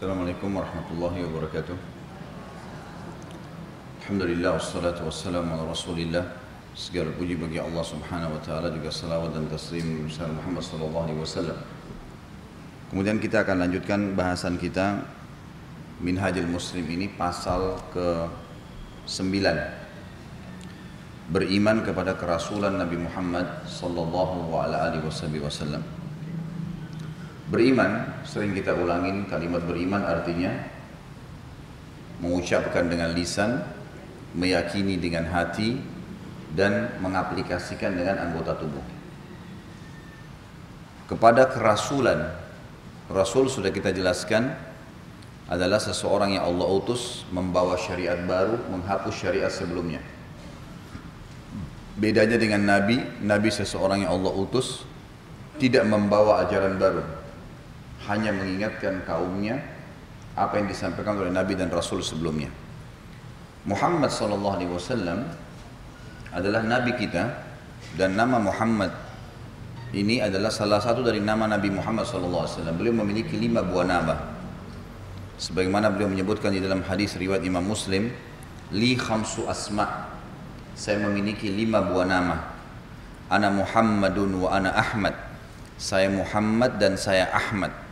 Assalamualaikum warahmatullahi wabarakatuh. Alhamdulillah wassalatu wassalamu ala Rasulillah. Segala puji bagi Allah Subhanahu wa taala juga salawat dan taslim besar Muhammad sallallahu alaihi wasallam. Kemudian kita akan lanjutkan bahasan kita Minhajul Muslim ini pasal ke 9 beriman kepada kerasulan Nabi Muhammad sallallahu alaihi wasallam. Beriman, sering kita ulangin kalimat beriman artinya mengucapkan dengan lisan, meyakini dengan hati, dan mengaplikasikan dengan anggota tubuh. Kepada kerasulan, Rasul sudah kita jelaskan adalah seseorang yang Allah utus membawa syariat baru, menghapus syariat sebelumnya. Bedanya dengan Nabi, Nabi seseorang yang Allah utus tidak membawa ajaran baru, hanya mengingatkan kaumnya apa yang disampaikan oleh Nabi dan Rasul sebelumnya. Muhammad sallallahu alaihi wasallam adalah nabi kita dan nama Muhammad ini adalah salah satu dari nama Nabi Muhammad sallallahu alaihi wasallam. Beliau memiliki lima buah nama. Sebagaimana beliau menyebutkan di dalam hadis riwayat Imam Muslim, li khamsu asma. Saya memiliki lima buah nama. Ana Muhammadun wa ana Ahmad. Saya Muhammad dan saya Ahmad.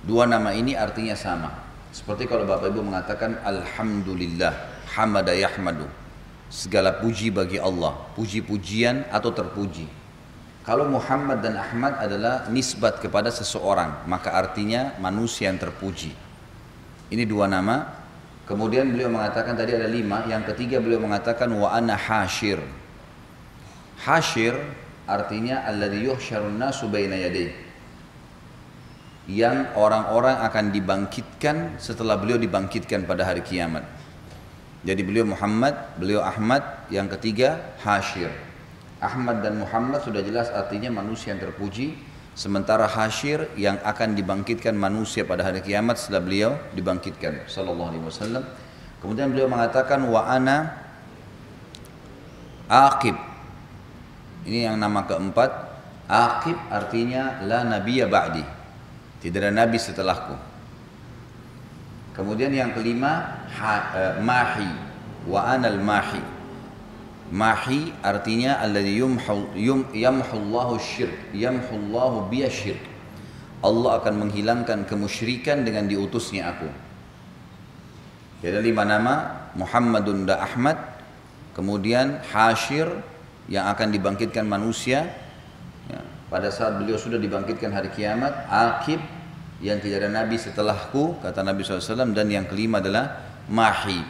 Dua nama ini artinya sama. Seperti kalau Bapak Ibu mengatakan Alhamdulillah, hamada yahmadu. Segala puji bagi Allah, puji-pujian atau terpuji. Kalau Muhammad dan Ahmad adalah nisbat kepada seseorang, maka artinya manusia yang terpuji. Ini dua nama. Kemudian beliau mengatakan tadi ada lima. Yang ketiga beliau mengatakan wa ana hashir. Hashir artinya alladhi yuhsyarun nasu baina yadayhi yang orang-orang akan dibangkitkan setelah beliau dibangkitkan pada hari kiamat. Jadi beliau Muhammad, beliau Ahmad, yang ketiga Hashir. Ahmad dan Muhammad sudah jelas artinya manusia yang terpuji, sementara Hashir yang akan dibangkitkan manusia pada hari kiamat setelah beliau dibangkitkan sallallahu alaihi wasallam. Kemudian beliau mengatakan wa ana aqib. Ini yang nama keempat. Aqib artinya la nabiyya ba'di tidak ada nabi setelahku. Kemudian yang kelima ha, uh, mahi wa anal mahi. Mahi artinya alladhi yamhullahu syirk, yamhullahu biya syirk. Allah akan menghilangkan kemusyrikan dengan diutusnya aku. Jadi lima nama Muhammadun da Ahmad, kemudian Hashir yang akan dibangkitkan manusia, pada saat beliau sudah dibangkitkan hari kiamat, akib yang tidak ada nabi setelahku, kata Nabi SAW, dan yang kelima adalah mahi,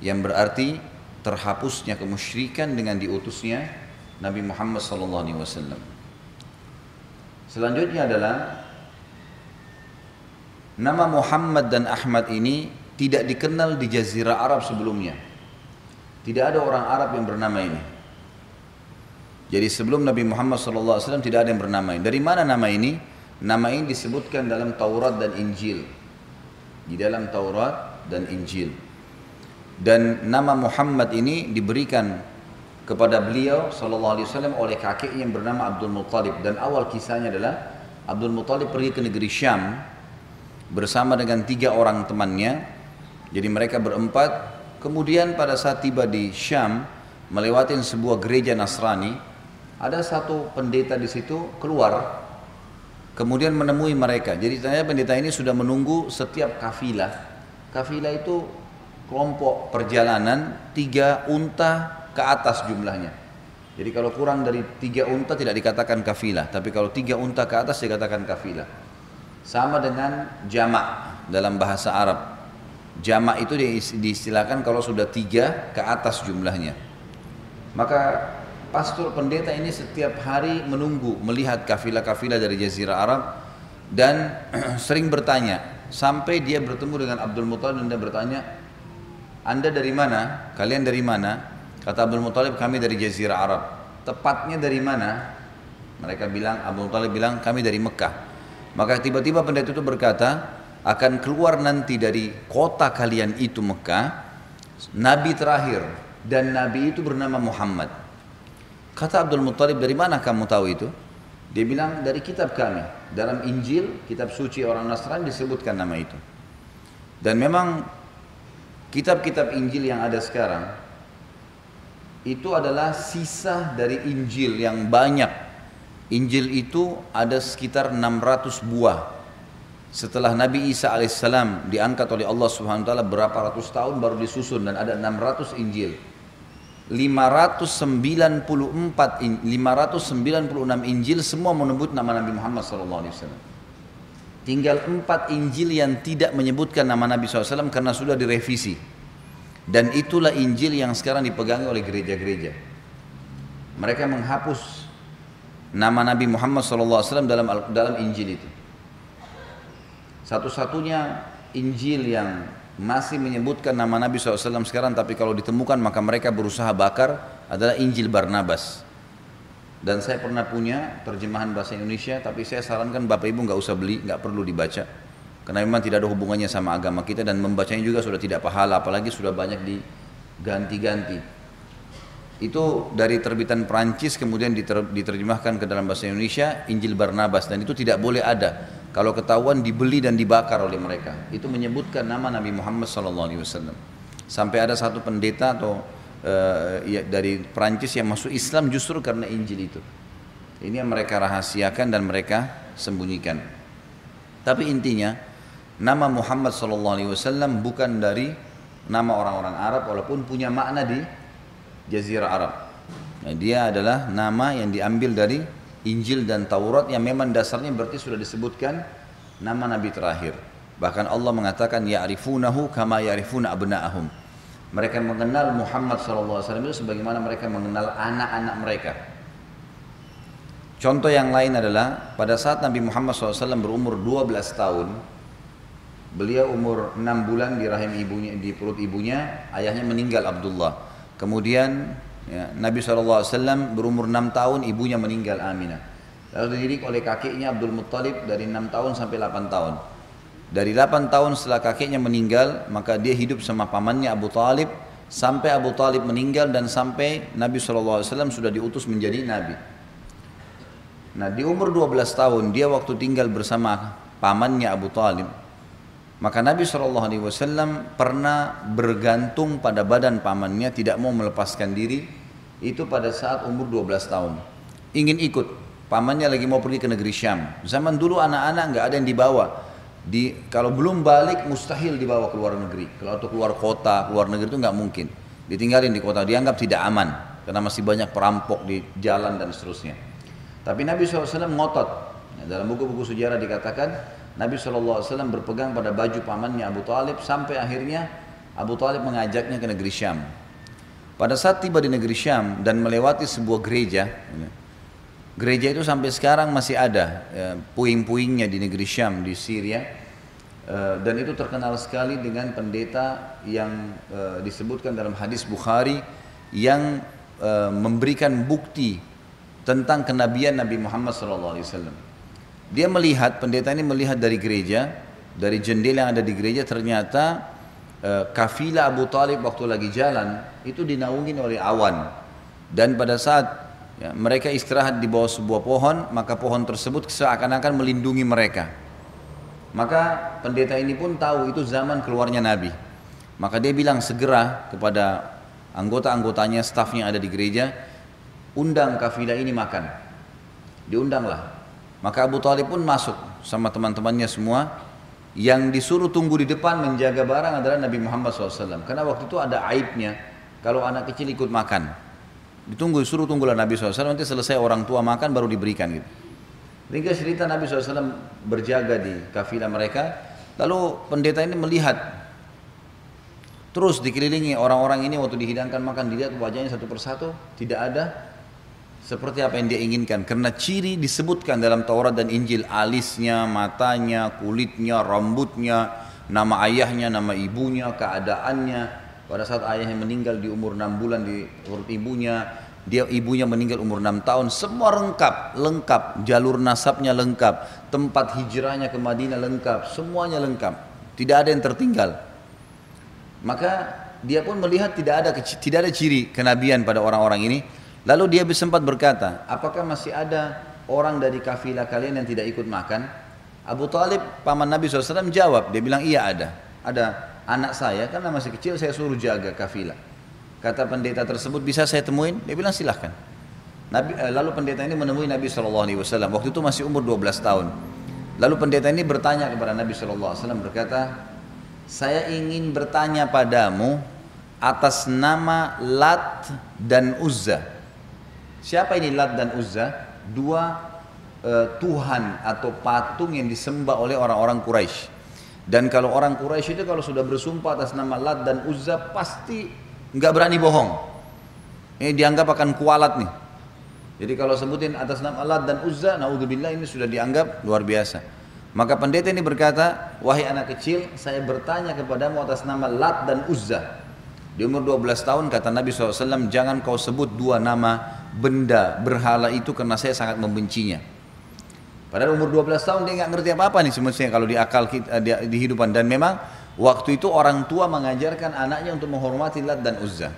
yang berarti terhapusnya kemusyrikan dengan diutusnya Nabi Muhammad SAW. Selanjutnya adalah nama Muhammad dan Ahmad ini tidak dikenal di Jazirah Arab sebelumnya. Tidak ada orang Arab yang bernama ini. Jadi sebelum Nabi Muhammad SAW tidak ada yang bernama ini. Dari mana nama ini? Nama ini disebutkan dalam Taurat dan Injil. Di dalam Taurat dan Injil. Dan nama Muhammad ini diberikan kepada beliau Sallallahu Alaihi Wasallam oleh kakeknya yang bernama Abdul Muttalib. Dan awal kisahnya adalah Abdul Muttalib pergi ke negeri Syam bersama dengan tiga orang temannya. Jadi mereka berempat. Kemudian pada saat tiba di Syam melewati sebuah gereja Nasrani, ada satu pendeta di situ keluar kemudian menemui mereka. Jadi ternyata pendeta ini sudah menunggu setiap kafilah. Kafilah itu kelompok perjalanan tiga unta ke atas jumlahnya. Jadi kalau kurang dari tiga unta tidak dikatakan kafilah, tapi kalau tiga unta ke atas dikatakan kafilah. Sama dengan jamak dalam bahasa Arab. Jamak itu diistilahkan kalau sudah tiga ke atas jumlahnya. Maka pastor pendeta ini setiap hari menunggu melihat kafilah-kafilah dari jazirah Arab dan sering bertanya sampai dia bertemu dengan Abdul Muthalib dan dia bertanya Anda dari mana? Kalian dari mana? Kata Abdul Muthalib kami dari jazirah Arab. Tepatnya dari mana? Mereka bilang Abdul Muthalib bilang kami dari Mekah. Maka tiba-tiba pendeta itu berkata akan keluar nanti dari kota kalian itu Mekah nabi terakhir dan nabi itu bernama Muhammad. Kata Abdul Muttalib, dari mana kamu tahu itu? Dia bilang, dari kitab kami. Dalam Injil, kitab suci orang Nasrani disebutkan nama itu. Dan memang kitab-kitab Injil yang ada sekarang itu adalah sisa dari Injil yang banyak. Injil itu ada sekitar 600 buah. Setelah Nabi Isa alaihissalam diangkat oleh Allah Subhanahu wa taala berapa ratus tahun baru disusun dan ada 600 Injil. 594 596 Injil semua menyebut nama Nabi Muhammad SAW. Tinggal empat Injil yang tidak menyebutkan nama Nabi SAW karena sudah direvisi. Dan itulah Injil yang sekarang dipegangi oleh gereja-gereja. Mereka menghapus nama Nabi Muhammad SAW dalam dalam Injil itu. Satu-satunya Injil yang masih menyebutkan nama Nabi SAW sekarang tapi kalau ditemukan maka mereka berusaha bakar adalah Injil Barnabas. Dan saya pernah punya terjemahan bahasa Indonesia tapi saya sarankan Bapak Ibu nggak usah beli nggak perlu dibaca. Karena memang tidak ada hubungannya sama agama kita dan membacanya juga sudah tidak pahala apalagi sudah banyak diganti-ganti. Itu dari terbitan Prancis kemudian diterjemahkan ke dalam bahasa Indonesia Injil Barnabas. Dan itu tidak boleh ada kalau ketahuan dibeli dan dibakar oleh mereka, itu menyebutkan nama Nabi Muhammad SAW. Sampai ada satu pendeta atau uh, dari Perancis yang masuk Islam justru karena Injil itu. Ini yang mereka rahasiakan dan mereka sembunyikan. Tapi intinya nama Muhammad SAW bukan dari nama orang-orang Arab walaupun punya makna di Jazirah Arab. Nah, dia adalah nama yang diambil dari Injil dan Taurat yang memang dasarnya berarti sudah disebutkan nama Nabi terakhir. Bahkan Allah mengatakan ya'rifunahu kama ya'rifuna abna'ahum. Mereka mengenal Muhammad SAW itu sebagaimana mereka mengenal anak-anak mereka. Contoh yang lain adalah pada saat Nabi Muhammad SAW berumur 12 tahun, beliau umur 6 bulan di rahim ibunya, di perut ibunya, ayahnya meninggal Abdullah. Kemudian Ya, Nabi SAW berumur 6 tahun, ibunya meninggal Aminah. Lalu dididik oleh kakeknya Abdul Muttalib dari 6 tahun sampai 8 tahun. Dari 8 tahun setelah kakeknya meninggal, maka dia hidup sama pamannya Abu Talib sampai Abu Talib meninggal dan sampai Nabi SAW sudah diutus menjadi Nabi. Nah di umur 12 tahun dia waktu tinggal bersama pamannya Abu Talib, maka Nabi SAW pernah bergantung pada badan pamannya tidak mau melepaskan diri itu pada saat umur 12 tahun. Ingin ikut, pamannya lagi mau pergi ke negeri Syam. Zaman dulu anak-anak nggak ada yang dibawa. Di, kalau belum balik mustahil dibawa ke luar negeri. Kalau untuk keluar kota, keluar negeri itu nggak mungkin. Ditinggalin di kota, dianggap tidak aman karena masih banyak perampok di jalan dan seterusnya. Tapi Nabi SAW ngotot. Dalam buku-buku sejarah dikatakan Nabi SAW berpegang pada baju pamannya Abu Talib sampai akhirnya Abu Talib mengajaknya ke negeri Syam. Pada saat tiba di negeri Syam dan melewati sebuah gereja, gereja itu sampai sekarang masih ada ya, puing-puingnya di negeri Syam di Syria eh, dan itu terkenal sekali dengan pendeta yang eh, disebutkan dalam hadis Bukhari yang eh, memberikan bukti tentang kenabian Nabi Muhammad SAW. Dia melihat, pendeta ini melihat dari gereja, dari jendela yang ada di gereja ternyata e, kafilah Abu Talib waktu lagi jalan itu dinaungi oleh awan. Dan pada saat ya, mereka istirahat di bawah sebuah pohon, maka pohon tersebut seakan-akan melindungi mereka. Maka pendeta ini pun tahu itu zaman keluarnya Nabi. Maka dia bilang segera kepada anggota-anggotanya, stafnya ada di gereja, undang kafilah ini makan. Diundanglah maka Abu Talib pun masuk sama teman-temannya semua. Yang disuruh tunggu di depan menjaga barang adalah Nabi Muhammad SAW. Karena waktu itu ada aibnya kalau anak kecil ikut makan. Ditunggu, suruh tunggulah Nabi SAW, nanti selesai orang tua makan baru diberikan gitu. Hingga cerita Nabi SAW berjaga di kafilah mereka. Lalu pendeta ini melihat terus dikelilingi orang-orang ini waktu dihidangkan makan dilihat wajahnya satu persatu tidak ada seperti apa yang dia inginkan. Karena ciri disebutkan dalam Taurat dan Injil. Alisnya, matanya, kulitnya, rambutnya, nama ayahnya, nama ibunya, keadaannya. Pada saat ayahnya meninggal di umur 6 bulan di urut ibunya dia ibunya meninggal umur 6 tahun. Semua lengkap lengkap. Jalur nasabnya lengkap. Tempat hijrahnya ke Madinah lengkap. Semuanya lengkap. Tidak ada yang tertinggal. Maka dia pun melihat tidak ada tidak ada ciri kenabian pada orang-orang ini Lalu dia sempat berkata, apakah masih ada orang dari kafilah kalian yang tidak ikut makan? Abu Talib, paman Nabi SAW jawab, dia bilang iya ada. ada anak saya karena masih kecil saya suruh jaga kafilah. Kata pendeta tersebut bisa saya temuin? Dia bilang silahkan. Nabi, eh, lalu pendeta ini menemui Nabi SAW. Waktu itu masih umur 12 tahun. Lalu pendeta ini bertanya kepada Nabi SAW berkata, saya ingin bertanya padamu atas nama Lat dan Uzza. Siapa ini Lat dan Uzza? Dua uh, Tuhan atau patung yang disembah oleh orang-orang Quraisy. Dan kalau orang Quraisy itu kalau sudah bersumpah atas nama Lat dan Uzza pasti nggak berani bohong. Ini dianggap akan kualat nih. Jadi kalau sebutin atas nama Lat dan Uzza, naudzubillah ini sudah dianggap luar biasa. Maka pendeta ini berkata, wahai anak kecil, saya bertanya kepadamu atas nama Lat dan Uzza. Di umur 12 tahun kata Nabi SAW, jangan kau sebut dua nama benda berhala itu karena saya sangat membencinya. Padahal umur 12 tahun dia nggak ngerti apa-apa nih semestinya kalau di akal kita, di, di hidupan. Dan memang waktu itu orang tua mengajarkan anaknya untuk menghormati Lat dan Uzza.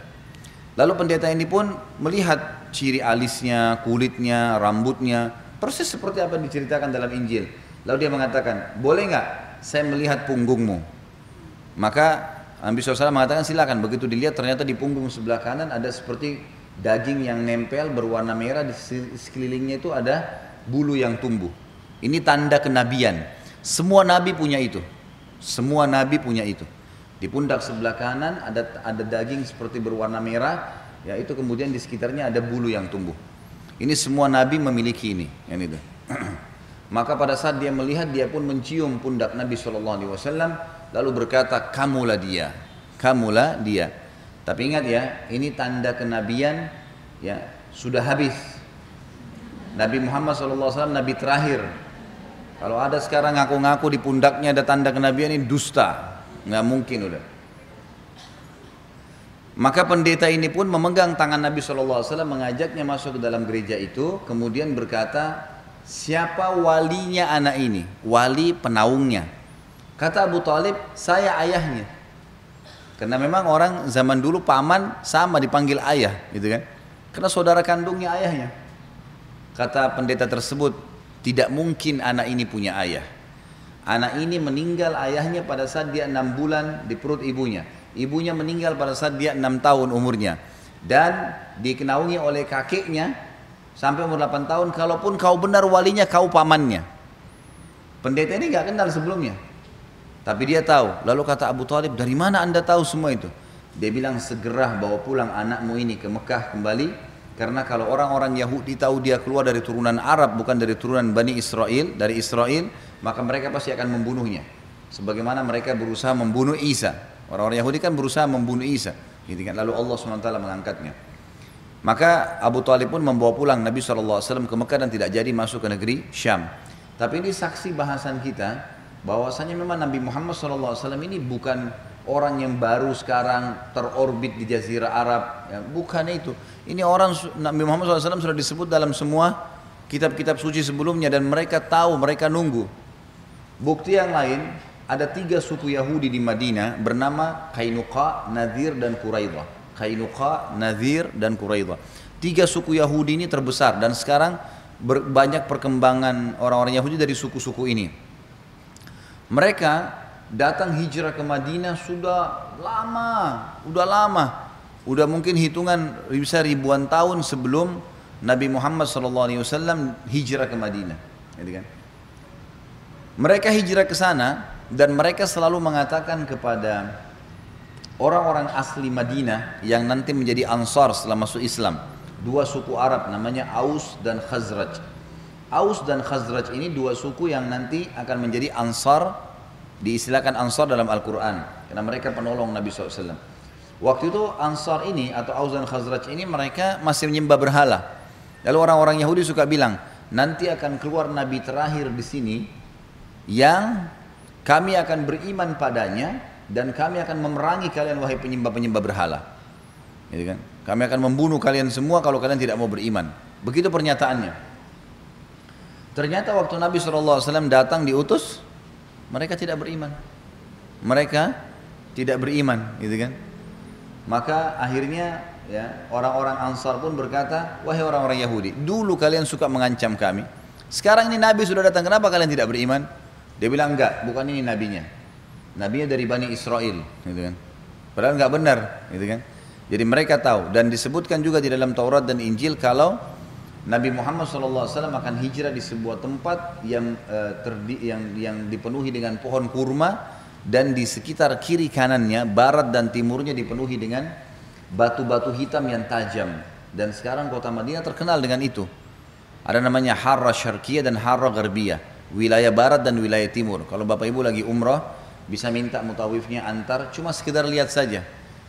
Lalu pendeta ini pun melihat ciri alisnya, kulitnya, rambutnya, persis seperti apa yang diceritakan dalam Injil. Lalu dia mengatakan, boleh nggak saya melihat punggungmu? Maka Nabi SAW mengatakan silakan. Begitu dilihat ternyata di punggung sebelah kanan ada seperti daging yang nempel berwarna merah di sekelilingnya itu ada bulu yang tumbuh. Ini tanda kenabian. Semua nabi punya itu. Semua nabi punya itu. Di pundak sebelah kanan ada ada daging seperti berwarna merah, ya itu kemudian di sekitarnya ada bulu yang tumbuh. Ini semua nabi memiliki ini, yang itu. Maka pada saat dia melihat dia pun mencium pundak Nabi SAW lalu berkata kamulah dia kamulah dia tapi ingat ya ini tanda kenabian ya sudah habis. Nabi Muhammad SAW Nabi terakhir. Kalau ada sekarang ngaku-ngaku di pundaknya ada tanda kenabian ini dusta. Nggak mungkin udah. Maka pendeta ini pun memegang tangan Nabi SAW mengajaknya masuk ke dalam gereja itu kemudian berkata siapa walinya anak ini? Wali penaungnya. Kata Abu Talib, saya ayahnya. Karena memang orang zaman dulu paman sama dipanggil ayah, gitu kan? Karena saudara kandungnya ayahnya. Kata pendeta tersebut, tidak mungkin anak ini punya ayah. Anak ini meninggal ayahnya pada saat dia enam bulan di perut ibunya. Ibunya meninggal pada saat dia enam tahun umurnya. Dan dikenaungi oleh kakeknya sampai umur 8 tahun. Kalaupun kau benar walinya, kau pamannya. Pendeta ini nggak kenal sebelumnya. Tapi dia tahu. Lalu kata Abu Talib, dari mana anda tahu semua itu? Dia bilang segera bawa pulang anakmu ini ke Mekah kembali. Karena kalau orang-orang Yahudi tahu dia keluar dari turunan Arab bukan dari turunan Bani Israel, dari Israel, maka mereka pasti akan membunuhnya. Sebagaimana mereka berusaha membunuh Isa. Orang-orang Yahudi kan berusaha membunuh Isa. Gitu kan? Lalu Allah SWT mengangkatnya. Maka Abu Talib pun membawa pulang Nabi SAW ke Mekah dan tidak jadi masuk ke negeri Syam. Tapi ini saksi bahasan kita bahwasanya memang Nabi Muhammad SAW ini bukan orang yang baru sekarang terorbit di Jazirah Arab, ya, bukan itu. Ini orang Nabi Muhammad SAW sudah disebut dalam semua kitab-kitab suci sebelumnya dan mereka tahu, mereka nunggu. Bukti yang lain, ada tiga suku Yahudi di Madinah bernama Kainuqa, Nadir dan Quraidah. Kainuqa, Nadir dan Quraidah. Tiga suku Yahudi ini terbesar dan sekarang banyak perkembangan orang-orang Yahudi dari suku-suku ini. Mereka datang hijrah ke Madinah sudah lama, udah lama. Udah mungkin hitungan bisa ribuan tahun sebelum Nabi Muhammad SAW hijrah ke Madinah. Gitu kan? Mereka hijrah ke sana dan mereka selalu mengatakan kepada orang-orang asli Madinah yang nanti menjadi Ansar setelah masuk Islam. Dua suku Arab namanya Aus dan Khazraj. Aus dan Khazraj ini dua suku yang nanti akan menjadi Ansar diistilahkan Ansar dalam Al-Quran karena mereka penolong Nabi SAW. Waktu itu Ansar ini atau Aus dan Khazraj ini mereka masih menyembah berhala. Lalu orang-orang Yahudi suka bilang nanti akan keluar Nabi terakhir di sini yang kami akan beriman padanya dan kami akan memerangi kalian wahai penyembah-penyembah berhala. Gitu kan? Kami akan membunuh kalian semua kalau kalian tidak mau beriman. Begitu pernyataannya Ternyata waktu Nabi SAW datang diutus, mereka tidak beriman. Mereka tidak beriman, gitu kan? Maka akhirnya ya orang-orang Ansar pun berkata, wahai orang-orang Yahudi, dulu kalian suka mengancam kami. Sekarang ini Nabi sudah datang, kenapa kalian tidak beriman? Dia bilang enggak, bukan ini nabinya. nabinya dari Bani Israel, gitu kan. Padahal nggak benar, gitu kan. Jadi mereka tahu dan disebutkan juga di dalam Taurat dan Injil kalau Nabi Muhammad SAW akan hijrah di sebuah tempat yang uh, terdi, yang yang dipenuhi dengan pohon kurma dan di sekitar kiri kanannya, barat dan timurnya dipenuhi dengan batu-batu hitam yang tajam. Dan sekarang kota Madinah terkenal dengan itu. Ada namanya Harra Syarqiyah dan Harra Garbiyah. Wilayah barat dan wilayah timur. Kalau Bapak Ibu lagi umrah, bisa minta mutawifnya antar, cuma sekedar lihat saja.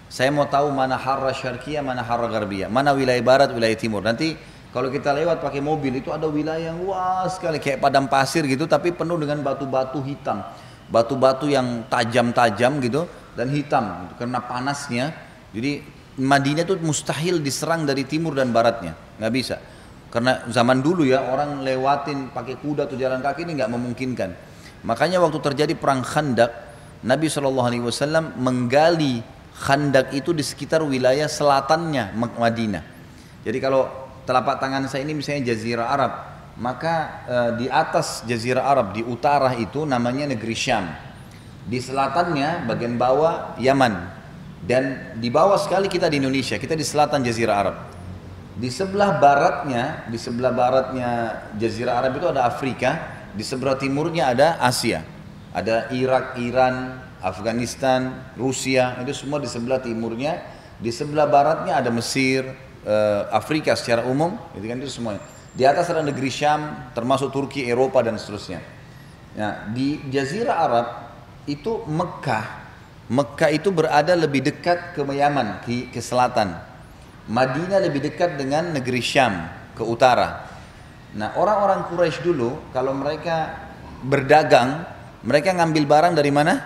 Saya mau tahu mana Harra Syarqiyah, mana Harra Garbiyah. Mana wilayah barat, wilayah timur. Nanti kalau kita lewat pakai mobil itu ada wilayah yang luas sekali kayak padang pasir gitu tapi penuh dengan batu-batu hitam. Batu-batu yang tajam-tajam gitu dan hitam karena panasnya. Jadi Madinah itu mustahil diserang dari timur dan baratnya, nggak bisa. Karena zaman dulu ya orang lewatin pakai kuda atau jalan kaki ini nggak memungkinkan. Makanya waktu terjadi perang Khandak, Nabi saw menggali Khandak itu di sekitar wilayah selatannya Madinah. Jadi kalau telapak tangan saya ini misalnya Jazirah Arab, maka e, di atas Jazirah Arab di utara itu namanya negeri Syam. Di selatannya bagian bawah Yaman dan di bawah sekali kita di Indonesia, kita di selatan Jazirah Arab. Di sebelah baratnya, di sebelah baratnya Jazirah Arab itu ada Afrika, di sebelah timurnya ada Asia. Ada Irak, Iran, Afghanistan, Rusia, itu semua di sebelah timurnya. Di sebelah baratnya ada Mesir, eh, Afrika secara umum, itu kan itu semuanya. Di atas ada negeri Syam, termasuk Turki, Eropa dan seterusnya. Nah, di Jazirah Arab itu Mekah. Mekah itu berada lebih dekat ke Yaman, ke, ke selatan. Madinah lebih dekat dengan negeri Syam ke utara. Nah orang-orang Quraisy dulu kalau mereka berdagang, mereka ngambil barang dari mana?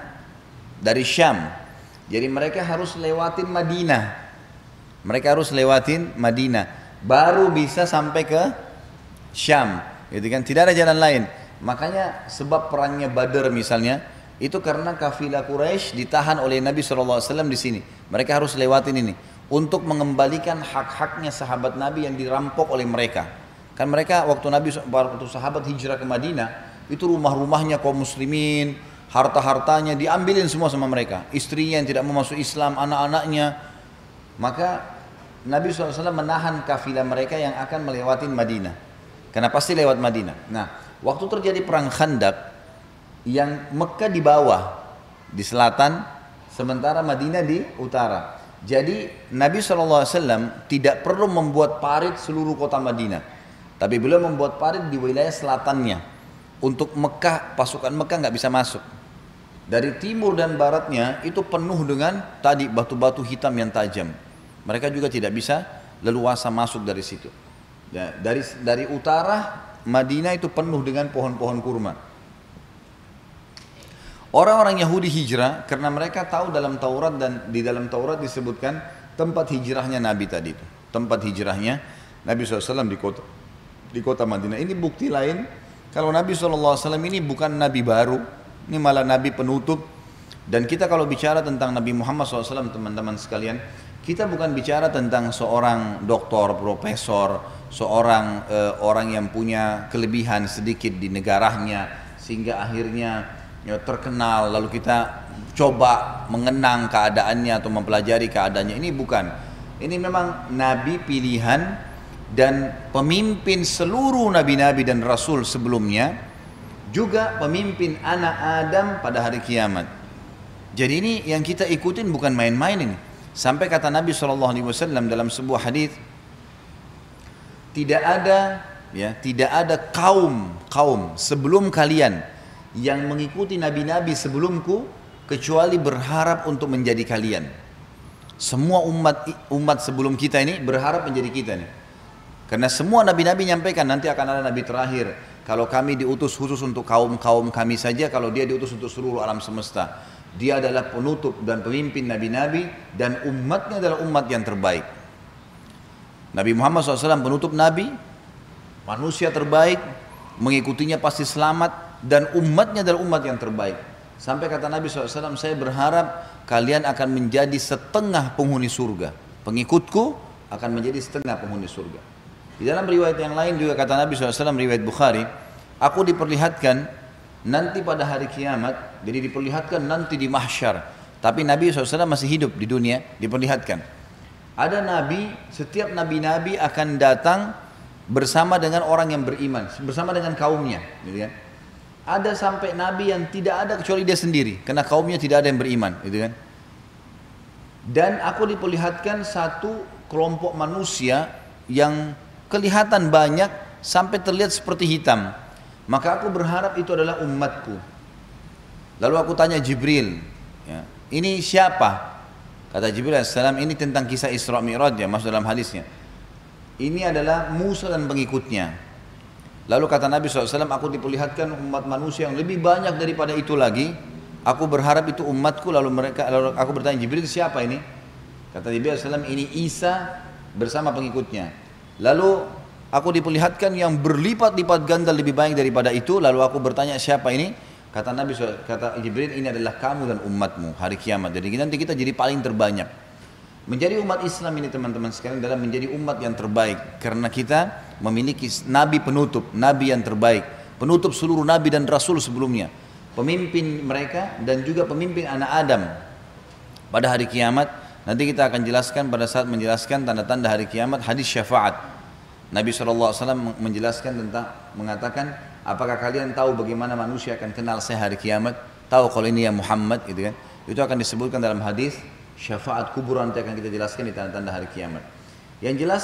Dari Syam. Jadi mereka harus lewatin Madinah. Mereka harus lewatin Madinah. Baru bisa sampai ke Syam. Gitu kan? Tidak ada jalan lain. Makanya sebab perangnya Badar misalnya, itu karena kafilah Quraisy ditahan oleh Nabi SAW di sini. Mereka harus lewatin ini untuk mengembalikan hak-haknya sahabat Nabi yang dirampok oleh mereka. Kan mereka waktu Nabi waktu sahabat hijrah ke Madinah, itu rumah-rumahnya kaum muslimin, harta-hartanya diambilin semua sama mereka. Istrinya yang tidak mau masuk Islam, anak-anaknya. Maka Nabi SAW menahan kafilah mereka yang akan melewati Madinah. Karena pasti lewat Madinah. Nah, waktu terjadi perang Khandak, yang Mekah di bawah, di selatan, sementara Madinah di utara. Jadi Nabi SAW tidak perlu membuat parit seluruh kota Madinah. Tapi beliau membuat parit di wilayah selatannya. Untuk Mekah, pasukan Mekah nggak bisa masuk. Dari timur dan baratnya itu penuh dengan tadi batu-batu hitam yang tajam. Mereka juga tidak bisa leluasa masuk dari situ. Ya, dari dari utara Madinah itu penuh dengan pohon-pohon kurma. Orang-orang Yahudi hijrah karena mereka tahu dalam Taurat dan di dalam Taurat disebutkan tempat hijrahnya Nabi tadi itu. Tempat hijrahnya Nabi SAW di kota di kota Madinah. Ini bukti lain kalau Nabi SAW ini bukan Nabi baru, ini malah Nabi penutup. Dan kita kalau bicara tentang Nabi Muhammad SAW teman-teman sekalian, kita bukan bicara tentang seorang doktor, profesor, seorang uh, orang yang punya kelebihan sedikit di negaranya sehingga akhirnya ya, terkenal lalu kita coba mengenang keadaannya atau mempelajari keadaannya. Ini bukan. Ini memang nabi pilihan dan pemimpin seluruh nabi-nabi dan rasul sebelumnya juga pemimpin anak Adam pada hari kiamat. Jadi ini yang kita ikutin bukan main-main ini sampai kata Nabi SAW dalam sebuah hadis tidak ada ya tidak ada kaum kaum sebelum kalian yang mengikuti nabi-nabi sebelumku kecuali berharap untuk menjadi kalian. Semua umat umat sebelum kita ini berharap menjadi kita nih. Karena semua nabi-nabi nyampaikan nanti akan ada nabi terakhir. Kalau kami diutus khusus untuk kaum-kaum kami saja, kalau dia diutus untuk seluruh alam semesta. Dia adalah penutup dan pemimpin nabi-nabi dan umatnya adalah umat yang terbaik. Nabi Muhammad SAW penutup nabi, manusia terbaik, mengikutinya pasti selamat, dan umatnya adalah umat yang terbaik. Sampai kata Nabi SAW, saya berharap kalian akan menjadi setengah penghuni surga. Pengikutku akan menjadi setengah penghuni surga. Di dalam riwayat yang lain juga kata Nabi SAW, riwayat Bukhari, aku diperlihatkan nanti pada hari kiamat, jadi diperlihatkan nanti di mahsyar. Tapi Nabi SAW masih hidup di dunia, diperlihatkan. Ada nabi, setiap nabi-nabi akan datang bersama dengan orang yang beriman, bersama dengan kaumnya, gitu kan. Ada sampai nabi yang tidak ada kecuali dia sendiri, karena kaumnya tidak ada yang beriman, gitu kan. Dan aku diperlihatkan satu kelompok manusia yang kelihatan banyak sampai terlihat seperti hitam. Maka aku berharap itu adalah umatku. Lalu aku tanya Jibril, ya, ini siapa? Kata Jibril AS, ini tentang kisah Isra Mi'raj ya, masuk dalam hadisnya. Ini adalah Musa dan pengikutnya. Lalu kata Nabi SAW, aku diperlihatkan umat manusia yang lebih banyak daripada itu lagi. Aku berharap itu umatku, lalu mereka, lalu aku bertanya Jibril, siapa ini? Kata Jibril SAW, ini Isa bersama pengikutnya. Lalu Aku diperlihatkan yang berlipat-lipat ganda lebih baik daripada itu. Lalu aku bertanya siapa ini? Kata Nabi kata Jibril ini adalah kamu dan umatmu hari kiamat. Jadi nanti kita jadi paling terbanyak. Menjadi umat Islam ini teman-teman sekalian adalah menjadi umat yang terbaik karena kita memiliki nabi penutup, nabi yang terbaik, penutup seluruh nabi dan rasul sebelumnya, pemimpin mereka dan juga pemimpin anak Adam pada hari kiamat. Nanti kita akan jelaskan pada saat menjelaskan tanda-tanda hari kiamat hadis syafaat. Nabi SAW menjelaskan tentang mengatakan apakah kalian tahu bagaimana manusia akan kenal saya hari kiamat? Tahu kalau ini yang Muhammad gitu kan. Itu akan disebutkan dalam hadis syafaat kubur nanti akan kita jelaskan di tanda-tanda hari kiamat. Yang jelas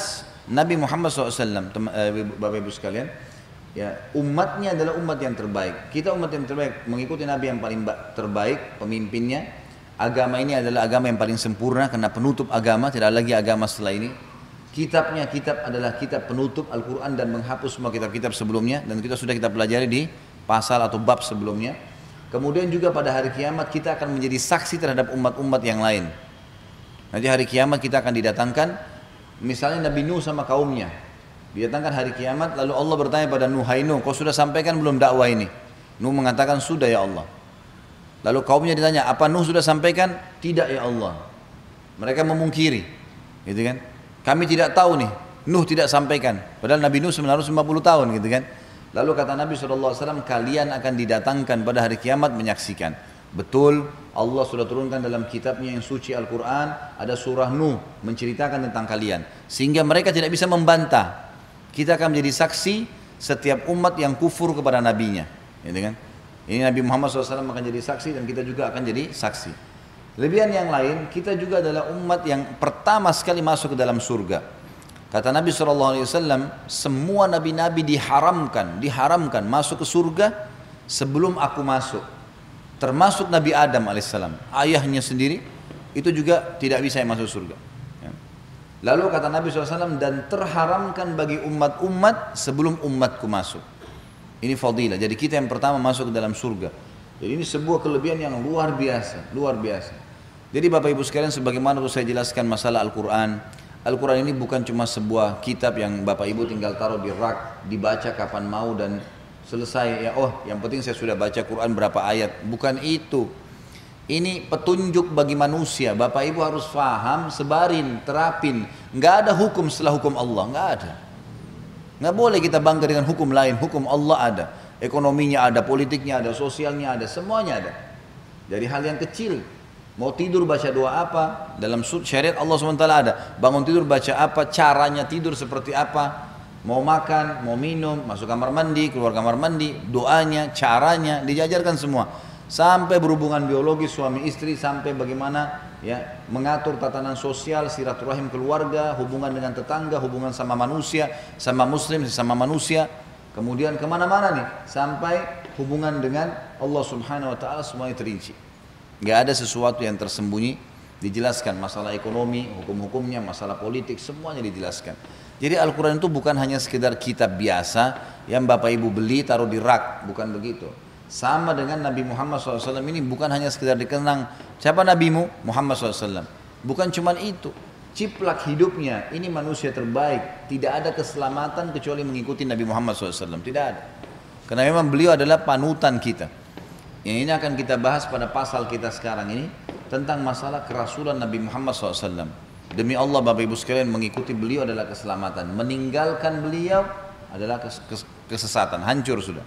Nabi Muhammad SAW eh, Bapak Ibu sekalian ya umatnya adalah umat yang terbaik. Kita umat yang terbaik mengikuti Nabi yang paling terbaik pemimpinnya. Agama ini adalah agama yang paling sempurna karena penutup agama tidak lagi agama setelah ini Kitabnya kitab adalah kitab penutup Al-Quran dan menghapus semua kitab-kitab sebelumnya dan kita sudah kita pelajari di pasal atau bab sebelumnya. Kemudian juga pada hari kiamat kita akan menjadi saksi terhadap umat-umat yang lain. Nanti hari kiamat kita akan didatangkan misalnya Nabi Nuh sama kaumnya. Didatangkan hari kiamat lalu Allah bertanya pada Nuh, "Hai Nuh, kau sudah sampaikan belum dakwah ini?" Nuh mengatakan, "Sudah ya Allah." Lalu kaumnya ditanya, "Apa Nuh sudah sampaikan?" "Tidak ya Allah." Mereka memungkiri. Gitu kan? Kami tidak tahu nih, Nuh tidak sampaikan. Padahal Nabi Nuh 950 tahun gitu kan. Lalu kata Nabi SAW, kalian akan didatangkan pada hari kiamat menyaksikan. Betul, Allah sudah turunkan dalam kitabnya yang suci Al-Quran, ada surah Nuh menceritakan tentang kalian. Sehingga mereka tidak bisa membantah. Kita akan menjadi saksi setiap umat yang kufur kepada nabinya. Gitu kan? Ini Nabi Muhammad SAW akan jadi saksi dan kita juga akan jadi saksi. Lebihan yang lain, kita juga adalah umat yang pertama sekali masuk ke dalam surga. Kata Nabi SAW, semua nabi-nabi diharamkan, diharamkan masuk ke surga sebelum aku masuk. Termasuk Nabi Adam alaihissalam, ayahnya sendiri itu juga tidak bisa masuk surga. Ya. Lalu kata Nabi SAW, dan terharamkan bagi umat-umat sebelum umatku masuk. Ini fadilah. Jadi kita yang pertama masuk ke dalam surga. Jadi ini sebuah kelebihan yang luar biasa, luar biasa. Jadi Bapak Ibu sekalian sebagaimana saya jelaskan masalah Al-Quran Al-Quran ini bukan cuma sebuah kitab yang Bapak Ibu tinggal taruh di rak Dibaca kapan mau dan selesai. Ya Oh yang penting saya sudah baca Quran berapa ayat. Bukan itu. Ini petunjuk bagi manusia. Bapak Ibu harus faham, sebarin, terapin. Nggak ada hukum setelah hukum Allah. Nggak ada. Nggak boleh kita bangga dengan hukum lain. Hukum Allah ada. Ekonominya ada, politiknya ada, sosialnya ada Semuanya ada. Dari hal yang kecil Mau tidur baca doa apa? Dalam syariat Allah SWT ada. Bangun tidur baca apa? Caranya tidur seperti apa? Mau makan, mau minum, masuk kamar mandi, keluar kamar mandi, doanya, caranya, dijajarkan semua. Sampai berhubungan biologis suami istri, sampai bagaimana ya mengatur tatanan sosial, silaturahim keluarga, hubungan dengan tetangga, hubungan sama manusia, sama muslim, sama manusia. Kemudian ke mana-mana nih, sampai hubungan dengan Allah Subhanahu Wa Taala semuanya terinci. Nggak ada sesuatu yang tersembunyi dijelaskan masalah ekonomi, hukum-hukumnya, masalah politik, semuanya dijelaskan. Jadi Al-Quran itu bukan hanya sekedar kitab biasa yang Bapak Ibu beli taruh di rak, bukan begitu. Sama dengan Nabi Muhammad SAW ini bukan hanya sekedar dikenang siapa nabimu Muhammad SAW. Bukan cuma itu, ciplak hidupnya ini manusia terbaik, tidak ada keselamatan kecuali mengikuti Nabi Muhammad SAW, tidak ada. Karena memang beliau adalah panutan kita. Yang ini akan kita bahas pada pasal kita sekarang ini tentang masalah kerasulan Nabi Muhammad SAW. Demi Allah Bapak Ibu sekalian mengikuti beliau adalah keselamatan. Meninggalkan beliau adalah kes kes kesesatan, hancur sudah.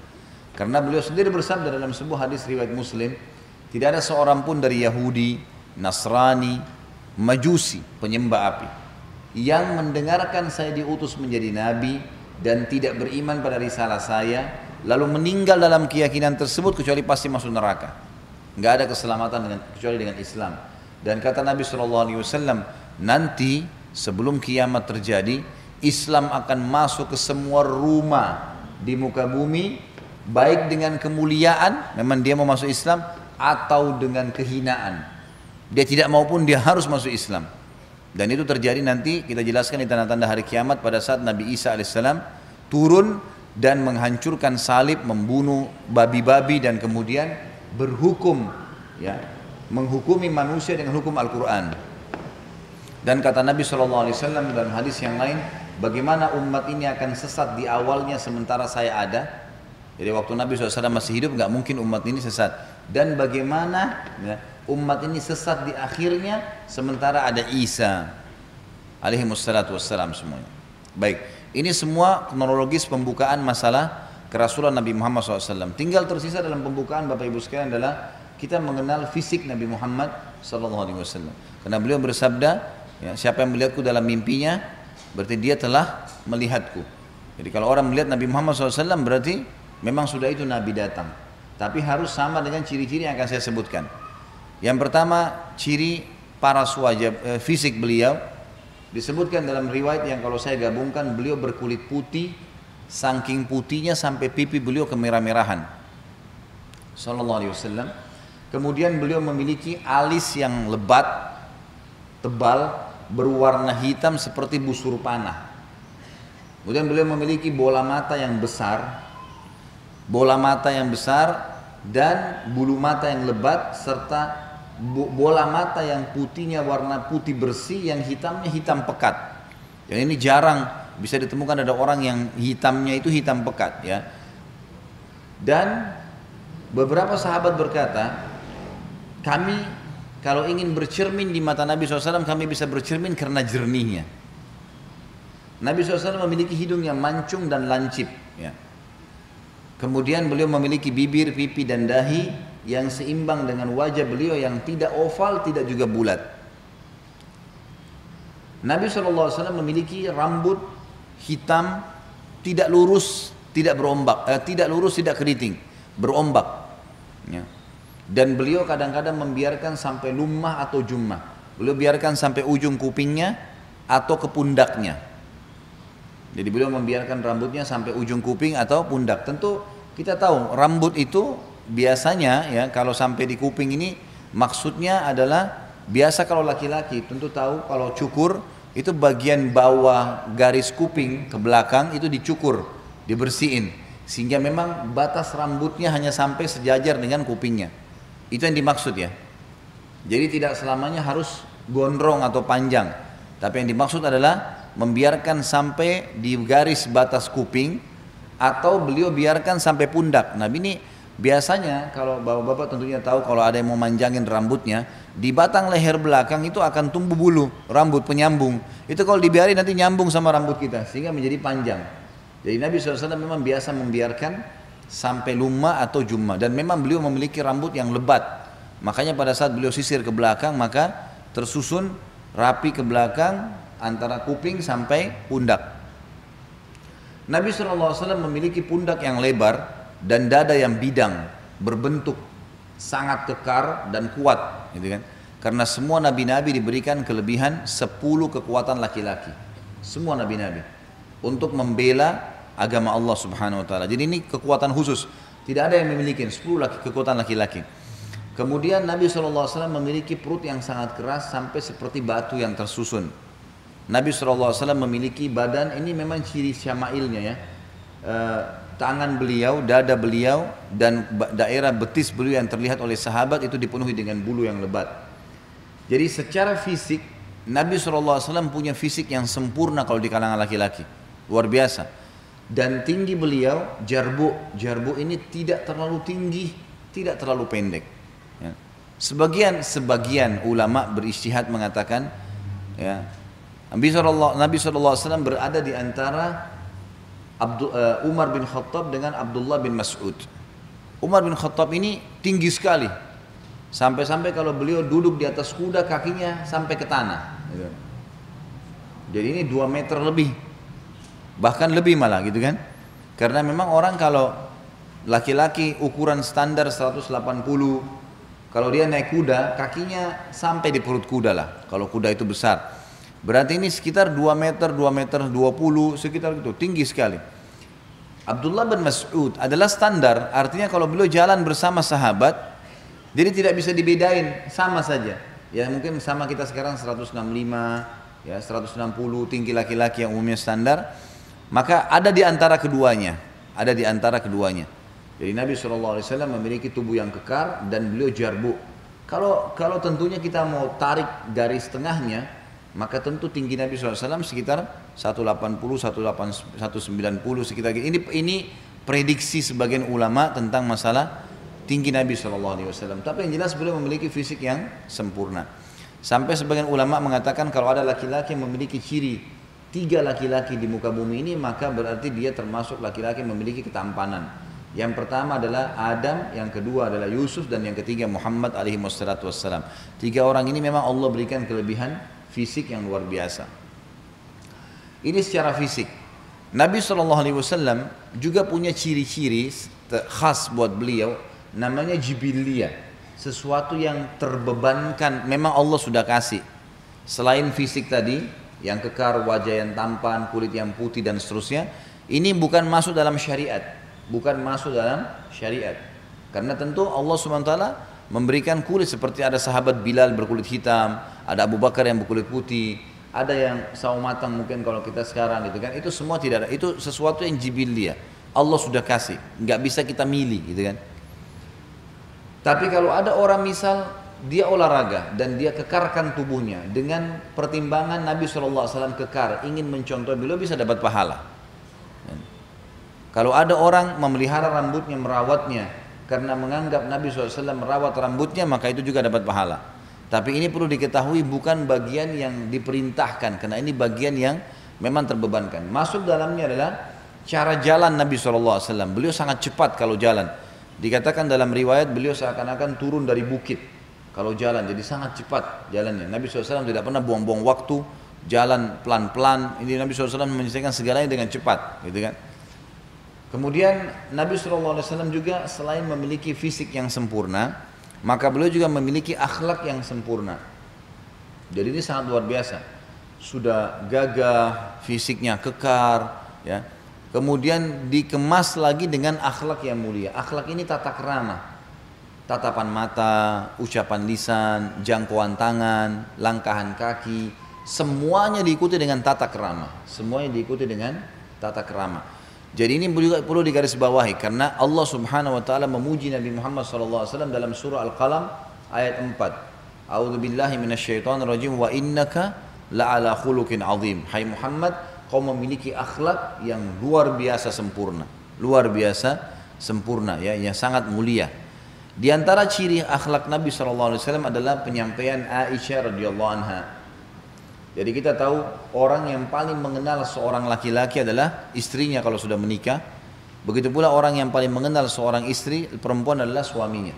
Karena beliau sendiri bersabda dalam sebuah hadis riwayat Muslim, tidak ada seorang pun dari Yahudi, Nasrani, Majusi, penyembah api yang mendengarkan saya diutus menjadi nabi dan tidak beriman pada risalah saya lalu meninggal dalam keyakinan tersebut kecuali pasti masuk neraka. Enggak ada keselamatan dengan kecuali dengan Islam. Dan kata Nabi SAW, nanti sebelum kiamat terjadi, Islam akan masuk ke semua rumah di muka bumi, baik dengan kemuliaan, memang dia mau masuk Islam, atau dengan kehinaan. Dia tidak mau pun dia harus masuk Islam. Dan itu terjadi nanti kita jelaskan di tanda-tanda hari kiamat pada saat Nabi Isa alaihissalam turun dan menghancurkan salib, membunuh babi-babi dan kemudian berhukum ya menghukumi manusia dengan hukum Al-Quran. Dan kata Nabi SAW dalam hadis yang lain, bagaimana umat ini akan sesat di awalnya sementara saya ada. Jadi waktu Nabi SAW masih hidup nggak mungkin umat ini sesat. Dan bagaimana ya, umat ini sesat di akhirnya sementara ada Isa alaihi wassalam semuanya. Baik, ini semua kronologis pembukaan masalah kerasulan Nabi Muhammad SAW. Tinggal tersisa dalam pembukaan Bapak Ibu sekalian adalah kita mengenal fisik Nabi Muhammad wasallam. Karena beliau bersabda, ya, siapa yang melihatku dalam mimpinya, berarti dia telah melihatku. Jadi kalau orang melihat Nabi Muhammad SAW berarti memang sudah itu Nabi datang. Tapi harus sama dengan ciri-ciri yang akan saya sebutkan. Yang pertama ciri para wajah eh, fisik beliau disebutkan dalam riwayat yang kalau saya gabungkan beliau berkulit putih saking putihnya sampai pipi beliau kemerah-merahan. Sallallahu alaihi wasallam Kemudian beliau memiliki alis yang lebat, tebal, berwarna hitam seperti busur panah. Kemudian beliau memiliki bola mata yang besar, bola mata yang besar dan bulu mata yang lebat serta bola mata yang putihnya warna putih bersih yang hitamnya hitam pekat. Yang ini jarang bisa ditemukan ada orang yang hitamnya itu hitam pekat ya. Dan beberapa sahabat berkata, kami kalau ingin bercermin di mata Nabi SAW kami bisa bercermin karena jernihnya. Nabi SAW memiliki hidung yang mancung dan lancip. Ya. Kemudian beliau memiliki bibir, pipi dan dahi yang seimbang dengan wajah beliau yang tidak oval, tidak juga bulat. Nabi SAW memiliki rambut hitam, tidak lurus, tidak berombak, eh, tidak lurus, tidak keriting, berombak. Ya. Dan beliau kadang-kadang membiarkan sampai lumah atau jummah. Beliau biarkan sampai ujung kupingnya atau ke pundaknya. Jadi beliau membiarkan rambutnya sampai ujung kuping atau pundak. Tentu kita tahu rambut itu biasanya ya kalau sampai di kuping ini maksudnya adalah biasa kalau laki-laki tentu tahu kalau cukur itu bagian bawah garis kuping ke belakang itu dicukur, dibersihin sehingga memang batas rambutnya hanya sampai sejajar dengan kupingnya. Itu yang dimaksud ya. Jadi tidak selamanya harus gondrong atau panjang. Tapi yang dimaksud adalah membiarkan sampai di garis batas kuping atau beliau biarkan sampai pundak. Nah ini biasanya kalau bapak-bapak tentunya tahu kalau ada yang mau manjangin rambutnya di batang leher belakang itu akan tumbuh bulu rambut penyambung. Itu kalau dibiarin nanti nyambung sama rambut kita sehingga menjadi panjang. Jadi Nabi SAW memang biasa membiarkan sampai luma atau jumma dan memang beliau memiliki rambut yang lebat makanya pada saat beliau sisir ke belakang maka tersusun rapi ke belakang antara kuping sampai pundak Nabi SAW memiliki pundak yang lebar dan dada yang bidang berbentuk sangat kekar dan kuat gitu kan karena semua nabi-nabi diberikan kelebihan 10 kekuatan laki-laki semua nabi-nabi untuk membela agama Allah Subhanahu wa taala. Jadi ini kekuatan khusus. Tidak ada yang memiliki 10 laki, kekuatan laki-laki. Kemudian Nabi SAW memiliki perut yang sangat keras sampai seperti batu yang tersusun. Nabi SAW memiliki badan, ini memang ciri syama'ilnya ya. E, tangan beliau, dada beliau, dan daerah betis beliau yang terlihat oleh sahabat itu dipenuhi dengan bulu yang lebat. Jadi secara fisik, Nabi SAW punya fisik yang sempurna kalau di kalangan laki-laki. Luar biasa dan tinggi beliau jarbu jarbu ini tidak terlalu tinggi tidak terlalu pendek ya. sebagian sebagian ulama beristihad mengatakan ya Nabi SAW, berada di antara Abdul, uh, Umar bin Khattab dengan Abdullah bin Mas'ud Umar bin Khattab ini tinggi sekali. Sampai-sampai kalau beliau duduk di atas kuda kakinya sampai ke tanah. Gitu. Jadi ini dua meter lebih. Bahkan lebih malah gitu kan. Karena memang orang kalau laki-laki ukuran standar 180 kalau dia naik kuda kakinya sampai di perut kuda lah kalau kuda itu besar berarti ini sekitar 2 meter 2 meter 20 sekitar itu tinggi sekali Abdullah bin Mas'ud adalah standar, artinya kalau beliau jalan bersama sahabat, jadi tidak bisa dibedain, sama saja. Ya mungkin sama kita sekarang 165, ya 160 tinggi laki-laki yang umumnya standar, maka ada di antara keduanya, ada di antara keduanya. Jadi Nabi SAW memiliki tubuh yang kekar dan beliau jarbu. Kalau kalau tentunya kita mau tarik garis tengahnya, maka tentu tinggi Nabi SAW sekitar 180, 180, 190 sekitar ini ini prediksi sebagian ulama tentang masalah tinggi Nabi SAW. Tapi yang jelas beliau memiliki fisik yang sempurna. Sampai sebagian ulama mengatakan kalau ada laki-laki memiliki ciri tiga laki-laki di muka bumi ini maka berarti dia termasuk laki-laki memiliki ketampanan. Yang pertama adalah Adam, yang kedua adalah Yusuf dan yang ketiga Muhammad alaihi wassalam. Tiga orang ini memang Allah berikan kelebihan fisik yang luar biasa. Ini secara fisik. Nabi SAW juga punya ciri-ciri khas buat beliau, namanya jibiliyah. Sesuatu yang terbebankan, memang Allah sudah kasih. Selain fisik tadi, yang kekar, wajah yang tampan, kulit yang putih dan seterusnya, ini bukan masuk dalam syariat, bukan masuk dalam syariat. Karena tentu Allah SWT memberikan kulit seperti ada sahabat Bilal berkulit hitam, ada Abu Bakar yang berkulit putih, ada yang sawo matang mungkin kalau kita sekarang gitu kan. Itu semua tidak ada. Itu sesuatu yang jibiliyah. Allah sudah kasih, nggak bisa kita milih gitu kan. Tapi kalau ada orang misal dia olahraga dan dia kekarkan tubuhnya dengan pertimbangan Nabi SAW kekar ingin mencontoh beliau bisa dapat pahala. Kalau ada orang memelihara rambutnya merawatnya karena menganggap Nabi SAW merawat rambutnya maka itu juga dapat pahala. Tapi ini perlu diketahui bukan bagian yang diperintahkan karena ini bagian yang memang terbebankan. Masuk dalamnya adalah cara jalan Nabi SAW. Beliau sangat cepat kalau jalan. Dikatakan dalam riwayat beliau seakan-akan turun dari bukit kalau jalan. Jadi sangat cepat jalannya. Nabi SAW tidak pernah buang-buang waktu jalan pelan-pelan. Ini Nabi SAW menyelesaikan segalanya dengan cepat, gitu kan? Kemudian Nabi SAW juga selain memiliki fisik yang sempurna, maka beliau juga memiliki akhlak yang sempurna. Jadi ini sangat luar biasa. Sudah gagah, fisiknya kekar, ya. Kemudian dikemas lagi dengan akhlak yang mulia. Akhlak ini tata kerama. Tatapan mata, ucapan lisan, jangkauan tangan, langkahan kaki, semuanya diikuti dengan tata kerama. Semuanya diikuti dengan tata kerama. Jadi ini juga perlu digarisbawahi karena Allah Subhanahu wa taala memuji Nabi Muhammad sallallahu alaihi wasallam dalam surah Al-Qalam ayat 4. A'udzu billahi minasyaitonir rajim wa innaka la'ala khuluqin azim. Hai Muhammad, kau memiliki akhlak yang luar biasa sempurna. Luar biasa sempurna ya, yang sangat mulia. Di antara ciri akhlak Nabi sallallahu alaihi wasallam adalah penyampaian Aisyah radhiyallahu anha jadi kita tahu orang yang paling mengenal seorang laki-laki adalah istrinya kalau sudah menikah. Begitu pula orang yang paling mengenal seorang istri perempuan adalah suaminya.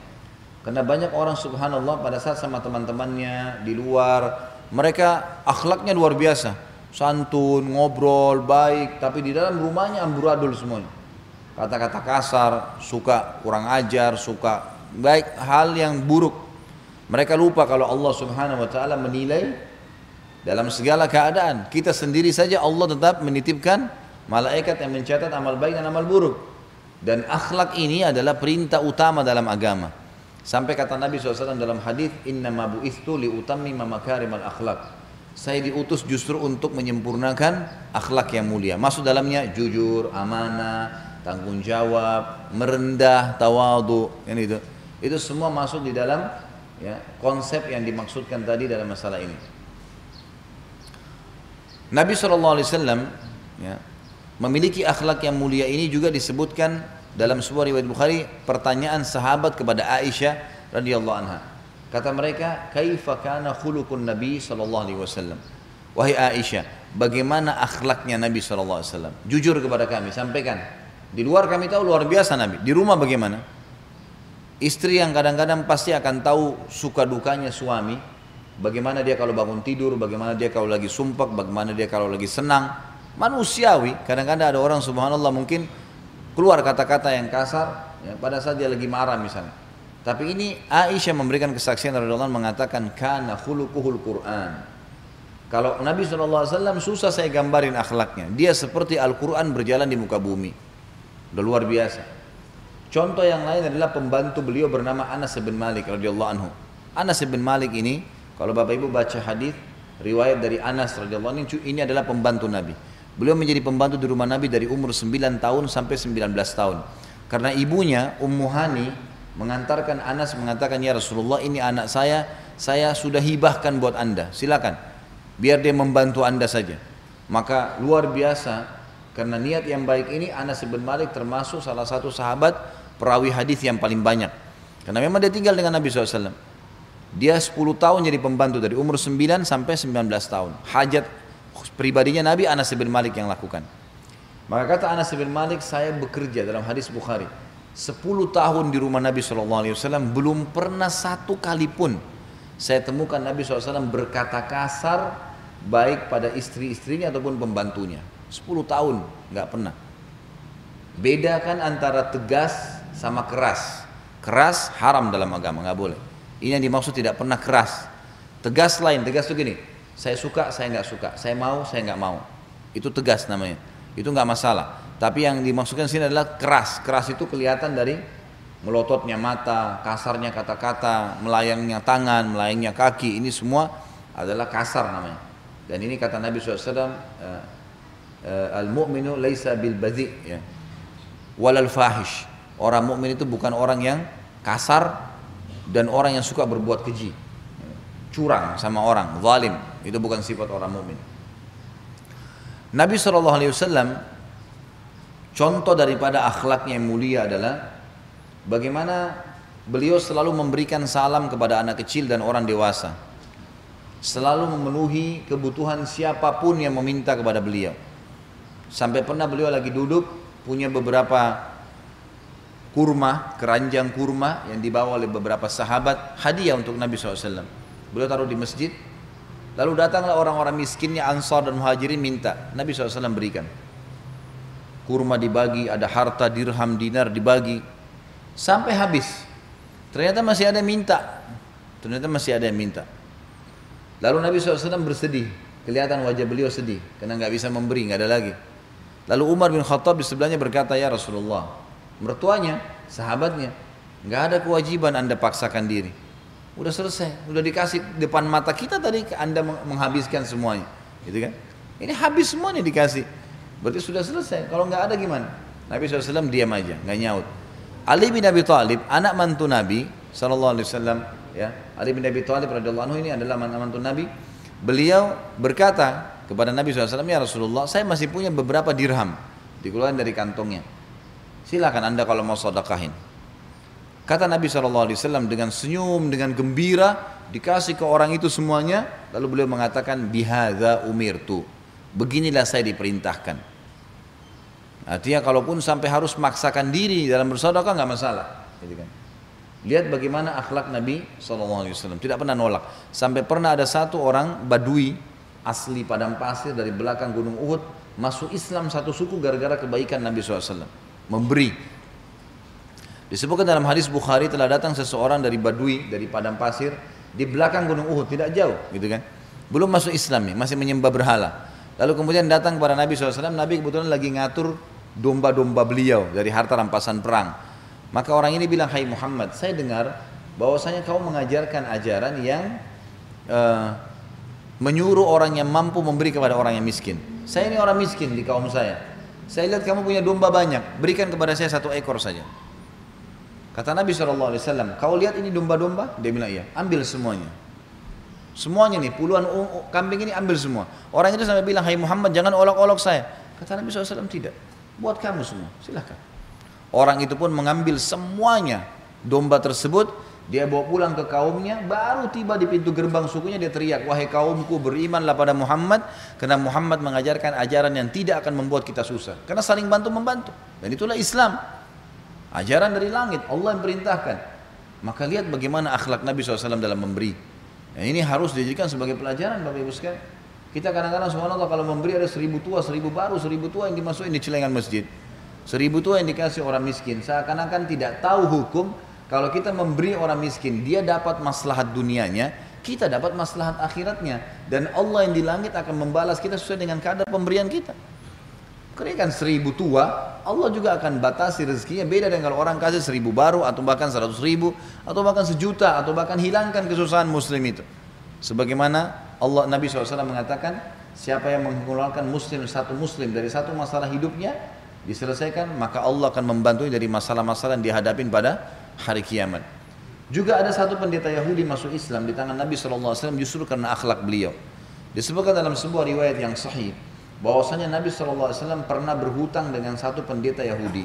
Karena banyak orang subhanallah pada saat sama teman-temannya di luar mereka akhlaknya luar biasa. Santun, ngobrol, baik, tapi di dalam rumahnya amburadul semuanya. Kata-kata kasar, suka kurang ajar, suka baik hal yang buruk. Mereka lupa kalau Allah Subhanahu wa taala menilai dalam segala keadaan. Kita sendiri saja Allah tetap menitipkan malaikat yang mencatat amal baik dan amal buruk. Dan akhlak ini adalah perintah utama dalam agama. Sampai kata Nabi SAW dalam hadis Inna mabu istu li utami mamakarim al akhlak. Saya diutus justru untuk menyempurnakan akhlak yang mulia. Masuk dalamnya jujur, amanah, tanggung jawab, merendah, tawadu, yang itu. Itu semua masuk di dalam ya, konsep yang dimaksudkan tadi dalam masalah ini. Nabi SAW ya, memiliki akhlak yang mulia ini juga disebutkan dalam sebuah riwayat Bukhari pertanyaan sahabat kepada Aisyah radhiyallahu anha. Kata mereka, "Kaifa kana khuluqun Nabi sallallahu alaihi wasallam?" Wahai Aisyah, bagaimana akhlaknya Nabi sallallahu alaihi wasallam? Jujur kepada kami, sampaikan. Di luar kami tahu luar biasa Nabi. Di rumah bagaimana? Istri yang kadang-kadang pasti akan tahu suka dukanya suami, bagaimana dia kalau bangun tidur, bagaimana dia kalau lagi sumpah, bagaimana dia kalau lagi senang. Manusiawi, kadang-kadang ada orang subhanallah mungkin keluar kata-kata yang kasar ya, pada saat dia lagi marah misalnya. Tapi ini Aisyah memberikan kesaksian radhiyallahu mengatakan kana khuluquhul Quran. Kalau Nabi SAW susah saya gambarin akhlaknya. Dia seperti Al-Quran berjalan di muka bumi. Udah luar biasa. Contoh yang lain adalah pembantu beliau bernama Anas bin Malik radhiyallahu anhu. Anas bin Malik ini kalau Bapak Ibu baca hadis riwayat dari Anas radhiyallahu anhu ini adalah pembantu Nabi. Beliau menjadi pembantu di rumah Nabi dari umur 9 tahun sampai 19 tahun. Karena ibunya Ummu Hani mengantarkan Anas mengatakan ya Rasulullah ini anak saya, saya sudah hibahkan buat anda, silakan. Biar dia membantu anda saja. Maka luar biasa karena niat yang baik ini Anas bin Malik termasuk salah satu sahabat perawi hadis yang paling banyak. Karena memang dia tinggal dengan Nabi SAW. Dia 10 tahun jadi pembantu dari umur 9 sampai 19 tahun. Hajat pribadinya Nabi Anas bin Malik yang lakukan. Maka kata Anas bin Malik, saya bekerja dalam hadis Bukhari. 10 tahun di rumah Nabi SAW belum pernah satu kali pun saya temukan Nabi SAW berkata kasar baik pada istri-istrinya ataupun pembantunya. 10 tahun nggak pernah. Bedakan antara tegas sama keras. Keras haram dalam agama nggak boleh. Ini yang dimaksud tidak pernah keras. Tegas lain, tegas itu gini. Saya suka, saya nggak suka. Saya mau, saya nggak mau. Itu tegas namanya. Itu nggak masalah. Tapi yang dimaksudkan sini adalah keras. Keras itu kelihatan dari melototnya mata, kasarnya kata-kata, melayangnya tangan, melayangnya kaki. Ini semua adalah kasar namanya. Dan ini kata Nabi SAW, uh, uh, al-mu'minu laisa bil badhi ya. Walal fahish. Orang mukmin itu bukan orang yang kasar dan orang yang suka berbuat keji. Curang sama orang, zalim. Itu bukan sifat orang mukmin. Nabi SAW contoh daripada akhlaknya yang mulia adalah bagaimana beliau selalu memberikan salam kepada anak kecil dan orang dewasa. Selalu memenuhi kebutuhan siapa pun yang meminta kepada beliau. Sampai pernah beliau lagi duduk punya beberapa kurma, keranjang kurma yang dibawa oleh beberapa sahabat hadiah untuk Nabi SAW. Beliau taruh di masjid, lalu datanglah orang-orang miskinnya Ansar dan Muhajirin minta, Nabi SAW berikan. Kurma dibagi, ada harta dirham dinar dibagi, sampai habis. Ternyata masih ada yang minta, ternyata masih ada yang minta. Lalu Nabi SAW bersedih, kelihatan wajah beliau sedih, karena nggak bisa memberi, nggak ada lagi. Lalu Umar bin Khattab di sebelahnya berkata, Ya Rasulullah, mertuanya, sahabatnya, nggak ada kewajiban anda paksakan diri. Udah selesai, udah dikasih depan mata kita tadi anda menghabiskan semuanya, gitu kan? Ini habis semuanya dikasih, berarti sudah selesai. Kalau nggak ada gimana? Nabi SAW diam aja, nggak nyaut. Ali bin Abi Thalib, anak mantu Nabi Sallallahu Alaihi Wasallam, ya Ali bin Abi Thalib radhiyallahu anhu ini adalah anak mantu Nabi. Beliau berkata, kepada Nabi SAW, ya Rasulullah, saya masih punya beberapa dirham dikeluarkan dari kantongnya. Silakan anda kalau mau sedekahin. Kata Nabi SAW dengan senyum, dengan gembira, dikasih ke orang itu semuanya, lalu beliau mengatakan, bihada umirtu. Beginilah saya diperintahkan. Artinya kalaupun sampai harus maksakan diri dalam bersedekah nggak masalah. Gitu kan. Lihat bagaimana akhlak Nabi SAW. Tidak pernah nolak. Sampai pernah ada satu orang badui asli padang pasir dari belakang gunung Uhud masuk Islam satu suku gara-gara kebaikan Nabi SAW memberi disebutkan dalam hadis Bukhari telah datang seseorang dari Badui dari padang pasir di belakang gunung Uhud tidak jauh gitu kan belum masuk Islam nih masih menyembah berhala lalu kemudian datang kepada Nabi SAW Nabi kebetulan lagi ngatur domba-domba beliau dari harta rampasan perang maka orang ini bilang Hai Muhammad saya dengar bahwasanya kau mengajarkan ajaran yang uh, menyuruh orang yang mampu memberi kepada orang yang miskin. Saya ini orang miskin di kaum saya. Saya lihat kamu punya domba banyak, berikan kepada saya satu ekor saja. Kata Nabi SAW, kau lihat ini domba-domba? Dia bilang iya, ambil semuanya. Semuanya nih, puluhan kambing ini ambil semua. Orang itu sampai bilang, hai Muhammad jangan olok-olok saya. Kata Nabi SAW, tidak. Buat kamu semua, silahkan. Orang itu pun mengambil semuanya domba tersebut dia bawa pulang ke kaumnya, baru tiba di pintu gerbang sukunya dia teriak, wahai kaumku berimanlah pada Muhammad, karena Muhammad mengajarkan ajaran yang tidak akan membuat kita susah. Karena saling bantu membantu. Dan itulah Islam. Ajaran dari langit, Allah yang perintahkan. Maka lihat bagaimana akhlak Nabi SAW dalam memberi. Nah, ini harus dijadikan sebagai pelajaran Bapak Ibu sekalian. Kita kadang-kadang subhanallah kalau memberi ada seribu tua, seribu baru, seribu tua yang dimasukin di celengan masjid. Seribu tua yang dikasih orang miskin. Seakan-akan tidak tahu hukum. Kalau kita memberi orang miskin, dia dapat maslahat dunianya, kita dapat maslahat akhiratnya. Dan Allah yang di langit akan membalas kita sesuai dengan kadar pemberian kita. Kerikan seribu tua, Allah juga akan batasi rezekinya beda dengan kalau orang kasih seribu baru atau bahkan seratus ribu atau bahkan sejuta atau bahkan hilangkan kesusahan muslim itu. Sebagaimana Allah Nabi SAW mengatakan siapa yang mengeluarkan muslim satu muslim dari satu masalah hidupnya diselesaikan maka Allah akan membantunya dari masalah-masalah yang dihadapin pada hari kiamat. Juga ada satu pendeta Yahudi masuk Islam di tangan Nabi SAW justru karena akhlak beliau. Disebutkan dalam sebuah riwayat yang sahih bahwasanya Nabi SAW pernah berhutang dengan satu pendeta Yahudi.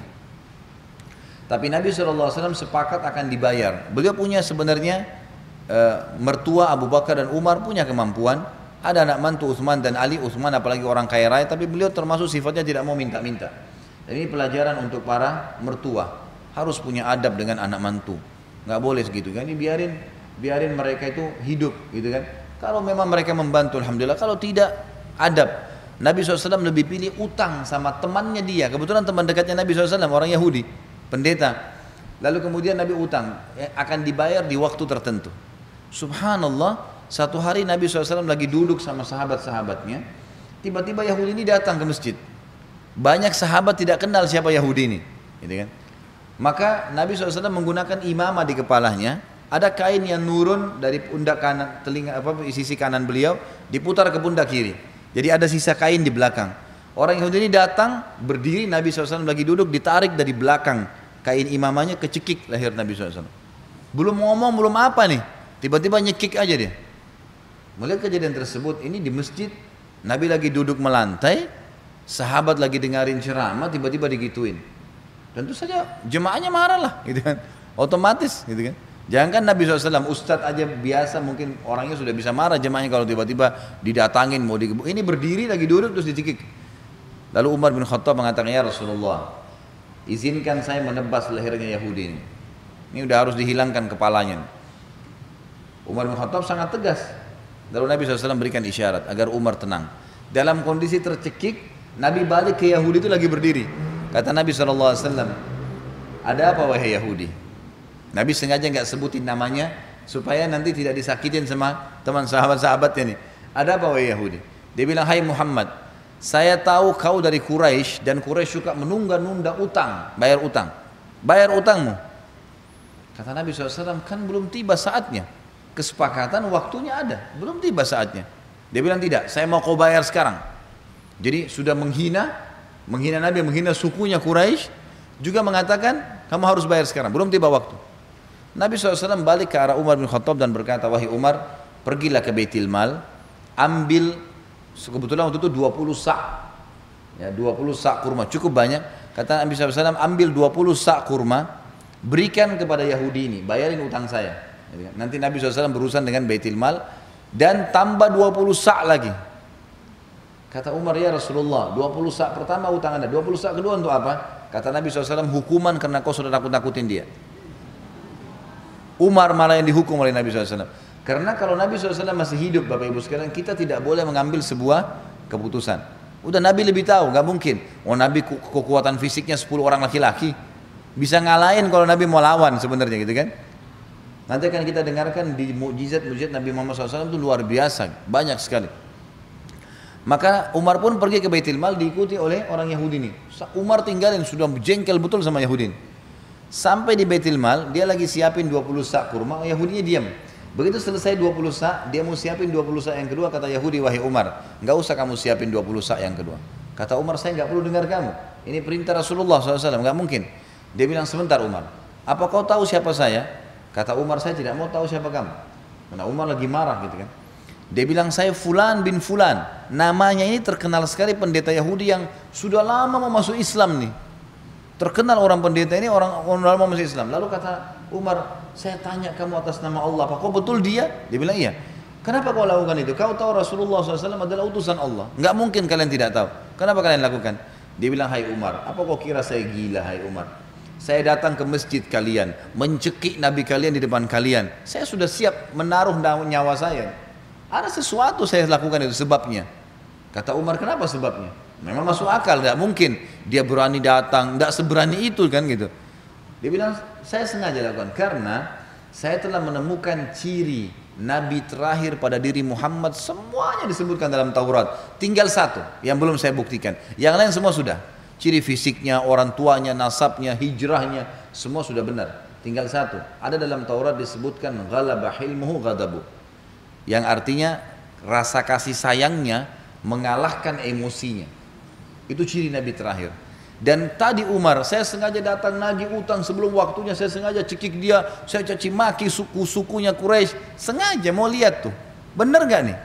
Tapi Nabi SAW sepakat akan dibayar. Beliau punya sebenarnya e, mertua Abu Bakar dan Umar punya kemampuan. Ada anak mantu Uthman dan Ali, Uthman apalagi orang kaya raya, tapi beliau termasuk sifatnya tidak mau minta-minta. Ini pelajaran untuk para mertua. Harus punya adab dengan anak mantu. Nggak boleh segitu kan, ini biarin biarin mereka itu hidup gitu kan. Kalau memang mereka membantu, Alhamdulillah. Kalau tidak, adab. Nabi SAW lebih pilih utang sama temannya dia. Kebetulan teman dekatnya Nabi SAW orang Yahudi, pendeta. Lalu kemudian Nabi utang eh, akan dibayar di waktu tertentu. Subhanallah, satu hari Nabi SAW lagi duduk sama sahabat-sahabatnya. Tiba-tiba Yahudi ini datang ke masjid. Banyak sahabat tidak kenal siapa Yahudi ini. Gitu kan? Maka Nabi SAW menggunakan imamah di kepalanya. Ada kain yang nurun dari pundak kanan, telinga apa sisi kanan beliau, diputar ke pundak kiri. Jadi ada sisa kain di belakang. Orang Yahudi ini datang, berdiri, Nabi SAW lagi duduk, ditarik dari belakang. Kain imamanya kecekik lahir Nabi SAW. Belum ngomong, belum apa nih. Tiba-tiba nyekik aja dia. Melihat kejadian tersebut, ini di masjid, Nabi lagi duduk melantai, sahabat lagi dengarin ceramah, tiba-tiba digituin. Tentu saja jemaahnya marah lah, gitu kan. Otomatis, gitu kan. Jangan kan Nabi SAW, Ustadz aja biasa mungkin orangnya sudah bisa marah jemaahnya kalau tiba-tiba didatangin mau digebuk. Ini berdiri lagi duduk terus dicekik. Lalu Umar bin Khattab mengatakan, Ya Rasulullah, izinkan saya menebas lehernya Yahudi ini. Ini udah harus dihilangkan kepalanya. Umar bin Khattab sangat tegas. Lalu Nabi SAW berikan isyarat agar Umar tenang. Dalam kondisi tercekik, Nabi balik ke Yahudi itu lagi berdiri. Kata Nabi SAW, ada apa wahai Yahudi? Nabi sengaja nggak sebutin namanya supaya nanti tidak disakitin sama teman sahabat-sahabatnya nih. Ada apa wahai Yahudi? Dia bilang, Hai Muhammad, saya tahu kau dari Quraisy dan Quraisy suka menunda-nunda utang, bayar utang. Bayar utangmu. Kata Nabi SAW, kan belum tiba saatnya. Kesepakatan waktunya ada, belum tiba saatnya. Dia bilang tidak, saya mau kau bayar sekarang. Jadi sudah menghina, menghina Nabi, menghina sukunya Quraisy, juga mengatakan kamu harus bayar sekarang, belum tiba waktu. Nabi SAW balik ke arah Umar bin Khattab dan berkata, wahai Umar, pergilah ke Baitul Mal, ambil kebetulan waktu itu 20 sak, ya 20 sak kurma, cukup banyak. Kata Nabi SAW, ambil 20 sak kurma, berikan kepada Yahudi ini, bayarin utang saya. Nanti Nabi SAW berurusan dengan Baitul Mal, dan tambah 20 sak lagi. Kata Umar, ya Rasulullah, 20 sak pertama utang anda, 20 sak kedua untuk apa? Kata Nabi SAW, hukuman karena kau sudah takut-takutin dia. Umar malah yang dihukum oleh Nabi SAW. Karena kalau Nabi SAW masih hidup Bapak Ibu sekalian kita tidak boleh mengambil sebuah keputusan. Udah Nabi lebih tahu, nggak mungkin. Oh Nabi kekuatan fisiknya 10 orang laki-laki. Bisa ngalahin kalau Nabi mau lawan sebenarnya gitu kan. Nanti akan kita dengarkan di mujizat-mujizat Nabi Muhammad SAW itu luar biasa, banyak sekali. Maka Umar pun pergi ke Baitul Mal diikuti oleh orang Yahudi ini. Umar tinggalin sudah jengkel betul sama Yahudi. Sampai di Baitul Mal, dia lagi siapin 20 sak kurma, Yahudinya diam. Begitu selesai 20 sak, dia mau siapin 20 sak yang kedua, kata Yahudi, wahai Umar, nggak usah kamu siapin 20 sak yang kedua. Kata Umar, saya nggak perlu dengar kamu. Ini perintah Rasulullah SAW, nggak mungkin. Dia bilang, sebentar Umar, apa kau tahu siapa saya? Kata Umar, saya tidak mau tahu siapa kamu. Karena Umar lagi marah gitu kan. Dia bilang saya Fulan bin Fulan. Namanya ini terkenal sekali pendeta Yahudi yang sudah lama mau masuk Islam nih. Terkenal orang pendeta ini orang orang lama masih Islam. Lalu kata Umar, saya tanya kamu atas nama Allah, apa kau betul dia? Dia bilang iya. Kenapa kau lakukan itu? Kau tahu Rasulullah SAW adalah utusan Allah. Enggak mungkin kalian tidak tahu. Kenapa kalian lakukan? Dia bilang, hai Umar, apa kau kira saya gila, hai Umar? saya datang ke masjid kalian, mencekik Nabi kalian di depan kalian, saya sudah siap menaruh nyawa saya. Ada sesuatu saya lakukan itu sebabnya. Kata Umar, kenapa sebabnya? Memang masuk akal, tidak mungkin dia berani datang, tidak seberani itu kan gitu. Dia bilang, saya sengaja lakukan karena saya telah menemukan ciri Nabi terakhir pada diri Muhammad semuanya disebutkan dalam Taurat. Tinggal satu yang belum saya buktikan. Yang lain semua sudah. Ciri fisiknya, orang tuanya, nasabnya, hijrahnya, semua sudah benar. Tinggal satu. Ada dalam Taurat disebutkan ghalaba hilmuhu ghadabu. Yang artinya rasa kasih sayangnya mengalahkan emosinya. Itu ciri Nabi terakhir. Dan tadi Umar, saya sengaja datang nagih utang sebelum waktunya, saya sengaja cekik dia, saya caci maki suku-sukunya Quraisy, sengaja mau lihat tuh. Benar gak nih?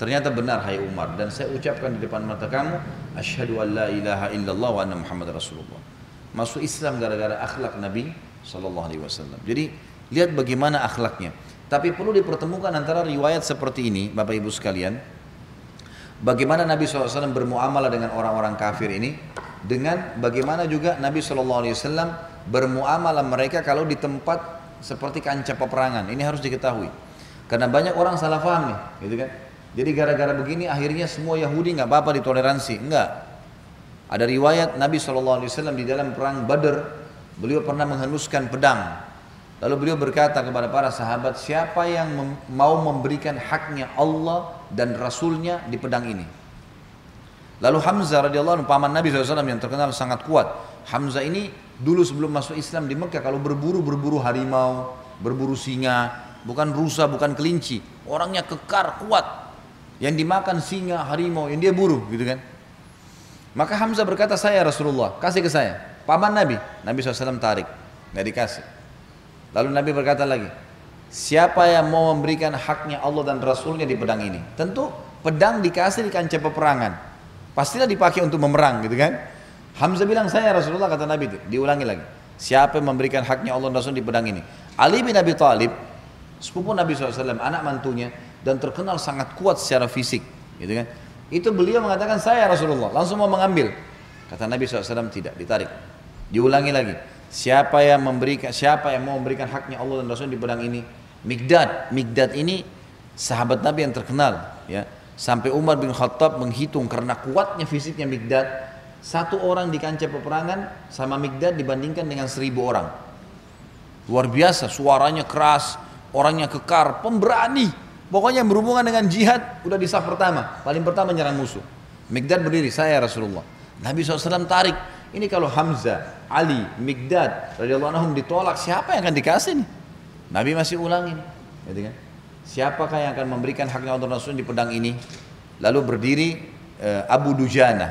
Ternyata benar hai Umar dan saya ucapkan di depan mata kamu asyhadu an la ilaha illallah wa anna Muhammad Rasulullah. Masuk Islam gara-gara akhlak Nabi sallallahu alaihi wasallam. Jadi lihat bagaimana akhlaknya. Tapi perlu dipertemukan antara riwayat seperti ini Bapak Ibu sekalian. Bagaimana Nabi SAW bermuamalah dengan orang-orang kafir ini dengan bagaimana juga Nabi SAW bermuamalah mereka kalau di tempat seperti kancah peperangan. Ini harus diketahui. Karena banyak orang salah paham nih, gitu kan? Jadi gara-gara begini akhirnya semua Yahudi nggak apa-apa ditoleransi. Enggak. Ada riwayat Nabi SAW di dalam perang Badr, beliau pernah menghenuskan pedang. Lalu beliau berkata kepada para sahabat, siapa yang mem mau memberikan haknya Allah dan Rasulnya di pedang ini? Lalu Hamzah radhiyallahu anhu paman Nabi SAW yang terkenal sangat kuat. Hamzah ini dulu sebelum masuk Islam di Mekah kalau berburu berburu harimau, berburu singa, bukan rusa, bukan kelinci. Orangnya kekar, kuat yang dimakan singa, harimau, yang dia buru gitu kan. Maka Hamzah berkata, saya Rasulullah, kasih ke saya. Paman Nabi, Nabi SAW tarik, nggak dikasih. Lalu Nabi berkata lagi, siapa yang mau memberikan haknya Allah dan Rasulnya di pedang ini? Tentu pedang dikasih di kancah peperangan. Pastilah dipakai untuk memerang gitu kan. Hamzah bilang, saya Rasulullah kata Nabi itu. Diulangi lagi. Siapa yang memberikan haknya Allah dan Rasul di pedang ini? Ali bin Abi Thalib, sepupu Nabi SAW, anak mantunya, dan terkenal sangat kuat secara fisik, gitu kan? Itu beliau mengatakan saya Rasulullah, langsung mau mengambil. Kata Nabi SAW tidak, ditarik. Diulangi lagi. Siapa yang memberikan, siapa yang mau memberikan haknya Allah dan Rasul di pedang ini? Migdad. Migdad ini sahabat Nabi yang terkenal, ya. Sampai Umar bin Khattab menghitung karena kuatnya fisiknya Migdad, satu orang di kancah peperangan sama Migdad dibandingkan dengan seribu orang. Luar biasa, suaranya keras, orangnya kekar, pemberani, Pokoknya berhubungan dengan jihad udah di saf pertama. Paling pertama nyerang musuh. Migdad berdiri, saya Rasulullah. Nabi SAW tarik. Ini kalau Hamzah, Ali, Migdad, radhiyallahu anhum ditolak, siapa yang akan dikasih nih? Nabi masih ulangin. Gitu kan? Siapakah yang akan memberikan haknya untuk Rasul di pedang ini? Lalu berdiri uh, Abu Dujana,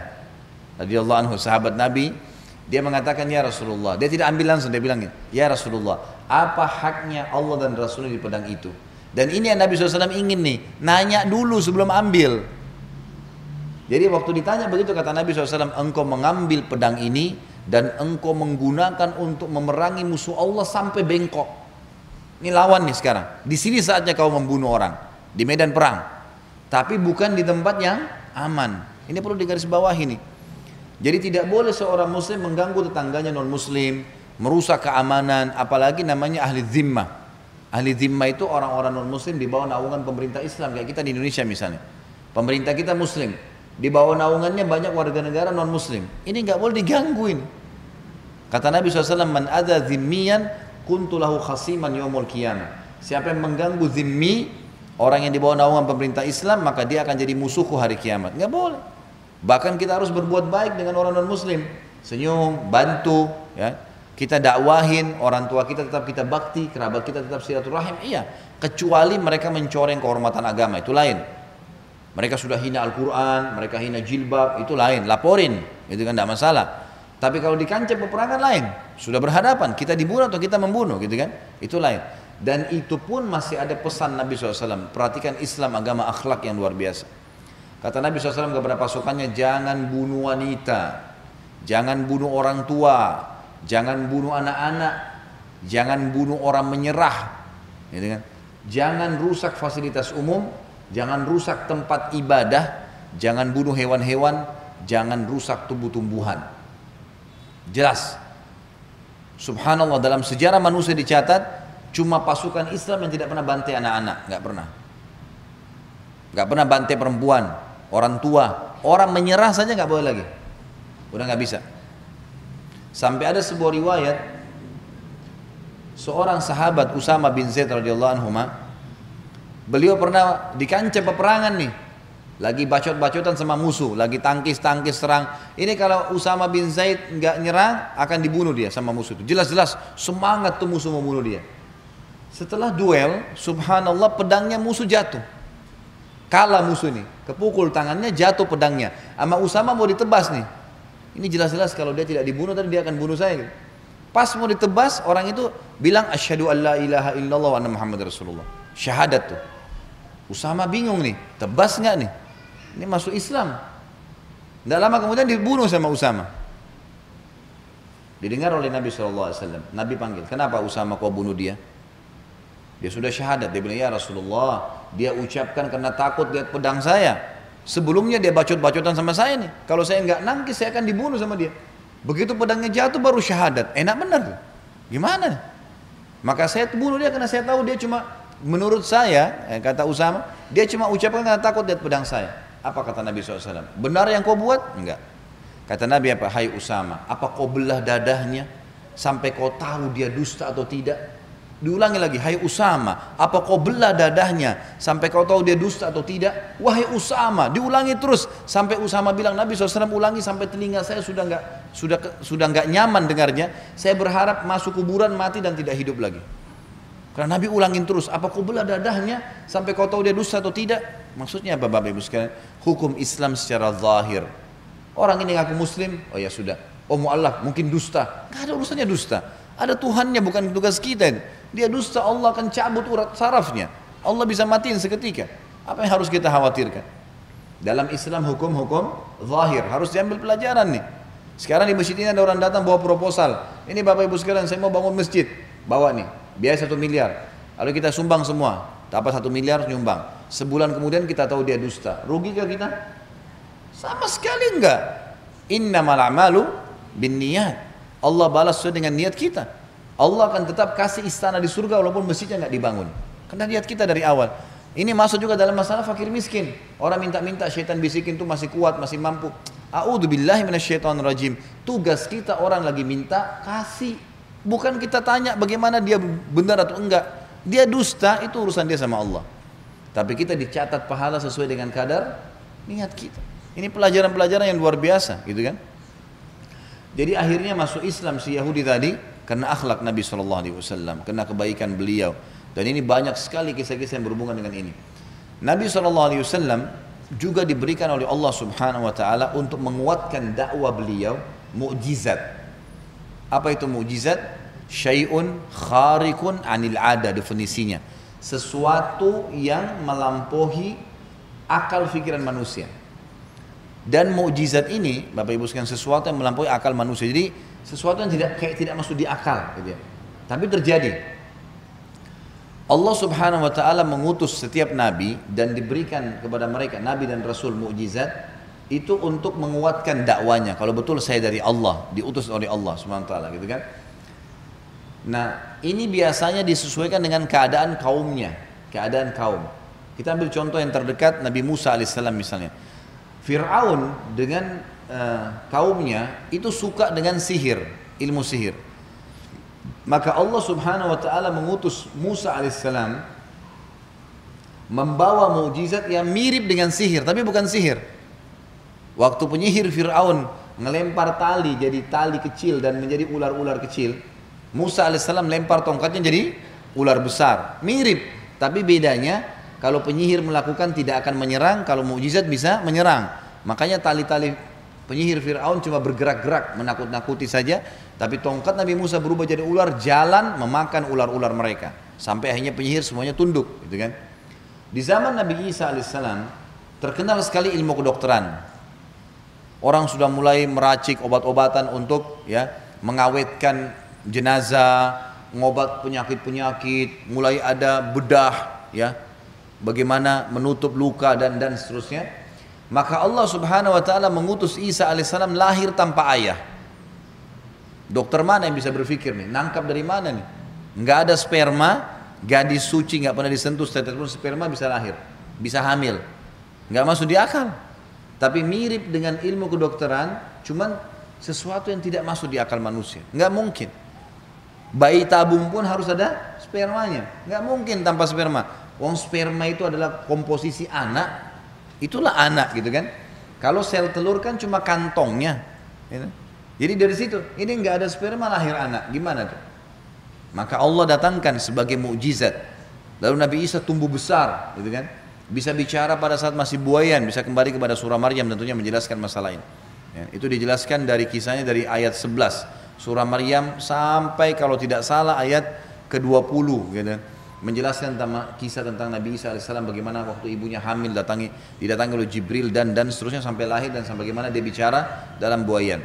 radhiyallahu anhu, sahabat Nabi. Dia mengatakan, ya Rasulullah. Dia tidak ambil langsung, dia bilang, ya Rasulullah, apa haknya Allah dan Rasulnya di pedang itu? Dan ini yang Nabi SAW ingin nih, nanya dulu sebelum ambil. Jadi waktu ditanya begitu kata Nabi SAW, engkau mengambil pedang ini dan engkau menggunakan untuk memerangi musuh Allah sampai bengkok. Ini lawan nih sekarang. Di sini saatnya kau membunuh orang di medan perang. Tapi bukan di tempat yang aman. Ini perlu digarisbawahi nih. Jadi tidak boleh seorang muslim mengganggu tetangganya non muslim, merusak keamanan, apalagi namanya ahli zimmah. Ahli zimma itu orang-orang non muslim di bawah naungan pemerintah Islam kayak kita di Indonesia misalnya. Pemerintah kita muslim, di bawah naungannya banyak warga negara non muslim. Ini nggak boleh digangguin. Kata Nabi SAW, man ada zimmiyan kuntulahu khasiman yomul qiyamah. Siapa yang mengganggu zimmi, orang yang di bawah naungan pemerintah Islam, maka dia akan jadi musuhku hari kiamat. Nggak boleh. Bahkan kita harus berbuat baik dengan orang non muslim. Senyum, bantu, ya kita dakwahin, orang tua kita tetap kita bakti, kerabat kita tetap silaturahim, iya. Kecuali mereka mencoreng kehormatan agama, itu lain. Mereka sudah hina Al-Quran, mereka hina jilbab, itu lain. Laporin, itu kan tidak masalah. Tapi kalau di kancah peperangan lain, sudah berhadapan, kita dibunuh atau kita membunuh, gitu kan? Itu lain. Dan itu pun masih ada pesan Nabi SAW. Perhatikan Islam agama akhlak yang luar biasa. Kata Nabi SAW kepada pasukannya, jangan bunuh wanita, jangan bunuh orang tua, jangan bunuh anak-anak, jangan bunuh orang menyerah, gitu kan? Jangan rusak fasilitas umum, jangan rusak tempat ibadah, jangan bunuh hewan-hewan, jangan rusak tumbuh-tumbuhan. Jelas. Subhanallah dalam sejarah manusia dicatat cuma pasukan Islam yang tidak pernah bantai anak-anak, nggak pernah. Nggak pernah bantai perempuan, orang tua, orang menyerah saja nggak boleh lagi. Udah nggak bisa. Sampai ada sebuah riwayat seorang sahabat Usama bin Zaid radhiyallahu anhu beliau pernah di kancah peperangan nih lagi bacot-bacotan sama musuh, lagi tangkis-tangkis serang. Ini kalau Usama bin Zaid nggak nyerang, akan dibunuh dia sama musuh itu. Jelas-jelas semangat tuh musuh mau bunuh dia. Setelah duel, subhanallah pedangnya musuh jatuh. Kalah musuh ini, kepukul tangannya jatuh pedangnya. Sama Usama mau ditebas nih. Ini jelas-jelas kalau dia tidak dibunuh tadi dia akan bunuh saya. Pas mau ditebas, orang itu bilang asyhadu alla ilaha illallah wa anna Muhammad Rasulullah. Syahadat tuh. Usama bingung nih, tebas nggak nih? Ini masuk Islam. Tidak lama kemudian dibunuh sama Usama. Didengar oleh Nabi SAW. Nabi panggil, kenapa Usama kau bunuh dia? Dia sudah syahadat. Dia bilang, ya Rasulullah, dia ucapkan karena takut lihat pedang saya. Sebelumnya dia bacot-bacotan sama saya nih. Kalau saya nggak nangkis, saya akan dibunuh sama dia. Begitu pedangnya jatuh baru syahadat. Enak benar. Gimana? Maka saya bunuh dia karena saya tahu dia cuma menurut saya, eh, kata Usama, dia cuma ucapkan karena takut lihat pedang saya. Apa kata Nabi SAW? Benar yang kau buat? Enggak. Kata Nabi apa? Hai Usama, apa kau belah dadahnya sampai kau tahu dia dusta atau tidak? Diulangi lagi, hai Usama, apa kau belah dadahnya sampai kau tahu dia dusta atau tidak? Wahai Usama, diulangi terus sampai Usama bilang Nabi SAW ulangi sampai telinga saya sudah nggak sudah sudah nggak nyaman dengarnya. Saya berharap masuk kuburan mati dan tidak hidup lagi. Karena Nabi ulangin terus, apa kau dadahnya sampai kau tahu dia dusta atau tidak? Maksudnya apa Bapak Ibu sekalian? Hukum Islam secara zahir. Orang ini ngaku muslim, oh ya sudah. Oh mu'allaf, mungkin dusta. Gak ada urusannya dusta. Ada Tuhannya bukan tugas kita. Dia dusta, Allah akan cabut urat sarafnya. Allah bisa matiin seketika. Apa yang harus kita khawatirkan? Dalam Islam hukum-hukum zahir. Harus diambil pelajaran nih. Sekarang di masjid ini ada orang datang bawa proposal. Ini Bapak Ibu sekalian, saya mau bangun masjid. Bawa nih biaya satu miliar. Lalu kita sumbang semua. Dapat satu miliar nyumbang. Sebulan kemudian kita tahu dia dusta. Rugi ke kita? Sama sekali enggak. Innamal amalu bin niat Allah balas sesuai dengan niat kita. Allah akan tetap kasih istana di surga walaupun masjidnya nggak dibangun. Karena niat kita dari awal. Ini masuk juga dalam masalah fakir miskin. Orang minta-minta syaitan bisikin tuh masih kuat masih mampu. A'udzubillahi rajim. Tugas kita orang lagi minta kasih Bukan kita tanya bagaimana dia benar atau enggak. Dia dusta itu urusan dia sama Allah. Tapi kita dicatat pahala sesuai dengan kadar niat kita. Ini pelajaran-pelajaran yang luar biasa, gitu kan? Jadi akhirnya masuk Islam si Yahudi tadi karena akhlak Nabi Shallallahu Alaihi Wasallam, karena kebaikan beliau. Dan ini banyak sekali kisah-kisah yang berhubungan dengan ini. Nabi Shallallahu Alaihi Wasallam juga diberikan oleh Allah Subhanahu Wa Taala untuk menguatkan dakwah beliau mukjizat apa itu mujizat? Syai'un kharikun anil ada definisinya. Sesuatu yang melampaui akal pikiran manusia. Dan mukjizat ini, Bapak Ibu sekalian, sesuatu yang melampaui akal manusia. Jadi sesuatu yang tidak kayak tidak masuk di akal, gitu ya. Tapi terjadi. Allah Subhanahu wa taala mengutus setiap nabi dan diberikan kepada mereka nabi dan rasul mukjizat itu untuk menguatkan dakwanya. Kalau betul saya dari Allah, diutus oleh Allah SWT gitu kan. Nah, ini biasanya disesuaikan dengan keadaan kaumnya, keadaan kaum. Kita ambil contoh yang terdekat Nabi Musa alaihissalam misalnya. Fir'aun dengan uh, kaumnya itu suka dengan sihir, ilmu sihir. Maka Allah Subhanahu wa taala mengutus Musa alaihissalam membawa mukjizat yang mirip dengan sihir, tapi bukan sihir Waktu penyihir Fir'aun ngelempar tali jadi tali kecil dan menjadi ular-ular kecil, Musa alaihissalam lempar tongkatnya jadi ular besar. Mirip, tapi bedanya kalau penyihir melakukan tidak akan menyerang, kalau mukjizat bisa menyerang. Makanya tali-tali penyihir Fir'aun cuma bergerak-gerak menakut-nakuti saja, tapi tongkat Nabi Musa berubah jadi ular jalan memakan ular-ular mereka. Sampai akhirnya penyihir semuanya tunduk, gitu kan? Di zaman Nabi Isa alaihissalam terkenal sekali ilmu kedokteran. Orang sudah mulai meracik obat-obatan untuk ya mengawetkan jenazah, ngobat penyakit-penyakit, mulai ada bedah ya. Bagaimana menutup luka dan dan seterusnya. Maka Allah Subhanahu wa taala mengutus Isa alaihissalam lahir tanpa ayah. Dokter mana yang bisa berpikir nih? Nangkap dari mana nih? Nggak ada sperma, gadis suci nggak pernah disentuh setetes pun sperma bisa lahir, bisa hamil. Nggak masuk di akal. Tapi mirip dengan ilmu kedokteran, cuman sesuatu yang tidak masuk di akal manusia. Nggak mungkin. Bayi tabung pun harus ada spermanya. Nggak mungkin tanpa sperma. Wong sperma itu adalah komposisi anak, itulah anak gitu kan. Kalau sel telur kan cuma kantongnya. Gitu. Jadi dari situ, ini nggak ada sperma lahir anak, gimana tuh? Maka Allah datangkan sebagai mukjizat. Lalu Nabi Isa tumbuh besar, gitu kan? Bisa bicara pada saat masih buayan, bisa kembali kepada surah Maryam tentunya menjelaskan masalah ini. Ya, itu dijelaskan dari kisahnya dari ayat 11 surah Maryam sampai kalau tidak salah ayat ke-20 gitu. Menjelaskan tentang kisah tentang Nabi Isa AS bagaimana waktu ibunya hamil datangi didatangi oleh Jibril dan dan seterusnya sampai lahir dan sampai bagaimana dia bicara dalam buayan.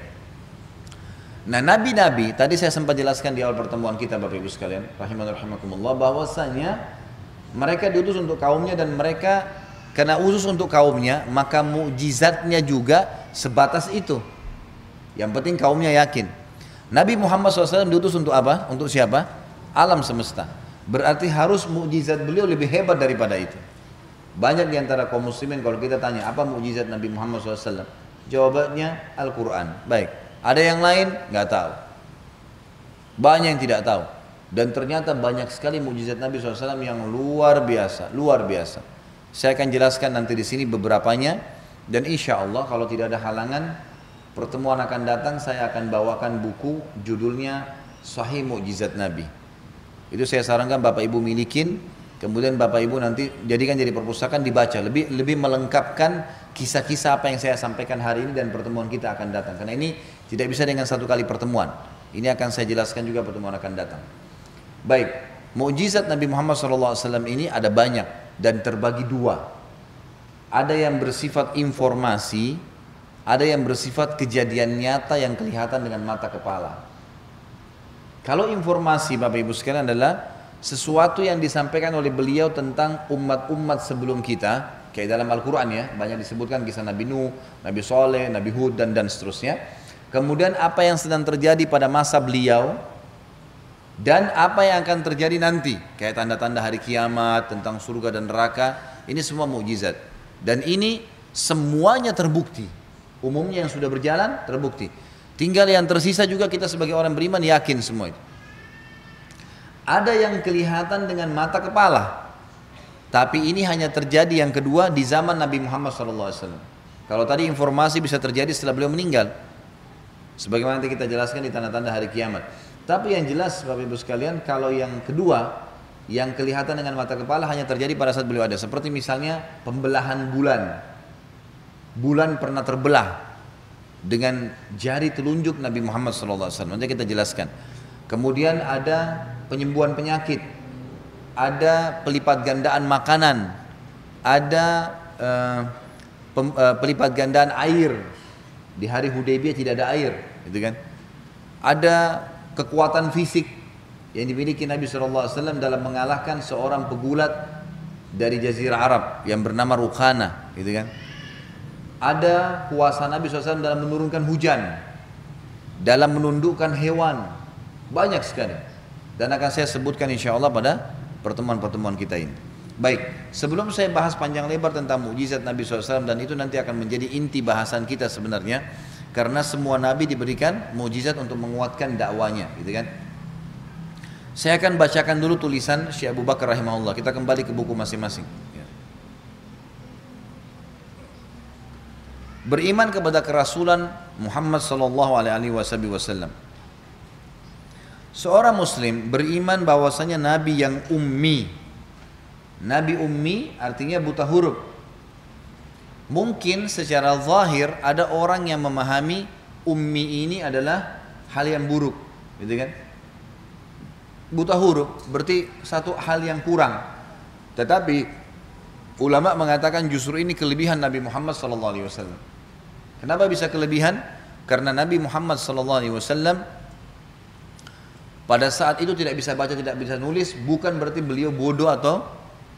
Nah nabi-nabi tadi saya sempat jelaskan di awal pertemuan kita Bapak Ibu sekalian rahimakumullah bahwasanya mereka diutus untuk kaumnya dan mereka karena usus untuk kaumnya maka mukjizatnya juga sebatas itu. Yang penting kaumnya yakin. Nabi Muhammad SAW diutus untuk apa? Untuk siapa? Alam semesta. Berarti harus mukjizat beliau lebih hebat daripada itu. Banyak di antara kaum muslimin kalau kita tanya apa mukjizat Nabi Muhammad SAW? Jawabannya Al-Quran. Baik. Ada yang lain nggak tahu. Banyak yang tidak tahu. Dan ternyata banyak sekali mujizat Nabi SAW yang luar biasa, luar biasa. Saya akan jelaskan nanti di sini beberapanya. Dan insya Allah kalau tidak ada halangan, pertemuan akan datang saya akan bawakan buku judulnya Sahih Mujizat Nabi. Itu saya sarankan Bapak Ibu milikin, kemudian Bapak Ibu nanti jadikan jadi perpustakaan dibaca, lebih lebih melengkapkan kisah-kisah apa yang saya sampaikan hari ini dan pertemuan kita akan datang. Karena ini tidak bisa dengan satu kali pertemuan. Ini akan saya jelaskan juga pertemuan akan datang. Baik, mukjizat Nabi Muhammad SAW ini ada banyak dan terbagi dua. Ada yang bersifat informasi, ada yang bersifat kejadian nyata yang kelihatan dengan mata kepala. Kalau informasi Bapak Ibu sekalian adalah sesuatu yang disampaikan oleh beliau tentang umat-umat sebelum kita, kayak dalam Al-Quran ya, banyak disebutkan kisah Nabi Nuh, Nabi Soleh, Nabi Hud dan dan seterusnya. Kemudian apa yang sedang terjadi pada masa beliau dan apa yang akan terjadi nanti? Kayak tanda-tanda hari kiamat tentang surga dan neraka. Ini semua mukjizat. Dan ini semuanya terbukti. Umumnya yang sudah berjalan terbukti. Tinggal yang tersisa juga kita sebagai orang beriman yakin semua itu. Ada yang kelihatan dengan mata kepala. Tapi ini hanya terjadi yang kedua di zaman Nabi Muhammad SAW kalau tadi informasi bisa terjadi setelah beliau meninggal. Sebagaimana nanti kita jelaskan di tanda-tanda hari kiamat. Tapi yang jelas Bapak Ibu sekalian kalau yang kedua yang kelihatan dengan mata kepala hanya terjadi pada saat beliau ada. Seperti misalnya pembelahan bulan. Bulan pernah terbelah dengan jari telunjuk Nabi Muhammad SAW. Nanti kita jelaskan. Kemudian ada penyembuhan penyakit, ada pelipat gandaan makanan, ada uh, uh, pelipat gandaan air, di hari Hudaybiyah tidak ada air, gitu kan? Ada kekuatan fisik yang dimiliki Nabi SAW dalam mengalahkan seorang pegulat dari Jazirah Arab yang bernama Rukhana, gitu kan? Ada kuasa Nabi SAW dalam menurunkan hujan, dalam menundukkan hewan, banyak sekali. Dan akan saya sebutkan insya Allah pada pertemuan-pertemuan kita ini. Baik, sebelum saya bahas panjang lebar tentang mujizat Nabi SAW dan itu nanti akan menjadi inti bahasan kita sebenarnya karena semua Nabi diberikan mujizat untuk menguatkan dakwanya, gitu kan? Saya akan bacakan dulu tulisan Syekh Abu Bakar rahimahullah. Kita kembali ke buku masing-masing. Ya. Beriman kepada kerasulan Muhammad sallallahu alaihi wasallam. Seorang muslim beriman bahwasanya nabi yang ummi Nabi ummi artinya buta huruf. Mungkin secara zahir ada orang yang memahami ummi ini adalah hal yang buruk, gitu kan? Buta huruf berarti satu hal yang kurang. Tetapi ulama mengatakan justru ini kelebihan Nabi Muhammad SAW. Kenapa bisa kelebihan? Karena Nabi Muhammad SAW pada saat itu tidak bisa baca, tidak bisa nulis, bukan berarti beliau bodoh atau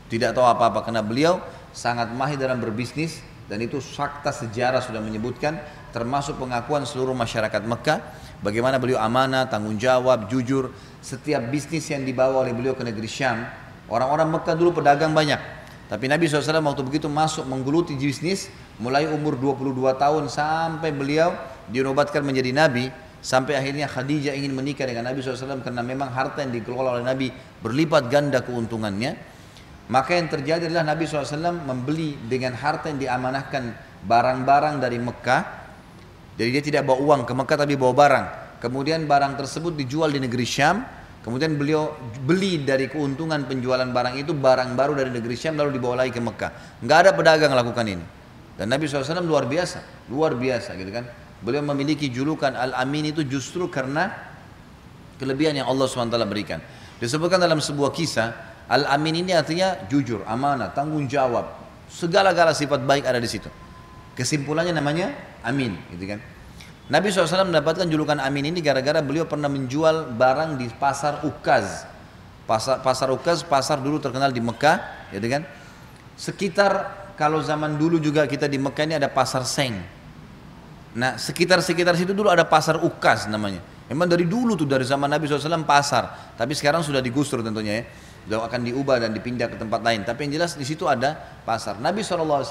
tidak tahu apa-apa karena beliau sangat mahir dalam berbisnis dan itu fakta sejarah sudah menyebutkan termasuk pengakuan seluruh masyarakat Mekah bagaimana beliau amanah, tanggung jawab, jujur. Setiap bisnis yang dibawa oleh beliau ke negeri Syam, orang-orang Mekah dulu pedagang banyak. Tapi Nabi SAW waktu begitu masuk menggeluti bisnis, mulai umur 22 tahun sampai beliau dinobatkan menjadi Nabi, sampai akhirnya Khadijah ingin menikah dengan Nabi SAW karena memang harta yang dikelola oleh Nabi berlipat ganda keuntungannya. Maka yang terjadi adalah Nabi SAW membeli dengan harta yang diamanahkan barang-barang dari Mekah. Jadi dia tidak bawa uang ke Mekah tapi bawa barang. Kemudian barang tersebut dijual di negeri Syam. Kemudian beliau beli dari keuntungan penjualan barang itu barang baru dari negeri Syam lalu dibawa lagi ke Mekah. Nggak ada pedagang lakukan ini. Dan Nabi SAW luar biasa, luar biasa gitu kan. Beliau memiliki julukan Al-Amin itu justru karena kelebihan yang Allah SWT berikan. Disebutkan dalam sebuah kisah, Al-amin ini artinya jujur, amanah, tanggung jawab. Segala-gala sifat baik ada di situ. Kesimpulannya namanya amin, gitu kan. Nabi SAW mendapatkan julukan amin ini gara-gara beliau pernah menjual barang di pasar Ukaz. Pasar, pasar Ukaz, pasar dulu terkenal di Mekah, gitu kan. Sekitar kalau zaman dulu juga kita di Mekah ini ada pasar Seng. Nah sekitar-sekitar situ dulu ada pasar Ukaz namanya. Memang dari dulu tuh dari zaman Nabi SAW pasar, tapi sekarang sudah digusur tentunya ya sudah akan diubah dan dipindah ke tempat lain. Tapi yang jelas di situ ada pasar. Nabi SAW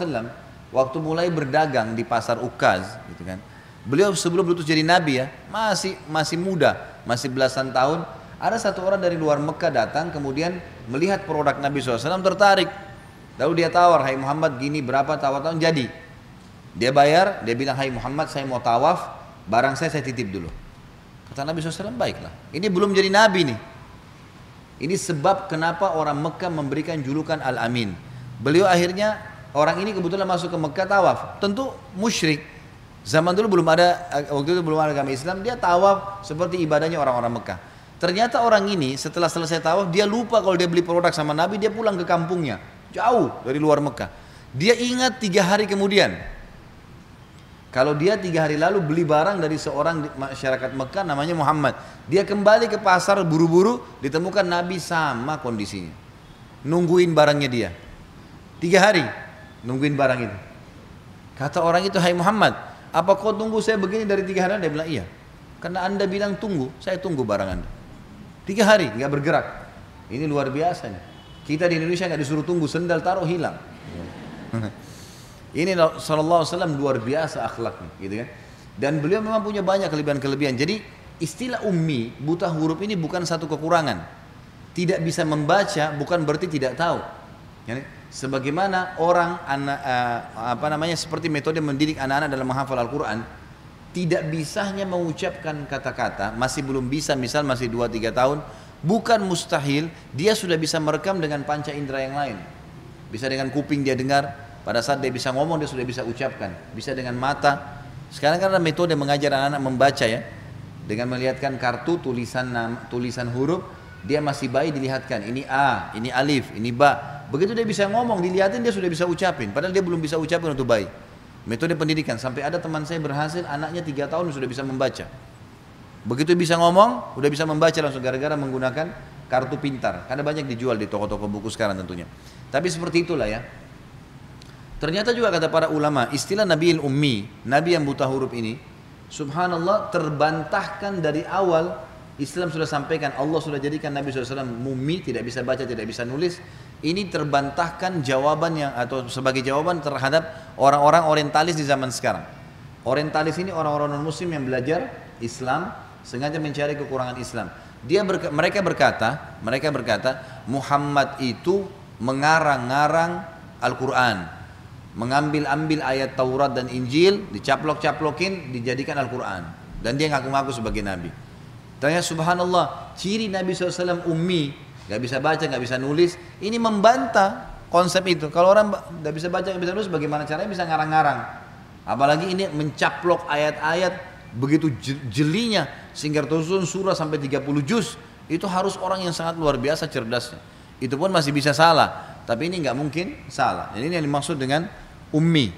waktu mulai berdagang di pasar Ukaz, gitu kan. Beliau sebelum berutus jadi nabi ya, masih masih muda, masih belasan tahun. Ada satu orang dari luar Mekah datang kemudian melihat produk Nabi SAW tertarik. Lalu dia tawar, Hai Muhammad gini berapa tawar tahun jadi. Dia bayar, dia bilang Hai Muhammad saya mau tawaf, barang saya saya titip dulu. Kata Nabi SAW baiklah. Ini belum jadi nabi nih. Ini sebab kenapa orang Mekah memberikan julukan Al-Amin. Beliau akhirnya orang ini kebetulan masuk ke Mekah tawaf. Tentu musyrik. Zaman dulu belum ada waktu itu belum ada agama Islam, dia tawaf seperti ibadahnya orang-orang Mekah. Ternyata orang ini setelah selesai tawaf dia lupa kalau dia beli produk sama Nabi dia pulang ke kampungnya jauh dari luar Mekah. Dia ingat tiga hari kemudian kalau dia tiga hari lalu beli barang dari seorang masyarakat Mekah namanya Muhammad. Dia kembali ke pasar buru-buru ditemukan Nabi sama kondisinya. Nungguin barangnya dia. Tiga hari nungguin barang itu. Kata orang itu, Hai Muhammad, apa kau tunggu saya begini dari tiga hari? Dia bilang, iya. Karena anda bilang tunggu, saya tunggu barang anda. Tiga hari, nggak bergerak. Ini luar biasa nih. Kita di Indonesia nggak disuruh tunggu, sendal taruh hilang. Ini Sallallahu Alaihi Wasallam luar biasa akhlaknya, gitu kan? Dan beliau memang punya banyak kelebihan-kelebihan. Jadi istilah ummi, buta huruf ini bukan satu kekurangan. Tidak bisa membaca bukan berarti tidak tahu. Yani, sebagaimana orang anak, uh, apa namanya seperti metode mendidik anak-anak dalam menghafal Al-Quran, tidak bisanya mengucapkan kata-kata, masih belum bisa, misal masih 2-3 tahun, bukan mustahil, dia sudah bisa merekam dengan panca indera yang lain. Bisa dengan kuping dia dengar, pada saat dia bisa ngomong dia sudah bisa ucapkan, bisa dengan mata. Sekarang kan ada metode mengajar anak-anak membaca ya. Dengan melihatkan kartu tulisan tulisan huruf, dia masih bayi dilihatkan ini A, ini alif, ini ba. Begitu dia bisa ngomong, dilihatin dia sudah bisa ucapin. Padahal dia belum bisa ucapin untuk bayi. Metode pendidikan sampai ada teman saya berhasil anaknya tiga tahun sudah bisa membaca. Begitu bisa ngomong, sudah bisa membaca langsung gara-gara menggunakan kartu pintar. Karena banyak dijual di toko-toko buku sekarang tentunya. Tapi seperti itulah ya. Ternyata juga kata para ulama, istilah Nabi Ummi, Nabi yang buta huruf ini, subhanallah terbantahkan dari awal Islam sudah sampaikan, Allah sudah jadikan Nabi SAW mumi, tidak bisa baca, tidak bisa nulis. Ini terbantahkan jawaban yang atau sebagai jawaban terhadap orang-orang orientalis di zaman sekarang. Orientalis ini orang-orang non muslim yang belajar Islam sengaja mencari kekurangan Islam. Dia berka, mereka berkata, mereka berkata Muhammad itu mengarang-ngarang Al-Qur'an mengambil-ambil ayat Taurat dan Injil, dicaplok-caplokin, dijadikan Al-Quran. Dan dia ngaku-ngaku sebagai Nabi. Tanya subhanallah, ciri Nabi SAW ummi, gak bisa baca, gak bisa nulis, ini membantah konsep itu. Kalau orang gak bisa baca, gak bisa nulis, bagaimana caranya bisa ngarang-ngarang? Apalagi ini mencaplok ayat-ayat begitu jelinya, sehingga tersusun surah sampai 30 juz, itu harus orang yang sangat luar biasa cerdasnya. Itu pun masih bisa salah, tapi ini nggak mungkin salah. Ini yang dimaksud dengan ummi.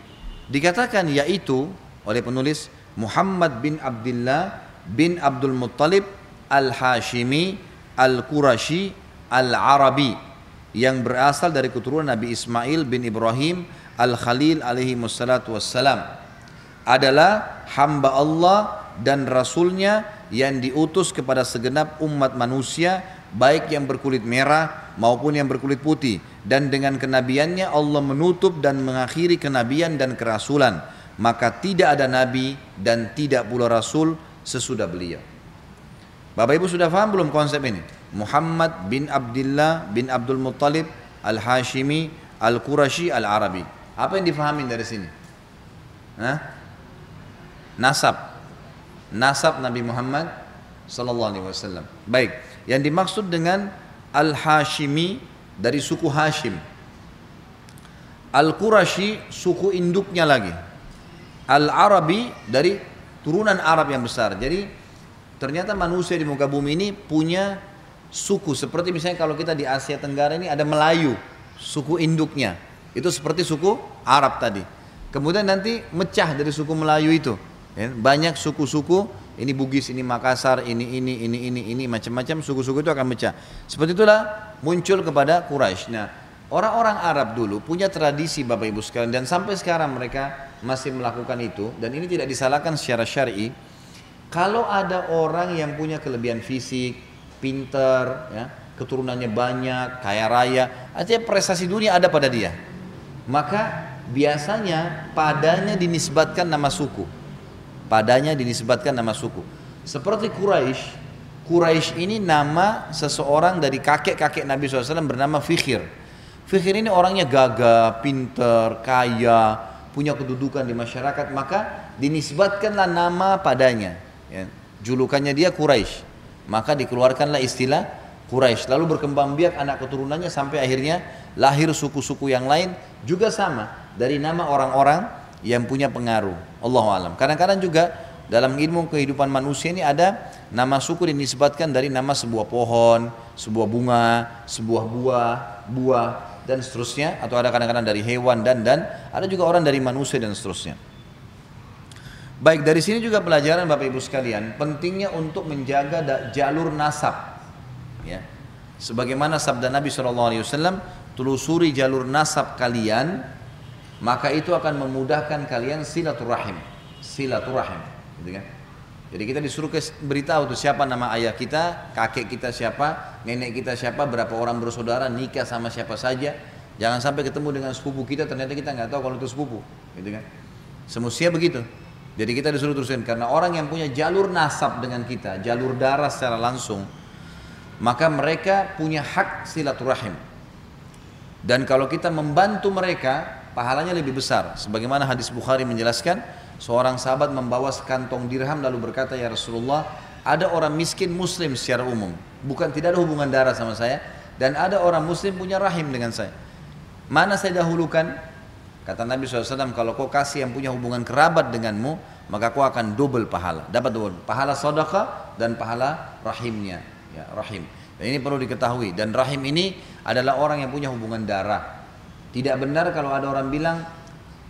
Dikatakan yaitu oleh penulis Muhammad bin Abdullah bin Abdul Muttalib Al-Hashimi Al-Qurashi Al-Arabi yang berasal dari keturunan Nabi Ismail bin Ibrahim Al-Khalil alaihi wassalatu wassalam adalah hamba Allah dan Rasulnya yang diutus kepada segenap umat manusia baik yang berkulit merah maupun yang berkulit putih dan dengan kenabiannya Allah menutup dan mengakhiri kenabian dan kerasulan. Maka tidak ada nabi dan tidak pula rasul sesudah beliau. Bapak Ibu sudah paham belum konsep ini? Muhammad bin Abdullah bin Abdul Muttalib Al-Hashimi Al-Qurashi Al-Arabi. Apa yang difahami dari sini? Hah? nasab. Nasab Nabi Muhammad sallallahu alaihi wasallam. Baik. Yang dimaksud dengan Al-Hashimi dari suku Hashim. Al-Qurashi suku induknya lagi. Al-Arabi dari turunan Arab yang besar. Jadi ternyata manusia di muka bumi ini punya suku seperti misalnya kalau kita di Asia Tenggara ini ada Melayu, suku induknya. Itu seperti suku Arab tadi. Kemudian nanti mecah dari suku Melayu itu. Ya, banyak suku-suku ini Bugis, ini Makassar, ini ini ini ini ini macam-macam suku-suku itu akan pecah. Seperti itulah muncul kepada Quraisy. Nah, orang-orang Arab dulu punya tradisi Bapak Ibu sekalian dan sampai sekarang mereka masih melakukan itu dan ini tidak disalahkan secara syar'i. Kalau ada orang yang punya kelebihan fisik, pinter, ya, keturunannya banyak, kaya raya, artinya prestasi dunia ada pada dia. Maka biasanya padanya dinisbatkan nama suku padanya dinisbatkan nama suku. Seperti Quraisy, Quraisy ini nama seseorang dari kakek-kakek Nabi SAW bernama Fikhir. Fikhir ini orangnya gagah, pinter, kaya, punya kedudukan di masyarakat, maka dinisbatkanlah nama padanya. Ya. Julukannya dia Quraisy. Maka dikeluarkanlah istilah Quraisy. Lalu berkembang biak anak keturunannya sampai akhirnya lahir suku-suku yang lain juga sama dari nama orang-orang yang punya pengaruh. Allah alam. Kadang-kadang juga dalam ilmu kehidupan manusia ini ada nama suku dinisbatkan dari nama sebuah pohon, sebuah bunga, sebuah buah, buah dan seterusnya atau ada kadang-kadang dari hewan dan dan ada juga orang dari manusia dan seterusnya. Baik dari sini juga pelajaran Bapak Ibu sekalian pentingnya untuk menjaga jalur nasab. Ya. Sebagaimana sabda Nabi SAW, telusuri jalur nasab kalian maka itu akan memudahkan kalian silaturahim. Silaturahim gitu kan? Jadi kita disuruh beritahu tuh siapa nama ayah kita kakek kita siapa nenek kita siapa berapa orang bersaudara nikah sama siapa saja. Jangan sampai ketemu dengan sepupu kita ternyata kita nggak tahu kalau itu sepupu gitu kan? Semestinya begitu. Jadi kita disuruh terusin karena orang yang punya jalur nasab dengan kita jalur darah secara langsung maka mereka punya hak silaturahim. Dan kalau kita membantu mereka pahalanya lebih besar. Sebagaimana hadis Bukhari menjelaskan, seorang sahabat membawa sekantong dirham lalu berkata, "Ya Rasulullah, ada orang miskin muslim secara umum, bukan tidak ada hubungan darah sama saya dan ada orang muslim punya rahim dengan saya. Mana saya dahulukan?" Kata Nabi SAW, kalau kau kasih yang punya hubungan kerabat denganmu, maka kau akan double pahala. Dapat double. Pahala sedekah dan pahala rahimnya. Ya, rahim. Dan ini perlu diketahui. Dan rahim ini adalah orang yang punya hubungan darah. Tidak benar kalau ada orang bilang,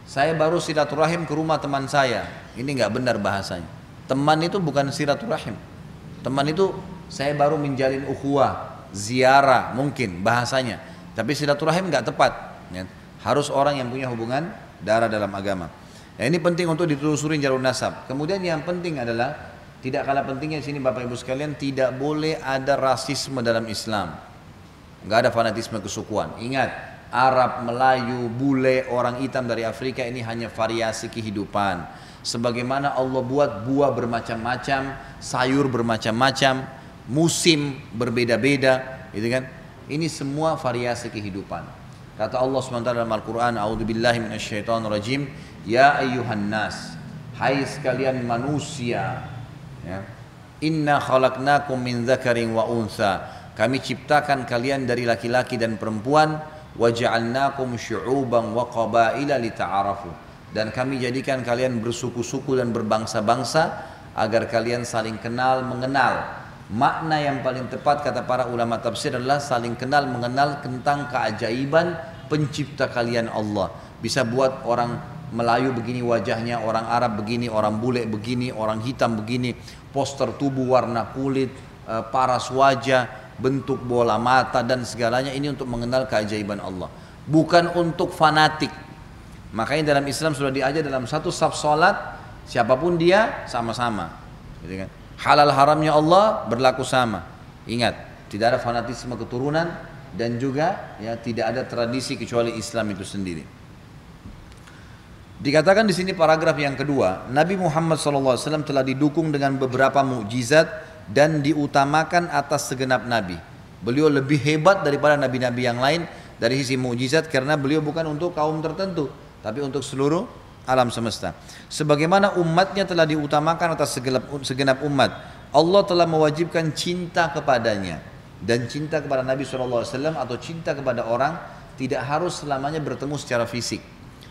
saya baru silaturahim ke rumah teman saya. Ini nggak benar bahasanya. Teman itu bukan silaturahim. Teman itu saya baru menjalin ukhuwah, ziarah mungkin bahasanya. Tapi silaturahim nggak tepat. Ya. Harus orang yang punya hubungan darah dalam agama. Ya, ini penting untuk ditelusuri jalur nasab. Kemudian yang penting adalah tidak kalah pentingnya sini Bapak Ibu sekalian tidak boleh ada rasisme dalam Islam. Nggak ada fanatisme kesukuan. Ingat, Arab, Melayu, bule, orang hitam dari Afrika ini hanya variasi kehidupan. Sebagaimana Allah buat buah bermacam-macam, sayur bermacam-macam, musim berbeda-beda, gitu kan? Ini semua variasi kehidupan. Kata Allah SWT dalam Al-Quran, A'udzubillahi rajim, Ya ayyuhan nas, hai sekalian manusia, ya. Inna khalaqnakum min dzakarin wa untha. Kami ciptakan kalian dari laki-laki dan perempuan wa dan kami jadikan kalian bersuku-suku dan berbangsa-bangsa agar kalian saling kenal mengenal. Makna yang paling tepat kata para ulama tafsir adalah saling kenal mengenal tentang keajaiban pencipta kalian Allah. Bisa buat orang Melayu begini wajahnya, orang Arab begini, orang bule begini, orang hitam begini, poster tubuh warna kulit, eh, paras wajah, bentuk bola mata dan segalanya ini untuk mengenal keajaiban Allah bukan untuk fanatik makanya dalam Islam sudah diajar dalam satu saf salat siapa pun dia sama-sama gitu kan Halal haramnya Allah berlaku sama. Ingat, tidak ada fanatisme keturunan dan juga ya tidak ada tradisi kecuali Islam itu sendiri. Dikatakan di sini paragraf yang kedua, Nabi Muhammad SAW telah didukung dengan beberapa mukjizat dan diutamakan atas segenap nabi. Beliau lebih hebat daripada nabi-nabi yang lain dari sisi mukjizat karena beliau bukan untuk kaum tertentu, tapi untuk seluruh alam semesta. Sebagaimana umatnya telah diutamakan atas segenap, segenap umat, Allah telah mewajibkan cinta kepadanya dan cinta kepada Nabi SAW atau cinta kepada orang tidak harus selamanya bertemu secara fisik.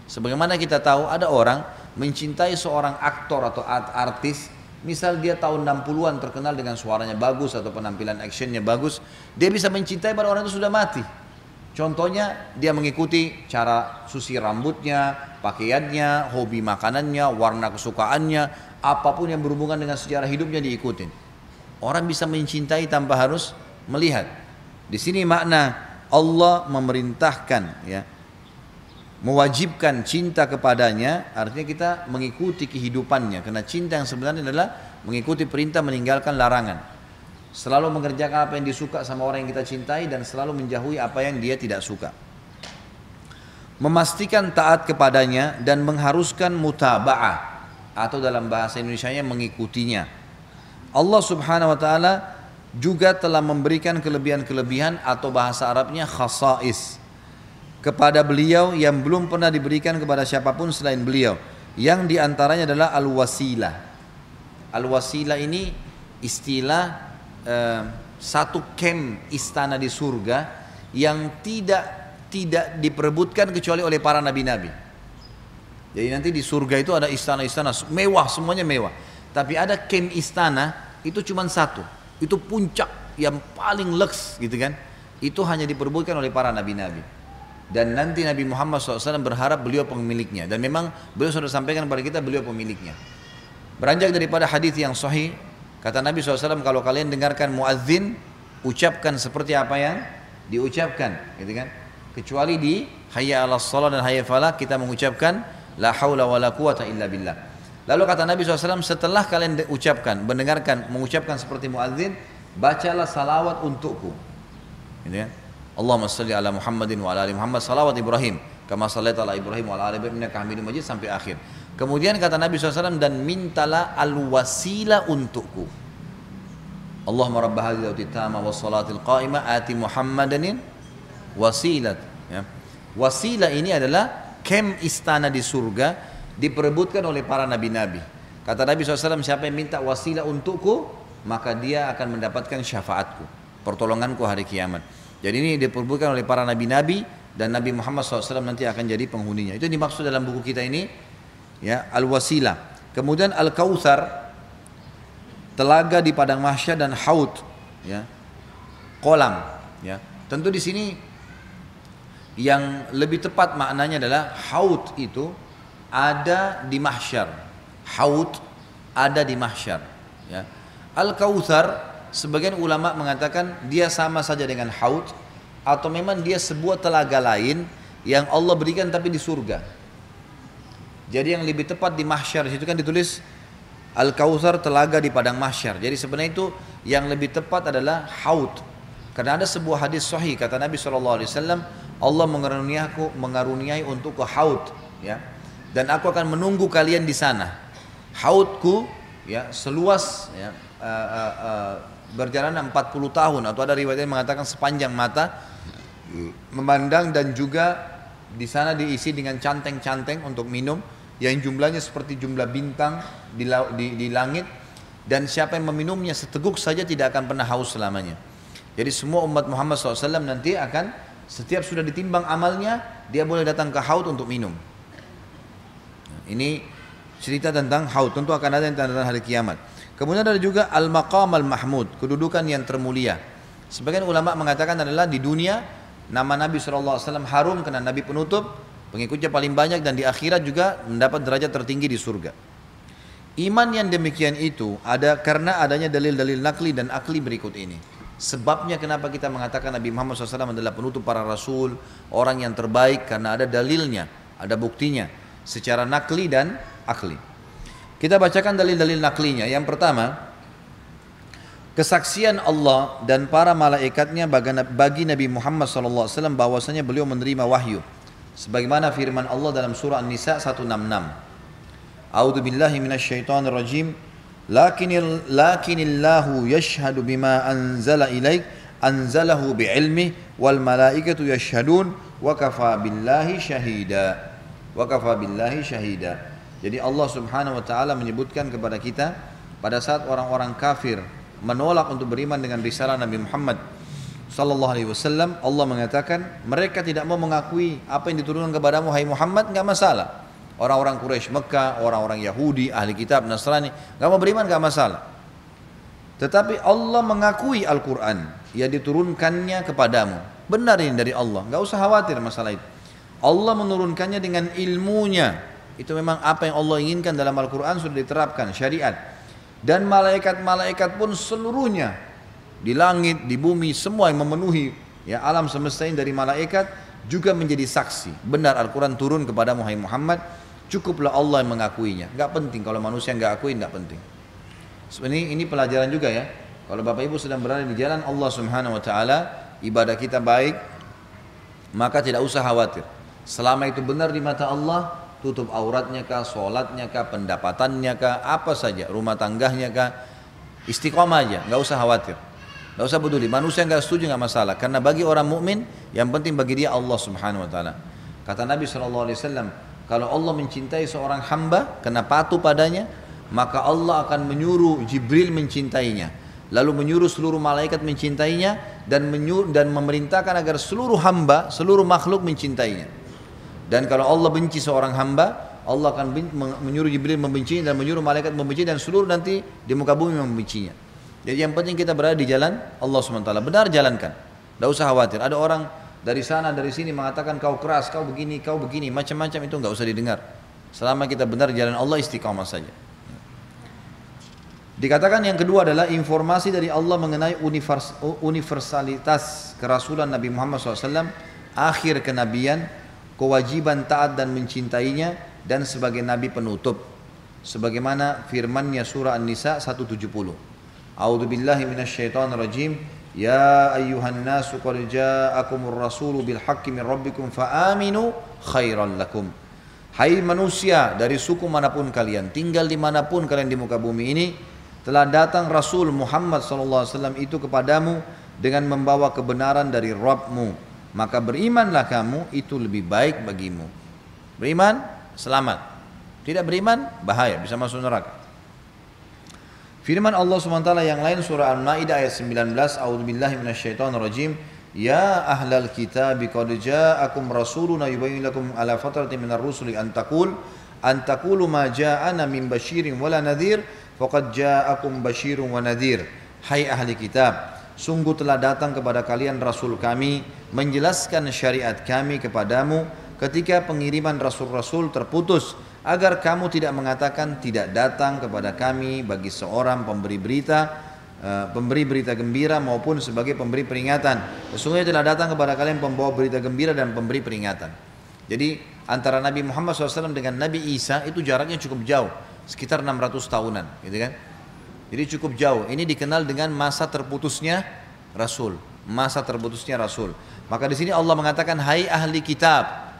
Sebagaimana kita tahu ada orang mencintai seorang aktor atau artis Misal dia tahun 60-an terkenal dengan suaranya bagus atau penampilan actionnya bagus, dia bisa mencintai pada orang itu sudah mati. Contohnya dia mengikuti cara susi rambutnya, pakaiannya, hobi makanannya, warna kesukaannya, apa pun yang berhubungan dengan sejarah hidupnya diikutin. Orang bisa mencintai tanpa harus melihat. Di sini makna Allah memerintahkan ya mewajibkan cinta kepadanya artinya kita mengikuti kehidupannya. Karena cinta yang sebenarnya adalah mengikuti perintah meninggalkan larangan. Selalu mengerjakan apa yang disuka sama orang yang kita cintai dan selalu menjauhi apa yang dia tidak suka. Memastikan taat kepadanya dan mengharuskan mutaba'ah atau dalam bahasa Indonesia mengikutinya. Allah subhanahu wa ta'ala juga telah memberikan kelebihan-kelebihan atau bahasa Arabnya khasais kepada beliau yang belum pernah diberikan kepada siapa pun selain beliau. Yang di antaranya adalah al-wasilah. Al-wasilah ini istilah eh, satu kem istana di surga yang tidak tidak diperebutkan kecuali oleh para nabi-nabi. Jadi nanti di surga itu ada istana-istana mewah semuanya mewah. Tapi ada kem istana itu cuma satu. Itu puncak yang paling leks gitu kan? Itu hanya diperebutkan oleh para nabi-nabi dan nanti Nabi Muhammad SAW berharap beliau pemiliknya. Dan memang beliau sudah sampaikan kepada kita beliau pemiliknya. Beranjak daripada hadis yang sahih kata Nabi SAW kalau kalian dengarkan muadzin ucapkan seperti apa yang diucapkan gitu kan? Kecuali di hayya ala salat dan hayya falah kita mengucapkan la haula wa la quwata illa billah lalu kata Nabi SAW setelah kalian ucapkan mendengarkan mengucapkan seperti muadzin bacalah salawat untukku gitu kan Allahumma salli ala Muhammadin wa ala ali Muhammad salawat Ibrahim kama sallaita ala Ibrahim wa ala ali Ibrahim innaka Hamidum Majid sampai akhir. Kemudian kata Nabi SAW dan mintalah al-wasila untukku. Allahumma rabb hadhihi tama wa salatil qa'imah ati Muhammadanin wasilat ya. Wasilah ini adalah kem istana di surga diperebutkan oleh para nabi-nabi. Kata Nabi SAW siapa yang minta wasilah untukku maka dia akan mendapatkan syafaatku, pertolonganku hari kiamat. Jadi ini diperbutkan oleh para nabi-nabi dan Nabi Muhammad SAW nanti akan jadi penghuninya. Itu dimaksud dalam buku kita ini ya al-wasilah. Kemudian al-kautsar telaga di padang mahsyar dan haud ya kolam ya. Tentu di sini yang lebih tepat maknanya adalah haud itu ada di mahsyar. Haud ada di mahsyar ya. Al-kautsar Sebagian ulama mengatakan dia sama saja dengan haud atau memang dia sebuah telaga lain yang Allah berikan tapi di surga. Jadi yang lebih tepat di mahsyar itu kan ditulis Al-Kautsar telaga di padang mahsyar. Jadi sebenarnya itu yang lebih tepat adalah haud. Karena ada sebuah hadis sahih kata Nabi SAW Allah mengaruniai aku mengaruniai untuk ke haud ya. Dan aku akan menunggu kalian di sana. Haudku ya seluas ya, uh, uh, uh, berjalan 40 tahun atau ada riwayat yang mengatakan sepanjang mata memandang dan juga di sana diisi dengan canteng-canteng untuk minum yang jumlahnya seperti jumlah bintang di, di, di langit dan siapa yang meminumnya seteguk saja tidak akan pernah haus selamanya. Jadi semua umat Muhammad SAW nanti akan setiap sudah ditimbang amalnya dia boleh datang ke haud untuk minum. Ini cerita tentang haud tentu akan ada yang tentang hari kiamat. Kemudian ada juga al-maqam al-mahmud, kedudukan yang termulia. Sebagian ulama mengatakan adalah di dunia nama Nabi SAW harum karena Nabi penutup, pengikutnya paling banyak dan di akhirat juga mendapat derajat tertinggi di surga. Iman yang demikian itu ada karena adanya dalil-dalil nakli dan akli berikut ini. Sebabnya kenapa kita mengatakan Nabi Muhammad SAW adalah penutup para rasul, orang yang terbaik karena ada dalilnya, ada buktinya secara nakli dan akli. Kita bacakan dalil-dalil naklinya. Yang pertama, Kesaksian Allah dan para malaikatnya bagi Nabi Muhammad SAW bahwasanya beliau menerima wahyu. Sebagaimana firman Allah dalam surah An-Nisa 166. A'udzu billahi minasyaitonir rajim. Lakinil lakinillahu yashhadu bima anzala ilaik anzalahu bi'ilmi wal malaikatu yashhadun wa kafa billahi syahida. Wa kafa billahi syahida. Jadi Allah Subhanahu wa taala menyebutkan kepada kita pada saat orang-orang kafir menolak untuk beriman dengan risalah Nabi Muhammad sallallahu alaihi wasallam Allah mengatakan mereka tidak mau mengakui apa yang diturunkan kepadamu hai Muhammad nggak masalah. Orang-orang Quraisy Mekah orang-orang Yahudi ahli kitab Nasrani nggak mau beriman nggak masalah. Tetapi Allah mengakui Al-Quran yang diturunkannya kepadamu. Benar ini dari Allah nggak usah khawatir masalah itu. Allah menurunkannya dengan ilmunya itu memang apa yang Allah inginkan dalam Al-Quran sudah diterapkan syariat dan malaikat-malaikat pun seluruhnya di langit, di bumi, semua yang memenuhi ya alam semesta ini dari malaikat juga menjadi saksi. Benar Al-Quran turun kepada Muhammad cukuplah Allah yang mengakuinya. Gak penting kalau manusia nggak akuin gak penting. Sebenarnya ini pelajaran juga ya. Kalau Bapak Ibu sedang berada di jalan Allah Subhanahu wa taala, ibadah kita baik, maka tidak usah khawatir. Selama itu benar di mata Allah, tutup auratnya kah, sholatnya kah, pendapatannya kah, apa saja, rumah tangganya kah, istiqomah aja, nggak usah khawatir, nggak usah peduli. Manusia nggak setuju nggak masalah, karena bagi orang mukmin yang penting bagi dia Allah Subhanahu Wa Taala. Kata Nabi saw, kalau Allah mencintai seorang hamba, kena patuh padanya, maka Allah akan menyuruh Jibril mencintainya, lalu menyuruh seluruh malaikat mencintainya dan menyuruh dan memerintahkan agar seluruh hamba, seluruh makhluk mencintainya. Dan kalau Allah benci seorang hamba, Allah akan menyuruh Jibril membencinya dan menyuruh malaikat membenci dan seluruh nanti di muka bumi membencinya. Jadi yang penting kita berada di jalan Allah SWT. Benar jalankan. Tidak usah khawatir. Ada orang dari sana dari sini mengatakan kau keras, kau begini, kau begini, macam-macam itu nggak usah didengar. Selama kita benar jalan Allah istiqamah saja. Dikatakan yang kedua adalah informasi dari Allah mengenai universalitas kerasulan Nabi Muhammad SAW, akhir kenabian, kewajiban taat dan mencintainya dan sebagai nabi penutup. Sebagaimana firman-Nya surah An-Nisa 170 A'udzu billahi minasyaitonir rajim Ya ayyuhan nasu qad ja'akumur rasulu bil haqqi min rabbikum fa'aminu khairan lakum. Hai manusia dari suku mana pun kalian tinggal di mana pun kalian di muka bumi ini telah datang Rasul Muhammad SAW itu kepadamu dengan membawa kebenaran dari Rabbmu maka berimanlah kamu itu lebih baik bagimu. Beriman, selamat. Tidak beriman, bahaya, bisa masuk neraka. Firman Allah SWT yang lain surah Al-Maidah ayat 19, A'udzubillahi minasyaitonirrajim. Ya ahlal kitab qad ja'akum rasuluna yubayyin lakum ala fatratin minar rusuli an taqul an taqulu ma ja'ana min basyirin wala nadhir faqad ja'akum basyirun wa nadhir. Hai ahli kitab, Sungguh telah datang kepada kalian Rasul kami menjelaskan syariat kami kepadamu ketika pengiriman Rasul-Rasul terputus agar kamu tidak mengatakan tidak datang kepada kami bagi seorang pemberi berita uh, pemberi berita gembira maupun sebagai pemberi peringatan. Sesungguhnya telah datang kepada kalian pembawa berita gembira dan pemberi peringatan. Jadi antara Nabi Muhammad SAW dengan Nabi Isa itu jaraknya cukup jauh, sekitar 600 tahunan, gitu kan? Jadi cukup jauh. Ini dikenal dengan masa terputusnya Rasul. Masa terputusnya Rasul. Maka di sini Allah mengatakan, Hai ahli kitab,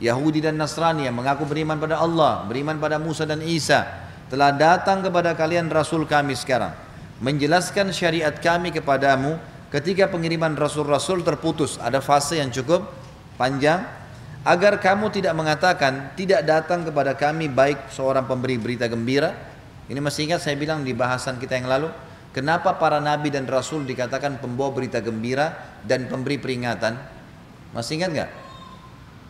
Yahudi dan Nasrani yang mengaku beriman pada Allah, beriman pada Musa dan Isa, telah datang kepada kalian Rasul kami sekarang. Menjelaskan syariat kami kepadamu ketika pengiriman Rasul-Rasul terputus. Ada fase yang cukup panjang. Agar kamu tidak mengatakan, tidak datang kepada kami baik seorang pemberi berita gembira, ini masih ingat saya bilang di bahasan kita yang lalu, kenapa para nabi dan rasul dikatakan pembawa berita gembira dan pemberi peringatan? Masih ingat nggak?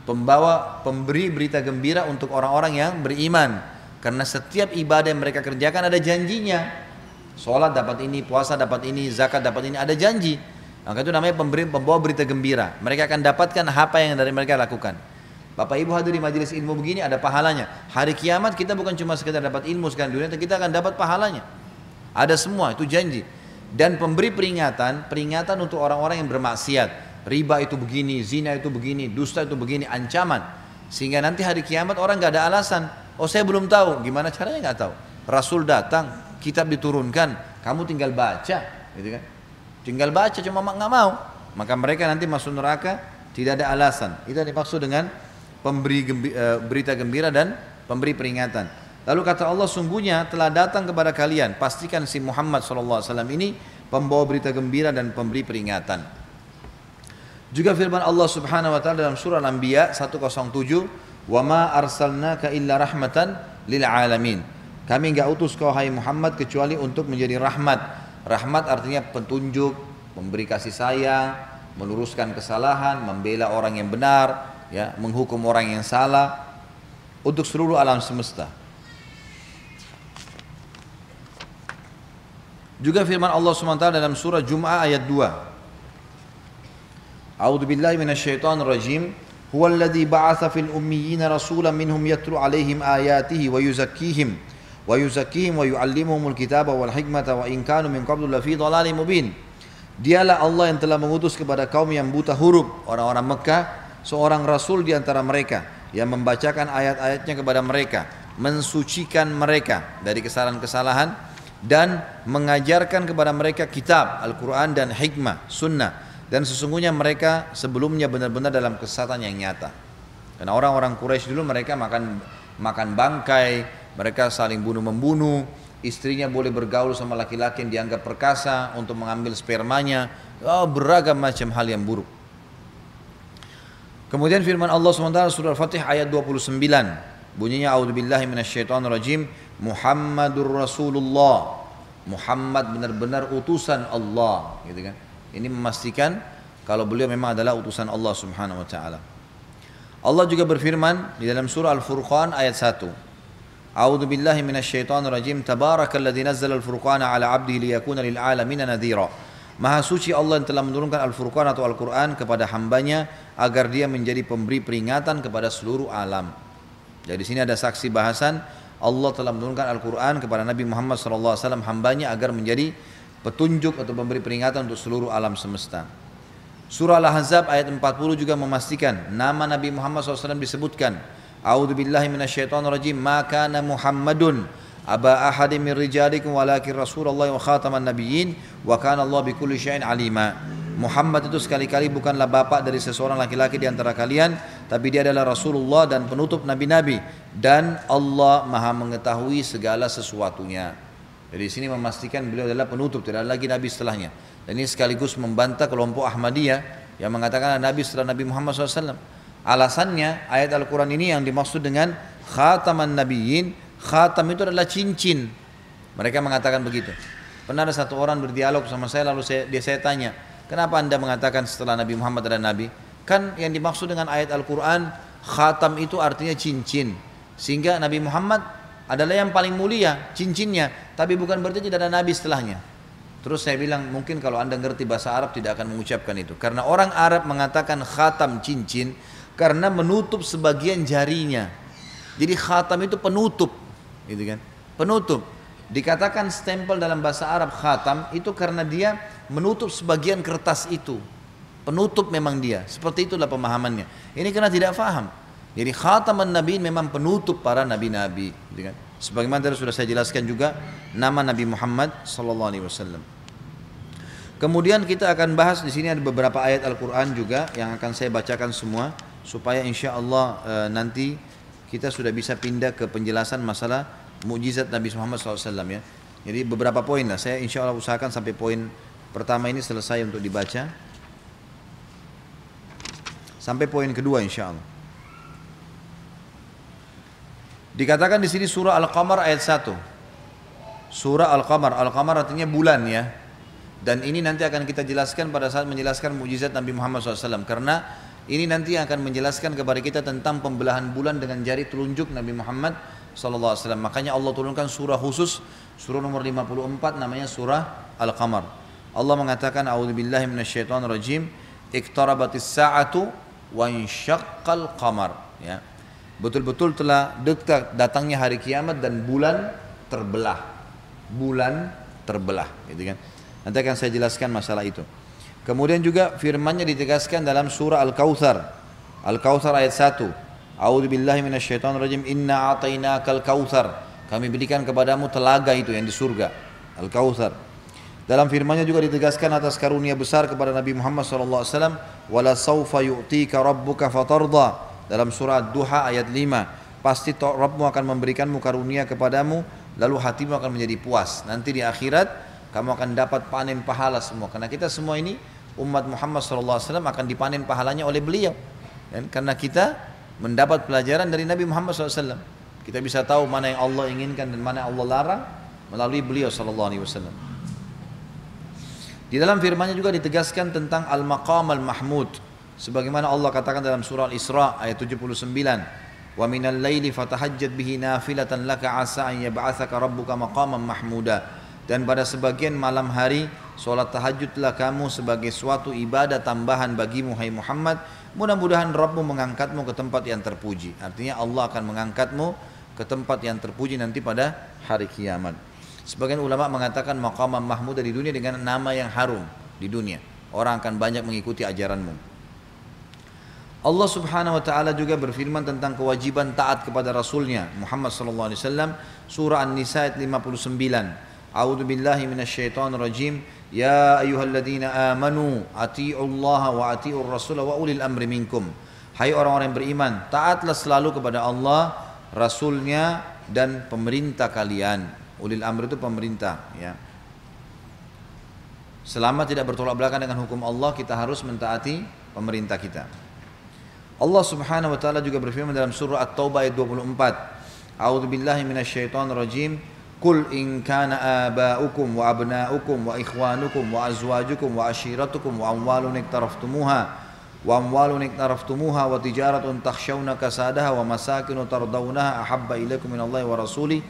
Pembawa pemberi berita gembira untuk orang-orang yang beriman. Karena setiap ibadah yang mereka kerjakan ada janjinya. Sholat dapat ini, puasa dapat ini, zakat dapat ini, ada janji. Maka itu namanya pemberi, pembawa berita gembira. Mereka akan dapatkan apa yang dari mereka lakukan. Bapak Ibu hadir di majelis ilmu begini ada pahalanya. Hari kiamat kita bukan cuma sekedar dapat ilmu sekarang dunia, kita akan dapat pahalanya. Ada semua, itu janji. Dan pemberi peringatan, peringatan untuk orang-orang yang bermaksiat. Riba itu begini, zina itu begini, dusta itu begini, ancaman. Sehingga nanti hari kiamat orang gak ada alasan. Oh saya belum tahu, gimana caranya gak tahu. Rasul datang, kitab diturunkan, kamu tinggal baca. gitu kan. Tinggal baca cuma nggak mau, maka mereka nanti masuk neraka tidak ada alasan. Itu yang dimaksud dengan pemberi gembi, uh, berita gembira dan pemberi peringatan. Lalu kata Allah sungguhnya telah datang kepada kalian pastikan si Muhammad SAW ini pembawa berita gembira dan pemberi peringatan. Juga firman Allah Subhanahu wa taala dalam surah Al-Anbiya 107, "Wa ma arsalnaka illa rahmatan lil alamin." Kami enggak utus kau hai Muhammad kecuali untuk menjadi rahmat. Rahmat artinya petunjuk, memberi kasih sayang, meluruskan kesalahan, membela orang yang benar, ya, menghukum orang yang salah untuk seluruh alam semesta. Juga firman Allah SWT dalam surah Jum'ah ayat 2. A'udzu billahi minasyaitonir rajim. Huwa alladhi ba'atha fil ummiyina rasulan minhum yatlu 'alaihim ayatihi wa yuzakkihim wa yuzakkihim wa yu'allimuhumul kitaba wal hikmata wa in kanu min qablu lafi dhalalin mubin. Dialah Allah yang telah mengutus kepada kaum yang buta huruf, orang-orang Mekah, seorang rasul di antara mereka yang membacakan ayat-ayatnya kepada mereka, mensucikan mereka dari kesalahan-kesalahan dan mengajarkan kepada mereka kitab Al-Quran dan hikmah, sunnah. Dan sesungguhnya mereka sebelumnya benar-benar dalam kesesatan yang nyata. Karena orang-orang Quraisy dulu mereka makan makan bangkai mereka saling bunuh membunuh istrinya boleh bergaul sama laki-laki yang dianggap perkasa untuk mengambil spermanya. Oh, beragam macam hal yang buruk kemudian firman Allah SWT surah Al-Fatih ayat 29 bunyinya a'udzubillahi minasyaitonirrajim Muhammadur Rasulullah. Muhammad benar-benar utusan Allah, gitu kan. Ini memastikan kalau beliau memang adalah utusan Allah Subhanahu wa taala. Allah juga berfirman di dalam surah Al-Furqan ayat 1. A'udzu billahi minasyaitonir rajim. Tabarakalladzi nazzala al-furqana 'ala 'abdihi liyakuna lil 'alamin nadhira. Maha suci Allah yang telah menurunkan Al-Furqan atau Al-Quran kepada hambanya agar dia menjadi pemberi peringatan kepada seluruh alam. Jadi sini ada saksi bahasan Allah telah menurunkan Al-Quran kepada Nabi Muhammad SAW hambanya agar menjadi petunjuk atau memberi peringatan untuk seluruh alam semesta. Surah Al-Ahzab ayat 40 juga memastikan nama Nabi Muhammad SAW disebutkan. A'udzu billahi minasyaitonir rajim. Ma kana Muhammadun aba ahadin min rijalikum walakin Rasulullah wa khataman nabiyyin wa kana Allah bikulli syai'in alima. Muhammad itu sekali-kali bukanlah bapak dari seseorang laki-laki di antara kalian, tapi dia adalah Rasulullah dan penutup nabi-nabi dan Allah Maha mengetahui segala sesuatunya. Jadi sini memastikan beliau adalah penutup, tidak ada lagi nabi setelahnya. Dan ini sekaligus membantah kelompok Ahmadiyah yang mengatakan nabi setelah Nabi Muhammad SAW. Alasannya ayat Al-Quran ini yang dimaksud dengan khataman nabiyyin, khatam itu adalah cincin. Mereka mengatakan begitu. Pernah ada satu orang berdialog sama saya lalu saya, dia saya tanya, Kenapa anda mengatakan setelah Nabi Muhammad ada Nabi? Kan yang dimaksud dengan ayat Al-Quran, khatam itu artinya cincin. Sehingga Nabi Muhammad adalah yang paling mulia cincinnya. Tapi bukan berarti tidak ada Nabi setelahnya. Terus saya bilang mungkin kalau anda ngerti bahasa Arab tidak akan mengucapkan itu. Karena orang Arab mengatakan khatam cincin karena menutup sebagian jarinya. Jadi khatam itu penutup. Gitu kan? Penutup. Dikatakan stempel dalam bahasa Arab khatam itu karena dia menutup sebagian kertas itu. Penutup memang dia. Seperti itulah pemahamannya. Ini karena tidak faham. Jadi khataman nabi memang penutup para nabi-nabi. Gitu kan? Sebagaimana tadi sudah saya jelaskan juga nama Nabi Muhammad sallallahu alaihi wasallam. Kemudian kita akan bahas di sini ada beberapa ayat Al-Qur'an juga yang akan saya bacakan semua supaya insya Allah e, nanti kita sudah bisa pindah ke penjelasan masalah mujizat Nabi Muhammad SAW ya. Jadi beberapa poin lah. Saya insya Allah usahakan sampai poin pertama ini selesai untuk dibaca. Sampai poin kedua insya Allah. Dikatakan di sini surah Al-Qamar ayat 1. Surah Al-Qamar, Al-Qamar artinya bulan ya. Dan ini nanti akan kita jelaskan pada saat menjelaskan mujizat Nabi Muhammad SAW. Karena ini nanti akan menjelaskan kepada kita tentang pembelahan bulan dengan jari telunjuk Nabi Muhammad SAW. Makanya Allah turunkan surah khusus, surah nomor 54 namanya surah Al-Qamar. Allah mengatakan a'udzubillahi minasyaitonirrajim iqtarabatis sa'atu wa insyaqqal qamar ya. Betul-betul telah dekat datangnya hari kiamat dan bulan terbelah. Bulan terbelah gitu kan. Nanti akan saya jelaskan masalah itu. Kemudian juga firman-Nya ditegaskan dalam surah Al-Kautsar. Al-Kautsar ayat 1. A'udzubillahi minasyaitonirrajim inna a'tainakal kautsar. Kami berikan kepadamu telaga itu yang di surga. Al-Kautsar. Dalam firman-Nya juga ditegaskan atas karunia besar kepada Nabi Muhammad SAW. Wala saufa yu'tika rabbuka fatarda. Dalam surah Duha ayat 5. Pasti Rabbmu akan memberikanmu karunia kepadamu. Lalu hatimu akan menjadi puas. Nanti di akhirat kamu akan dapat panen pahala semua. Karena kita semua ini umat Muhammad SAW akan dipanen pahalanya oleh beliau. Dan karena kita mendapat pelajaran dari Nabi Muhammad SAW. Kita bisa tahu mana yang Allah inginkan dan mana yang Allah larang melalui beliau SAW. Di dalam firman-Nya juga ditegaskan tentang al-maqam al-mahmud. Sebagaimana Allah katakan dalam surah Al-Isra ayat 79. Wa minal laili fatahajjat bihi nafilatan laka asa an rabbuka maqaman mahmuda. Dan pada sebagian malam hari solat tahajudlah kamu sebagai suatu ibadah tambahan bagimu hai Muhammad. Mudah-mudahan Rabbmu mengangkatmu ke tempat yang terpuji. Artinya Allah akan mengangkatmu ke tempat yang terpuji nanti pada hari kiamat. Sebagian ulama mengatakan maqamah mahmud di dunia dengan nama yang harum di dunia. Orang akan banyak mengikuti ajaranmu. Allah Subhanahu wa taala juga berfirman tentang kewajiban taat kepada rasulnya Muhammad sallallahu alaihi wasallam surah An-Nisa ayat 59. A'udzu billahi minasyaitonir rajim. Ya ayyuhalladzina amanu atiiullaha wa atiiur rasul wa ulil amri minkum. Hai orang-orang beriman, taatlah selalu kepada Allah, rasulnya dan pemerintah kalian. Ulil amr itu pemerintah ya. Selama tidak bertolak belakang dengan hukum Allah, kita harus mentaati pemerintah kita. Allah Subhanahu wa taala juga berfirman dalam surah At-Taubah ayat 24. A'udzu billahi minasyaitonir rajim. Qul in kana aba'ukum wa abna'ukum wa ikhwanukum wa azwajukum wa ashiratukum wa amwalun iktaraftumuha wa amwalun iktaraftumuha wa tijaratun takhshawna kasadaha wa masakinu tardawnaha ahabba ilaikum minallahi wa rasulih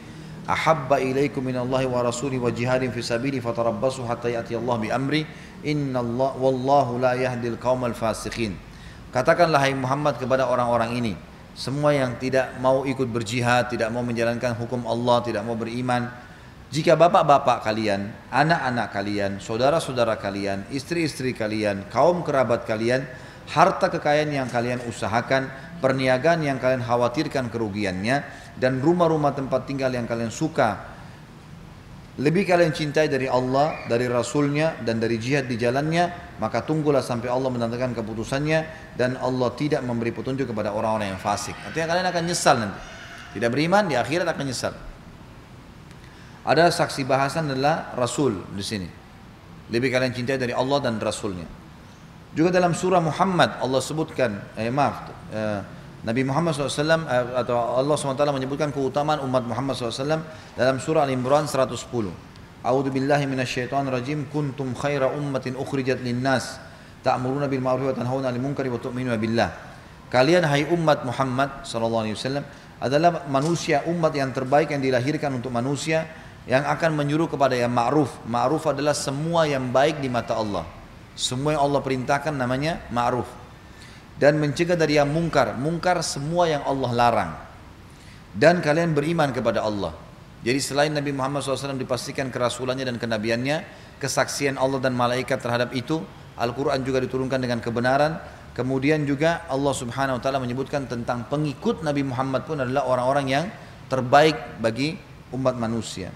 ahabba ilaikum minallahi wa rasuli wa jihadin fi sabili fatarabbasu hatta ya'ti Allah bi amri Allah wallahu la yahdil qaumal fasiqin katakanlah hai Muhammad kepada orang-orang ini semua yang tidak mau ikut berjihad tidak mau menjalankan hukum Allah tidak mau beriman jika bapak-bapak kalian, anak-anak kalian, saudara-saudara kalian, istri-istri kalian, kaum kerabat kalian, harta kekayaan yang kalian usahakan, perniagaan yang kalian khawatirkan kerugiannya, dan rumah-rumah tempat tinggal yang kalian suka lebih kalian cintai dari Allah, dari Rasulnya dan dari jihad di jalannya maka tunggulah sampai Allah menentukan keputusannya dan Allah tidak memberi petunjuk kepada orang-orang yang fasik. Artinya kalian akan nyesal nanti. Tidak beriman di akhirat akan nyesal. Ada saksi bahasan adalah Rasul di sini. Lebih kalian cintai dari Allah dan Rasulnya. Juga dalam surah Muhammad Allah sebutkan eh maaf eh, Nabi Muhammad SAW eh, atau Allah SWT menyebutkan keutamaan umat Muhammad SAW dalam surah Al-Imran 110. A'udzu billahi minasyaitonir rajim kuntum khaira ummatin ukhrijat linnas ta'muruna bil ma'ruf wa tanhauna 'anil munkari wa tu'minuna billah. Kalian hai umat Muhammad sallallahu alaihi wasallam adalah manusia umat yang terbaik yang dilahirkan untuk manusia yang akan menyuruh kepada yang ma'ruf. Ma'ruf adalah semua yang baik di mata Allah. Semua yang Allah perintahkan namanya ma'ruf dan mencegah dari yang mungkar. Mungkar semua yang Allah larang. Dan kalian beriman kepada Allah. Jadi selain Nabi Muhammad SAW dipastikan kerasulannya dan kenabiannya, kesaksian Allah dan malaikat terhadap itu, Al-Quran juga diturunkan dengan kebenaran. Kemudian juga Allah Subhanahu Wa Taala menyebutkan tentang pengikut Nabi Muhammad pun adalah orang-orang yang terbaik bagi umat manusia.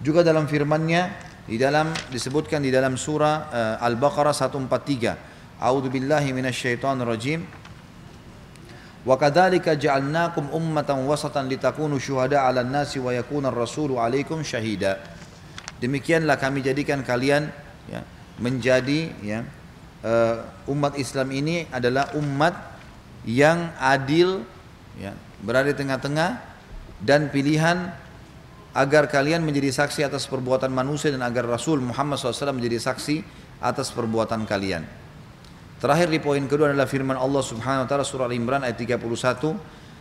Juga dalam firman-Nya di dalam disebutkan di dalam surah uh, Al-Baqarah 143 A'udzu billahi minasyaitonir rajim. Wa kadzalika ja'alnakum ummatan wasatan litakunu syuhada 'alan nasi wa yakuna ar-rasulu 'alaikum syahida. Demikianlah kami jadikan kalian ya, menjadi ya, uh, umat Islam ini adalah umat yang adil ya, berada di tengah-tengah dan pilihan agar kalian menjadi saksi atas perbuatan manusia dan agar Rasul Muhammad SAW menjadi saksi atas perbuatan kalian. Terakhir di poin kedua adalah firman Allah Subhanahu wa taala surah Al-Imran ayat 31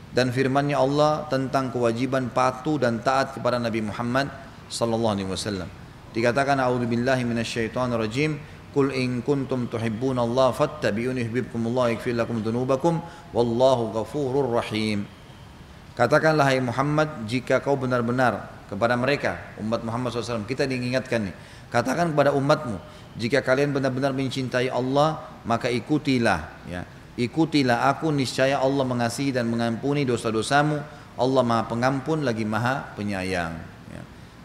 dan firmannya Allah tentang kewajiban patuh dan taat kepada Nabi Muhammad sallallahu alaihi wasallam. Dikatakan a'udzubillahi minasyaitonir rajim Qul in kuntum tuhibbuna Allah fattabi'uni yuhibbukumullah yaghfir lakum dzunubakum wallahu ghafurur rahim. Katakanlah hai Muhammad jika kau benar-benar kepada mereka umat Muhammad SAW kita diingatkan nih katakan kepada umatmu jika kalian benar-benar mencintai Allah, maka ikutilah ya. Ikutilah aku niscaya Allah mengasihi dan mengampuni dosa-dosamu. Allah Maha Pengampun lagi Maha Penyayang. Ya.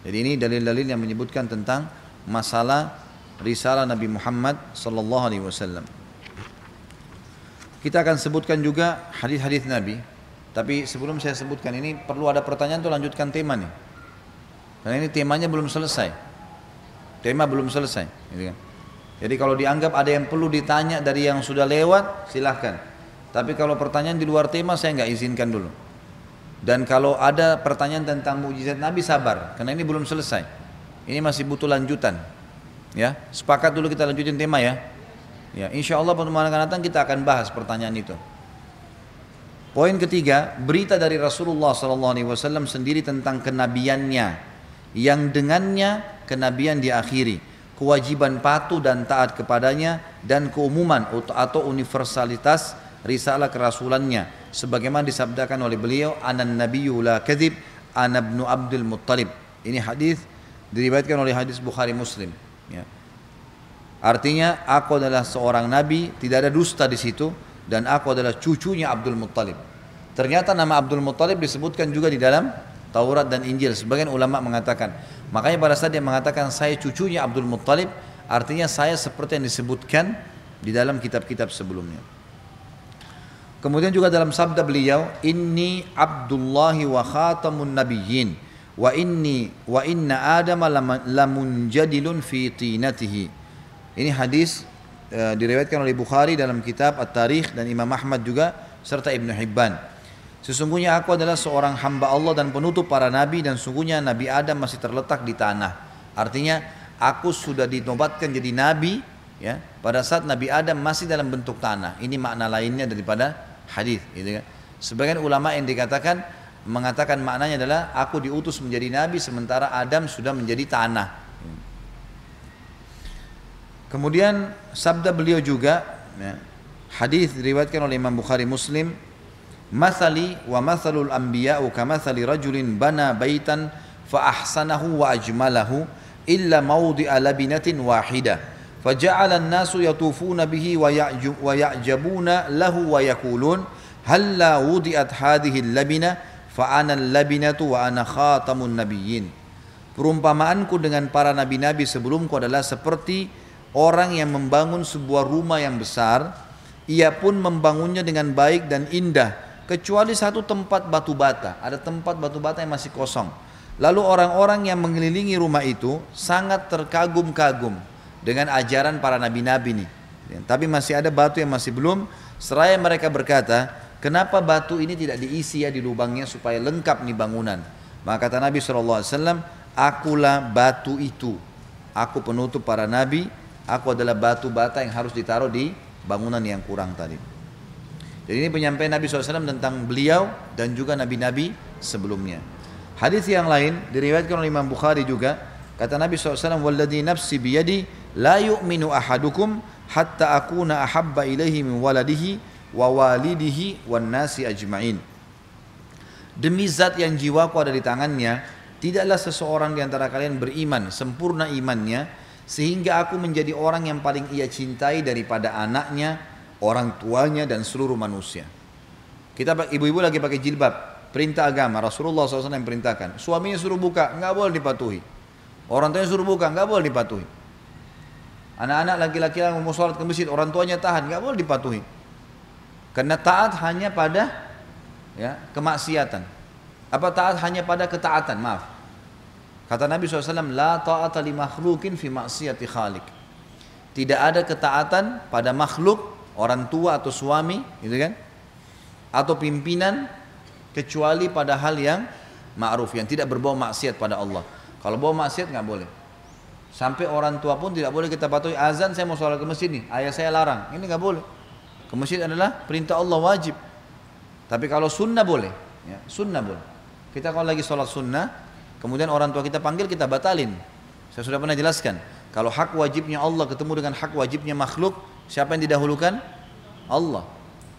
Jadi ini dalil-dalil yang menyebutkan tentang masalah risalah Nabi Muhammad sallallahu alaihi wasallam. Kita akan sebutkan juga hadis-hadis Nabi. Tapi sebelum saya sebutkan ini perlu ada pertanyaan untuk lanjutkan tema nih. Karena ini temanya belum selesai. Tema belum selesai. Gitu kan. Jadi kalau dianggap ada yang perlu ditanya dari yang sudah lewat, silahkan. Tapi kalau pertanyaan di luar tema saya nggak izinkan dulu. Dan kalau ada pertanyaan tentang mujizat Nabi sabar, karena ini belum selesai. Ini masih butuh lanjutan. Ya, sepakat dulu kita lanjutin tema ya. Ya, insya Allah pertemuan akan datang kita akan bahas pertanyaan itu. Poin ketiga, berita dari Rasulullah SAW sendiri tentang kenabiannya, yang dengannya kenabian diakhiri, kewajiban patuh dan taat kepadanya, dan keumuman atau universalitas risalah kerasulannya, sebagaimana disabdakan oleh beliau, anan nabiyyu la kadhib, ana ibnu Abdul Muttalib. Ini hadis diriwayatkan oleh hadis Bukhari Muslim. Ya. Artinya aku adalah seorang nabi, tidak ada dusta di situ dan aku adalah cucunya Abdul Muttalib. Ternyata nama Abdul Muttalib disebutkan juga di dalam Taurat dan Injil. Sebagian ulama mengatakan, makanya pada saat dia mengatakan saya cucunya Abdul Muttalib, artinya saya seperti yang disebutkan di dalam kitab-kitab sebelumnya. Kemudian juga dalam sabda beliau, "Inni Abdullahi wa khatamun nabiyyin wa inni wa inna Adam lamunjadilun fi tinatihi." Ini hadis e, diriwayatkan oleh Bukhari dalam kitab At-Tarikh dan Imam Ahmad juga serta Ibnu Hibban. Sesungguhnya aku adalah seorang hamba Allah dan penutup para nabi dan sungguhnya Nabi Adam masih terletak di tanah. Artinya aku sudah dinobatkan jadi nabi ya pada saat Nabi Adam masih dalam bentuk tanah. Ini makna lainnya daripada hadis gitu kan. Sebagian ulama yang dikatakan mengatakan maknanya adalah aku diutus menjadi nabi sementara Adam sudah menjadi tanah. Kemudian sabda beliau juga ya, hadis diriwayatkan oleh Imam Bukhari Muslim Masali wa masalul anbiya'u kamasali rajulin bana baitan fa ahsanahu wa ajmalahu illa mawdi'a labinatin wahidah فجعل الناس يطوفون به ويعجبون له ويقولون lahu wa yaqulun halla wudi'at hadhihi al-labina fa ana Perumpamaanku dengan para nabi-nabi sebelumku adalah seperti orang yang membangun sebuah rumah yang besar. Ia pun membangunnya dengan baik dan indah kecuali satu tempat batu bata. Ada tempat batu bata yang masih kosong. Lalu orang-orang yang mengelilingi rumah itu sangat terkagum-kagum dengan ajaran para nabi-nabi ini. Tapi masih ada batu yang masih belum. Seraya mereka berkata, kenapa batu ini tidak diisi ya di lubangnya supaya lengkap nih bangunan. Maka kata Nabi SAW, akulah batu itu. Aku penutup para nabi Aku adalah batu bata yang harus ditaruh di bangunan yang kurang tadi. Jadi ini penyampaian Nabi SAW tentang beliau dan juga nabi-nabi sebelumnya. Hadis yang lain diriwayatkan oleh Imam Bukhari juga kata Nabi SAW walladhi nafsi biyadi la yu'minu ahadukum hatta akuna ahabba ilaihi min waladihi wa walidihi wan nasi ajma'in. Demi zat yang jiwaku ada di tangannya, tidaklah seseorang di antara kalian beriman sempurna imannya sehingga aku menjadi orang yang paling ia cintai daripada anaknya, orang tuanya dan seluruh manusia. Kita ibu-ibu lagi pakai jilbab, perintah agama Rasulullah SAW yang perintahkan. Suaminya suruh buka, nggak boleh dipatuhi. Orang tuanya suruh buka, nggak boleh dipatuhi. Anak-anak laki-laki yang mau sholat ke masjid, orang tuanya tahan, nggak boleh dipatuhi. Karena taat hanya pada ya kemaksiatan. Apa taat hanya pada ketaatan? Maaf. Kata Nabi SAW, La ta'ata li makhlukin fi maksiati. Tidak ada ketaatan pada makhluk, orang tua atau suami, gitu kan? Atau pimpinan, kecuali pada hal yang ma'ruf, yang tidak berbau maksiat pada Allah. Kalau bawa maksiat nggak boleh. Sampai orang tua pun tidak boleh kita patuhi azan saya mau sholat ke masjid nih, ayah saya larang. Ini nggak boleh. Ke masjid adalah perintah Allah wajib. Tapi kalau sunnah boleh, ya, sunnah boleh. Kita kalau lagi sholat sunnah, kemudian orang tua kita panggil kita batalin. Saya sudah pernah jelaskan, kalau hak wajibnya Allah ketemu dengan hak wajibnya makhluk, siapa yang didahulukan? Allah.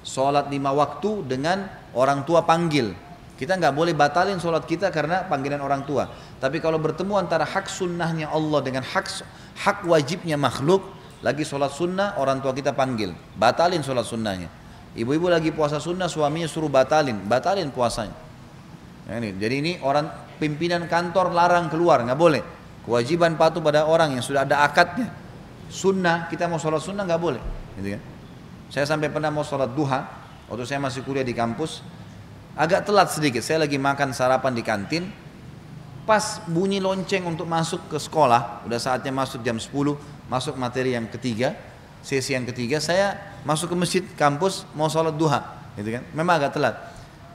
Sholat lima waktu dengan orang tua panggil. Kita nggak boleh batalin sholat kita karena panggilan orang tua. Tapi kalau bertemu antara hak sunnahnya Allah dengan hak hak wajibnya makhluk, lagi sholat sunnah orang tua kita panggil, batalin sholat sunnahnya. Ibu-ibu lagi puasa sunnah suaminya suruh batalin, batalin puasanya. Ya, ini. Jadi ini orang pimpinan kantor larang keluar, nggak boleh. Kewajiban patuh pada orang yang sudah ada akadnya. Sunnah, kita mau sholat sunnah nggak boleh. Gitu kan? Saya sampai pernah mau sholat duha, waktu saya masih kuliah di kampus, agak telat sedikit. Saya lagi makan sarapan di kantin, pas bunyi lonceng untuk masuk ke sekolah, udah saatnya masuk jam 10, masuk materi yang ketiga, sesi yang ketiga, saya masuk ke masjid kampus mau sholat duha, gitu kan? Memang agak telat.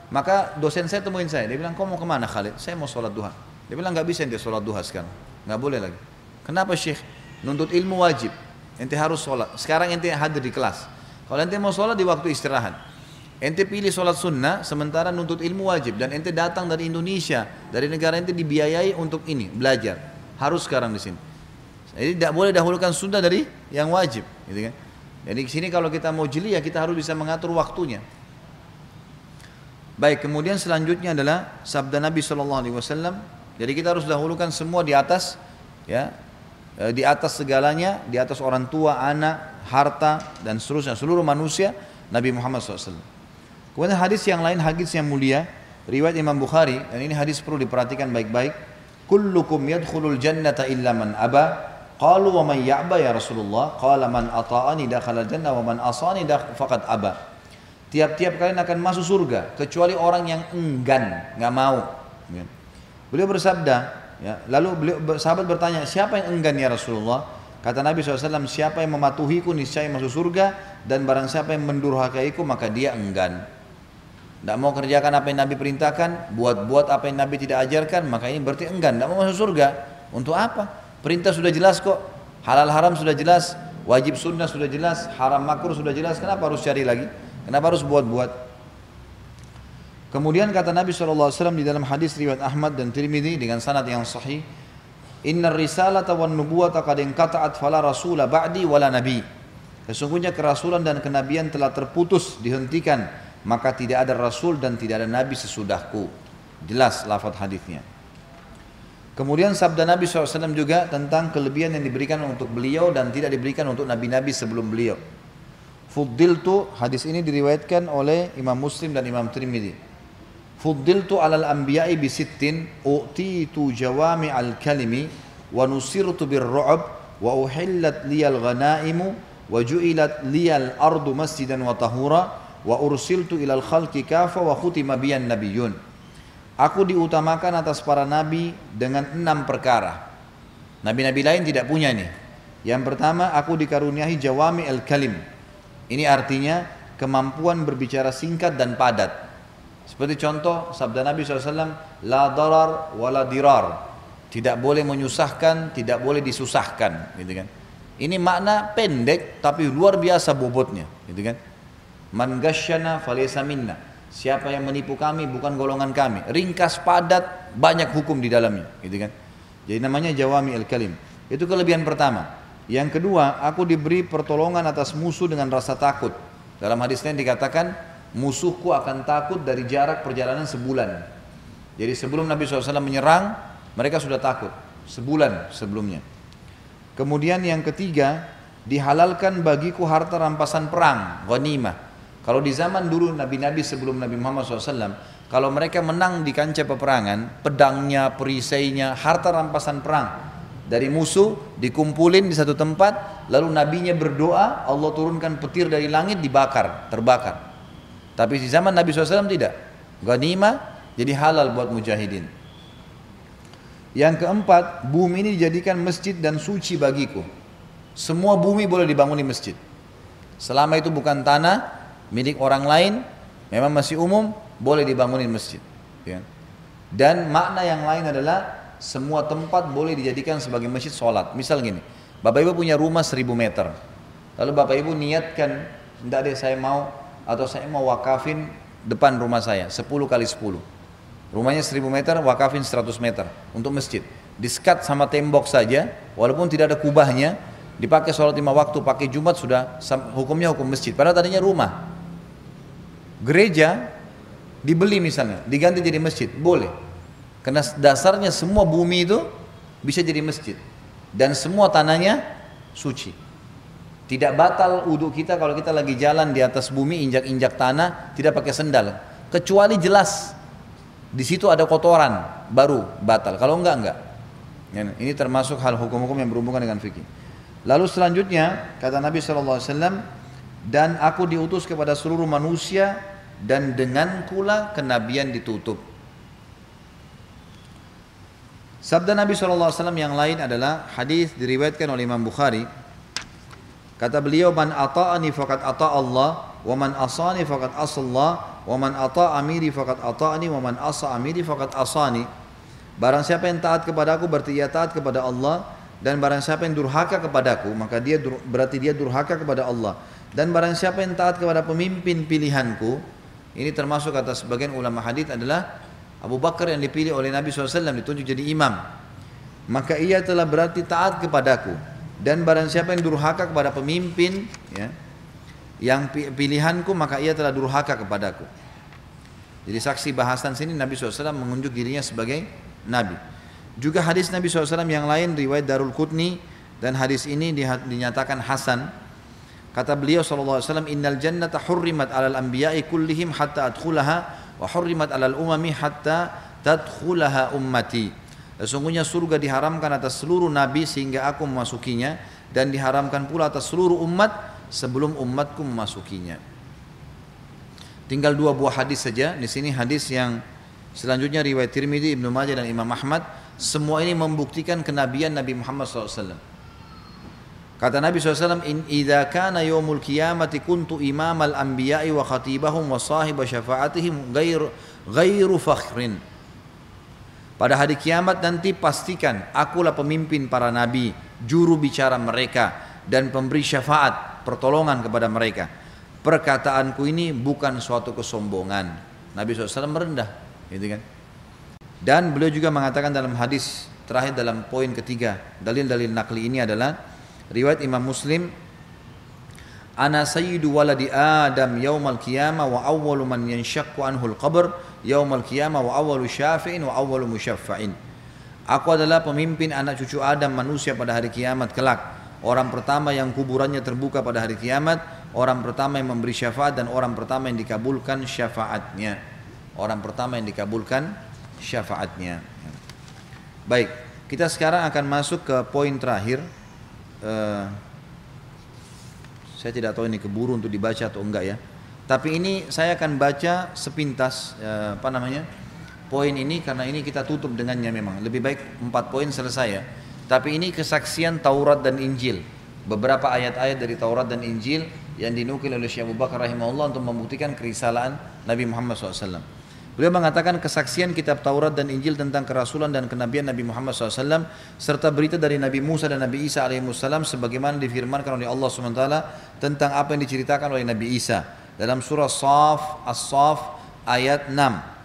Maka dosen saya temuin saya, dia bilang, kau mau ke mana Khalid? Saya mau sholat duha. Dia bilang, nggak bisa ente sholat duha sekarang. Nggak boleh lagi. Kenapa Syekh? Nuntut ilmu wajib. Ente harus sholat. Sekarang ente hadir di kelas. Kalau ente mau sholat di waktu istirahat. Ente pilih sholat sunnah sementara nuntut ilmu wajib. Dan ente datang dari Indonesia. Dari negara ente dibiayai untuk ini, belajar. Harus sekarang di sini. Jadi tidak boleh dahulukan sunnah dari yang wajib. Gitu kan? Jadi di sini kalau kita mau jeli ya kita harus bisa mengatur waktunya. Baik, kemudian selanjutnya adalah sabda Nabi Wasallam. Jadi kita harus dahulukan semua di atas, ya, di atas segalanya, di atas orang tua, anak, harta dan seterusnya, seluruh manusia Nabi Muhammad SAW. Kemudian hadis yang lain, hadis yang mulia, riwayat Imam Bukhari, dan ini hadis perlu diperhatikan baik-baik. Kullukum yadkhulul jannata illa man aba. Qalu wa man ya'ba ya Rasulullah? Qala man ata'ani dakhala jannah wa man asani faqad aba. Tiap-tiap kalian akan masuk surga kecuali orang yang enggan, nggak mau. Beliau bersabda, ya, lalu beliau sahabat bertanya, siapa yang enggan ya Rasulullah? Kata Nabi SAW, siapa yang mematuhiku niscaya masuk surga dan barang siapa yang mendurhakaiku maka dia enggan. Tidak mau kerjakan apa yang Nabi perintahkan, buat-buat apa yang Nabi tidak ajarkan, maka ini berarti enggan, tidak mau masuk surga. Untuk apa? Perintah sudah jelas kok, halal haram sudah jelas, wajib sunnah sudah jelas, haram makruh sudah jelas, kenapa harus cari lagi? Kenapa harus buat-buat? Kemudian kata Nabi SAW di dalam hadis riwayat Ahmad dan Tirmidzi dengan sanad yang sahih, Inna risalata wan nubuwata qad inqata'at fala rasula ba'di wala nabi. Sesungguhnya kerasulan dan kenabian telah terputus, dihentikan, maka tidak ada rasul dan tidak ada nabi sesudahku. Jelas lafaz hadisnya. Kemudian sabda Nabi SAW juga tentang kelebihan yang diberikan untuk beliau dan tidak diberikan untuk nabi-nabi sebelum beliau. Fuddiltu hadis ini diriwayatkan oleh Imam Muslim dan Imam Tirmidzi. Fuddiltu alal anbiya'i bisittin u'titu jawami al kalimi wa nusirtu birru'ab wa uhillat liyal ghanaimu wa ju'ilat liyal ardu masjidan wa tahura wa ursiltu ilal khalqi kafa wa khutima biyan nabiyyun. Aku diutamakan atas para nabi dengan enam perkara. Nabi-nabi lain tidak punya nih. Yang pertama, aku dikaruniai jawami al-kalim, ini artinya kemampuan berbicara singkat dan padat. Seperti contoh sabda Nabi SAW, La darar wa la dirar. Tidak boleh menyusahkan, tidak boleh disusahkan. Gitu kan. Ini makna pendek tapi luar biasa bobotnya. Gitu kan. Man falesa minna. Siapa yang menipu kami bukan golongan kami. Ringkas padat, banyak hukum di dalamnya. Gitu kan. Jadi namanya jawami al-kalim. Itu kelebihan pertama. Yang kedua, aku diberi pertolongan atas musuh dengan rasa takut. Dalam hadis lain dikatakan, musuhku akan takut dari jarak perjalanan sebulan. Jadi sebelum Nabi SAW menyerang, mereka sudah takut. Sebulan sebelumnya. Kemudian yang ketiga, dihalalkan bagiku harta rampasan perang, ghanimah. Kalau di zaman dulu Nabi-Nabi sebelum Nabi Muhammad SAW, kalau mereka menang di kancah peperangan, pedangnya, perisainya, harta rampasan perang, dari musuh dikumpulin di satu tempat lalu nabinya berdoa Allah turunkan petir dari langit dibakar terbakar tapi di zaman Nabi SAW tidak ghanimah jadi halal buat mujahidin yang keempat bumi ini dijadikan masjid dan suci bagiku semua bumi boleh dibangun di masjid selama itu bukan tanah milik orang lain memang masih umum boleh dibangunin masjid ya. dan makna yang lain adalah semua tempat boleh dijadikan sebagai masjid sholat. Misal gini, Bapak Ibu punya rumah seribu meter. Lalu Bapak Ibu niatkan, tidak deh saya mau atau saya mau wakafin depan rumah saya 10 kali 10. Rumahnya seribu meter, wakafin 100 meter untuk masjid. Diskat sama tembok saja, walaupun tidak ada kubahnya, dipakai sholat lima waktu, pakai Jumat sudah hukumnya hukum masjid. Padahal tadinya rumah. Gereja dibeli misalnya, diganti jadi masjid, boleh. Karena dasarnya semua bumi itu bisa jadi masjid. Dan semua tanahnya suci. Tidak batal wudhu kita kalau kita lagi jalan di atas bumi injak-injak tanah tidak pakai sendal. Kecuali jelas di situ ada kotoran baru batal. Kalau enggak enggak. Ya, ini termasuk hal hukum-hukum yang berhubungan dengan fikih. Lalu selanjutnya kata Nabi SAW dan aku diutus kepada seluruh manusia dan dengan kula kenabian ditutup. Sabda Nabi SAW yang lain adalah hadis diriwayatkan oleh Imam Bukhari. Kata beliau, "Man ata'ani faqad ata Allah, wa man asani faqad asallah, wa man ata amiri faqad ata'ani, wa man asa amiri faqad asani." Barang siapa yang taat kepada aku berarti ia taat kepada Allah dan barang siapa yang durhaka kepadaku maka dia berarti dia durhaka kepada Allah. Dan barang siapa yang taat kepada pemimpin pilihanku ini termasuk kata sebagian ulama hadis adalah Abu Bakar yang dipilih oleh Nabi SAW ditunjuk jadi imam. Maka ia telah berarti taat kepadaku. Dan barang siapa yang durhaka kepada pemimpin ya, yang pilihanku maka ia telah durhaka kepadaku. Jadi saksi bahasan sini Nabi SAW mengunjuk dirinya sebagai Nabi. Juga hadis Nabi SAW yang lain riwayat Darul Qutni dan hadis ini dinyatakan Hasan. Kata beliau SAW, Innal jannata hurrimat alal anbiya'i kullihim hatta adkhulaha wa hurrimat alal umami hatta tadkhulaha ummati. Sesungguhnya surga diharamkan atas seluruh nabi sehingga aku memasukinya dan diharamkan pula atas seluruh umat sebelum umatku memasukinya. Tinggal dua buah hadis saja. Di sini hadis yang Selanjutnya riwayat Tirmidzi, Ibnu Majah dan Imam Ahmad semua ini membuktikan kenabian Nabi Muhammad SAW. Kata Nabi SAW, In idha kana yawmul qiyamati kuntu imam al-anbiya'i wa khatibahum wa sahiba syafa'atihim ghair, ghairu fakhrin. Pada hari kiamat nanti pastikan akulah pemimpin para nabi, juru bicara mereka dan pemberi syafaat, pertolongan kepada mereka. Perkataanku ini bukan suatu kesombongan. Nabi SAW merendah gitu kan dan beliau juga mengatakan dalam hadis terakhir dalam poin ketiga dalil-dalil nakli ini adalah riwayat Imam Muslim ana sayyidu waladi adam yaumal qiyamah wa awwalu man yanshaqqu anhu al-qabr yaumal qiyamah wa awwalu syafi'in wa awwalu musyaffa'in aku adalah pemimpin anak cucu Adam manusia pada hari kiamat kelak orang pertama yang kuburannya terbuka pada hari kiamat orang pertama yang memberi syafaat dan orang pertama yang dikabulkan syafaatnya orang pertama yang dikabulkan syafaatnya. Baik, kita sekarang akan masuk ke poin terakhir. Uh, saya tidak tahu ini keburu untuk dibaca atau enggak ya. Tapi ini saya akan baca sepintas uh, apa namanya poin ini karena ini kita tutup dengannya memang. Lebih baik empat poin selesai ya. Tapi ini kesaksian Taurat dan Injil. Beberapa ayat-ayat dari Taurat dan Injil yang dinukil oleh Syekh Abu Bakar rahimahullah untuk membuktikan kerisalaan Nabi Muhammad SAW. Beliau mengatakan kesaksian kitab Taurat dan Injil tentang kerasulan dan kenabian Nabi Muhammad SAW serta berita dari Nabi Musa dan Nabi Isa alaihissalam sebagaimana difirmankan oleh Allah SWT tentang apa yang diceritakan oleh Nabi Isa dalam surah Saf As-Saf ayat 6.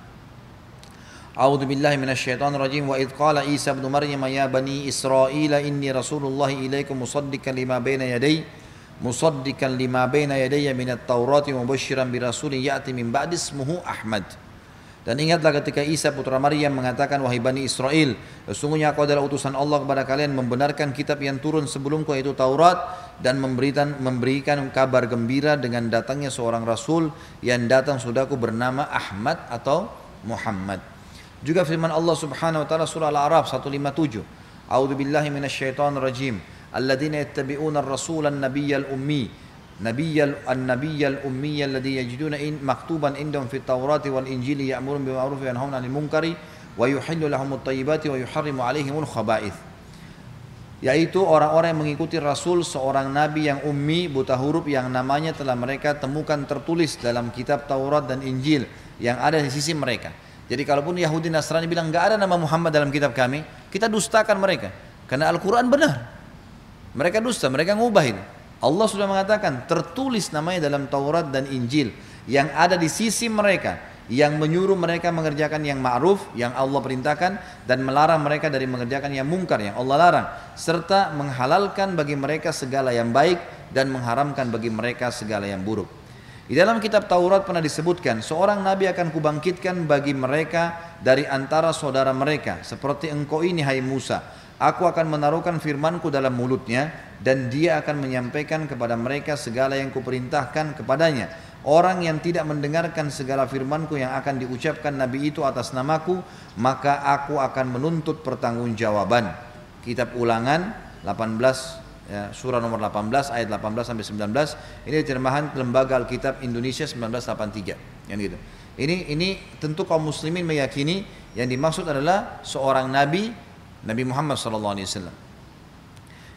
أعوذ بالله من الشيطان الرجيم وإذ قال عيسى ابن مريم يا بني إسرائيل إني رسول الله إليكم مصدقا لما بين يدي مصدقا لما بين يدي من التوراة ومبشرا برسول يأتي من بعد اسمه أحمد Dan ingatlah ketika Isa putra Maryam mengatakan wahai Bani Israel, sesungguhnya aku adalah utusan Allah kepada kalian membenarkan kitab yang turun sebelumku yaitu Taurat dan memberikan memberikan kabar gembira dengan datangnya seorang rasul yang datang sudahku bernama Ahmad atau Muhammad. Juga firman Allah Subhanahu wa taala surah Al-A'raf 157. A'udzu billahi. Alladzina yattabi'una ar-rasula an-nabiyyal ummi nabiyyal an-nabiyyal ummiyyal ladzi yajiduna in maktuban indahum fit tawrati wal injili ya'murun bil ma'ruf wa yanhauna 'anil munkari wa yuhillu lahum wa yuharrimu khaba'ith yaitu orang-orang yang mengikuti Rasul seorang nabi yang ummi buta huruf yang namanya telah mereka temukan tertulis dalam kitab Taurat dan Injil yang ada di sisi mereka. Jadi kalaupun Yahudi Nasrani bilang nggak ada nama Muhammad dalam kitab kami, kita dustakan mereka. Karena Al-Quran benar. Mereka dusta, mereka ngubah itu. Allah sudah mengatakan tertulis namanya dalam Taurat dan Injil. Yang ada di sisi mereka yang menyuruh mereka mengerjakan yang ma'ruf yang Allah perintahkan dan melarang mereka dari mengerjakan yang mungkar yang Allah larang. Serta menghalalkan bagi mereka segala yang baik dan mengharamkan bagi mereka segala yang buruk. Di dalam kitab Taurat pernah disebutkan seorang nabi akan kubangkitkan bagi mereka dari antara saudara mereka. Seperti engkau ini hai Musa Aku akan menaruhkan firmanku dalam mulutnya dan dia akan menyampaikan kepada mereka segala yang kuperintahkan kepadanya. Orang yang tidak mendengarkan segala firmanku yang akan diucapkan Nabi itu atas namaku, maka aku akan menuntut pertanggungjawaban. kitab Ulangan 18 ya, surah nomor 18 ayat 18 sampai 19 ini terjemahan lembaga Alkitab Indonesia 1983 yang gitu. Ini ini tentu kaum muslimin meyakini yang dimaksud adalah seorang nabi Nabi Muhammad SAW.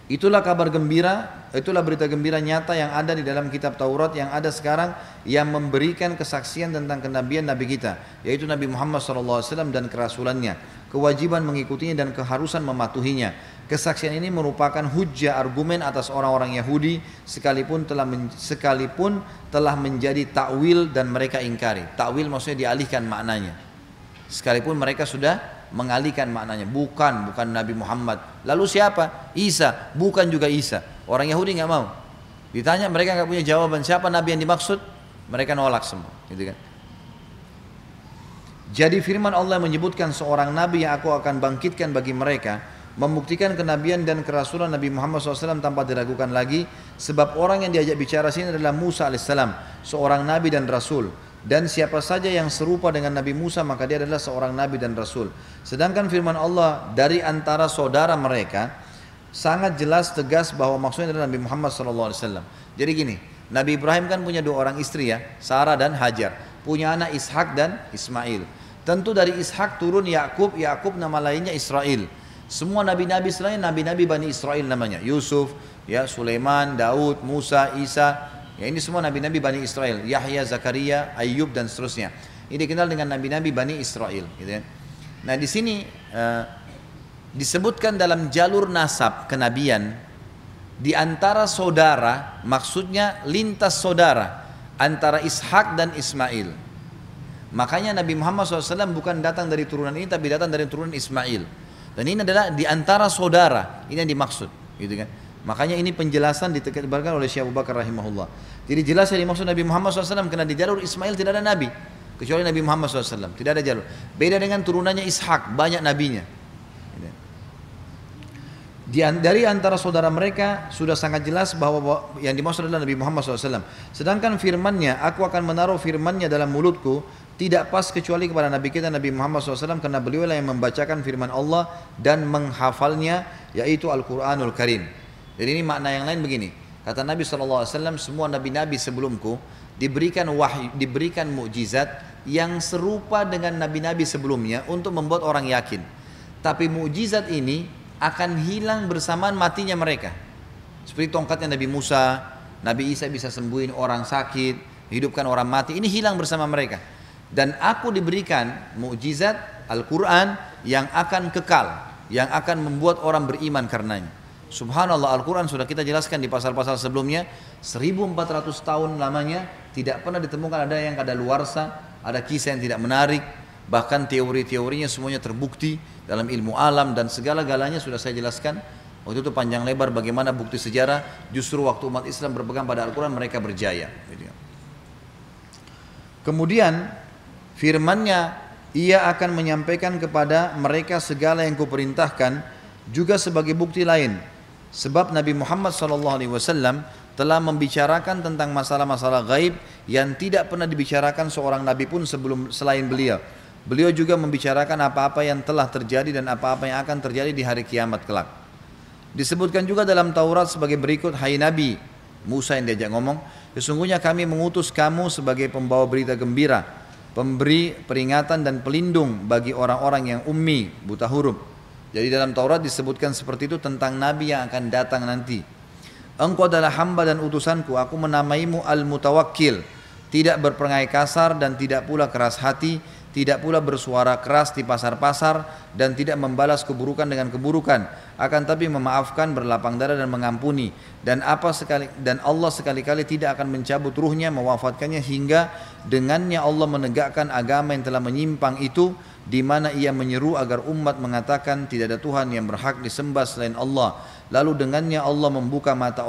Itulah kabar gembira, itulah berita gembira nyata yang ada di dalam kitab Taurat yang ada sekarang yang memberikan kesaksian tentang kenabian Nabi kita, yaitu Nabi Muhammad SAW dan kerasulannya, kewajiban mengikutinya dan keharusan mematuhinya. Kesaksian ini merupakan hujah argumen atas orang-orang Yahudi sekalipun telah men, sekalipun telah menjadi takwil dan mereka ingkari. Takwil maksudnya dialihkan maknanya. Sekalipun mereka sudah mengalihkan maknanya. Bukan bukan Nabi Muhammad. Lalu siapa? Isa. Bukan juga Isa. Orang Yahudi nggak mau. Ditanya mereka nggak punya jawaban. Siapa Nabi yang dimaksud? Mereka nolak semua. Gitu kan? Jadi firman Allah menyebutkan seorang Nabi yang aku akan bangkitkan bagi mereka membuktikan kenabian dan kerasulan Nabi Muhammad SAW tanpa diragukan lagi sebab orang yang diajak bicara sini adalah Musa alaihissalam seorang Nabi dan Rasul dan siapa saja yang serupa dengan Nabi Musa maka dia adalah seorang nabi dan rasul. Sedangkan firman Allah dari antara saudara mereka sangat jelas tegas bahwa maksudnya adalah Nabi Muhammad SAW. Jadi gini, Nabi Ibrahim kan punya dua orang istri ya, Sarah dan Hajar. Punya anak Ishak dan Ismail. Tentu dari Ishak turun Yakub, Yakub nama lainnya Israel. Semua nabi-nabi selain nabi-nabi Bani Israel namanya. Yusuf, ya Sulaiman, Daud, Musa, Isa, Ya ini semua nabi-nabi Bani Israel, Yahya, Zakaria, Ayub dan seterusnya. Ini dikenal dengan nabi-nabi Bani Israel. Gitu ya. Nah di sini uh, disebutkan dalam jalur nasab kenabian di antara saudara, maksudnya lintas saudara antara Ishak dan Ismail. Makanya Nabi Muhammad SAW bukan datang dari turunan ini, tapi datang dari turunan Ismail. Dan ini adalah di antara saudara, ini yang dimaksud, gitu kan? Makanya ini penjelasan ditekankan oleh Syekh Abu Bakar rahimahullah. Jadi jelas yang dimaksud Nabi Muhammad SAW karena di jalur Ismail tidak ada nabi kecuali Nabi Muhammad SAW tidak ada jalur. Beda dengan turunannya Ishak banyak nabinya. Di, dari antara saudara mereka sudah sangat jelas bahwa yang dimaksud adalah Nabi Muhammad SAW. Sedangkan firmannya, aku akan menaruh firmannya dalam mulutku, tidak pas kecuali kepada Nabi kita Nabi Muhammad SAW karena beliau yang membacakan firman Allah dan menghafalnya yaitu Al-Quranul Karim. Jadi ini makna yang lain begini. Kata Nabi SAW, semua nabi-nabi sebelumku diberikan wahyu, diberikan mukjizat yang serupa dengan nabi-nabi sebelumnya untuk membuat orang yakin. Tapi mukjizat ini akan hilang bersamaan matinya mereka. Seperti tongkatnya Nabi Musa, Nabi Isa bisa sembuhin orang sakit, hidupkan orang mati. Ini hilang bersama mereka. Dan aku diberikan mukjizat Al-Quran yang akan kekal, yang akan membuat orang beriman karenanya. Subhanallah Al-Quran sudah kita jelaskan di pasal-pasal sebelumnya. 1400 tahun lamanya tidak pernah ditemukan ada yang ada luarsa ada kisah yang tidak menarik. Bahkan teori-teorinya semuanya terbukti dalam ilmu alam dan segala-galanya sudah saya jelaskan. Waktu itu panjang lebar bagaimana bukti sejarah. Justru waktu umat Islam berpegang pada Al-Quran mereka berjaya. Kemudian firmannya ia akan menyampaikan kepada mereka segala yang kuperintahkan juga sebagai bukti lain Sebab Nabi Muhammad SAW telah membicarakan tentang masalah-masalah gaib yang tidak pernah dibicarakan seorang nabi pun sebelum selain beliau. Beliau juga membicarakan apa-apa yang telah terjadi dan apa-apa yang akan terjadi di hari kiamat kelak. Disebutkan juga dalam Taurat sebagai berikut, Hai Nabi, Musa yang diajak ngomong, sesungguhnya kami mengutus kamu sebagai pembawa berita gembira, pemberi peringatan dan pelindung bagi orang-orang yang ummi, buta huruf jadi dalam Taurat disebutkan seperti itu tentang Nabi yang akan datang nanti. Engkau adalah hamba dan utusanku, aku menamaimu Al-Mutawakkil. Tidak berperangai kasar dan tidak pula keras hati, tidak pula bersuara keras di pasar-pasar dan tidak membalas keburukan dengan keburukan, akan tapi memaafkan, berlapang dada dan mengampuni. Dan apa sekali dan Allah sekali-kali tidak akan mencabut ruhnya, mewafatkannya hingga dengannya Allah menegakkan agama yang telah menyimpang itu di mana ia menyeru agar umat mengatakan tidak ada Tuhan yang berhak disembah selain Allah. Lalu dengannya Allah membuka mata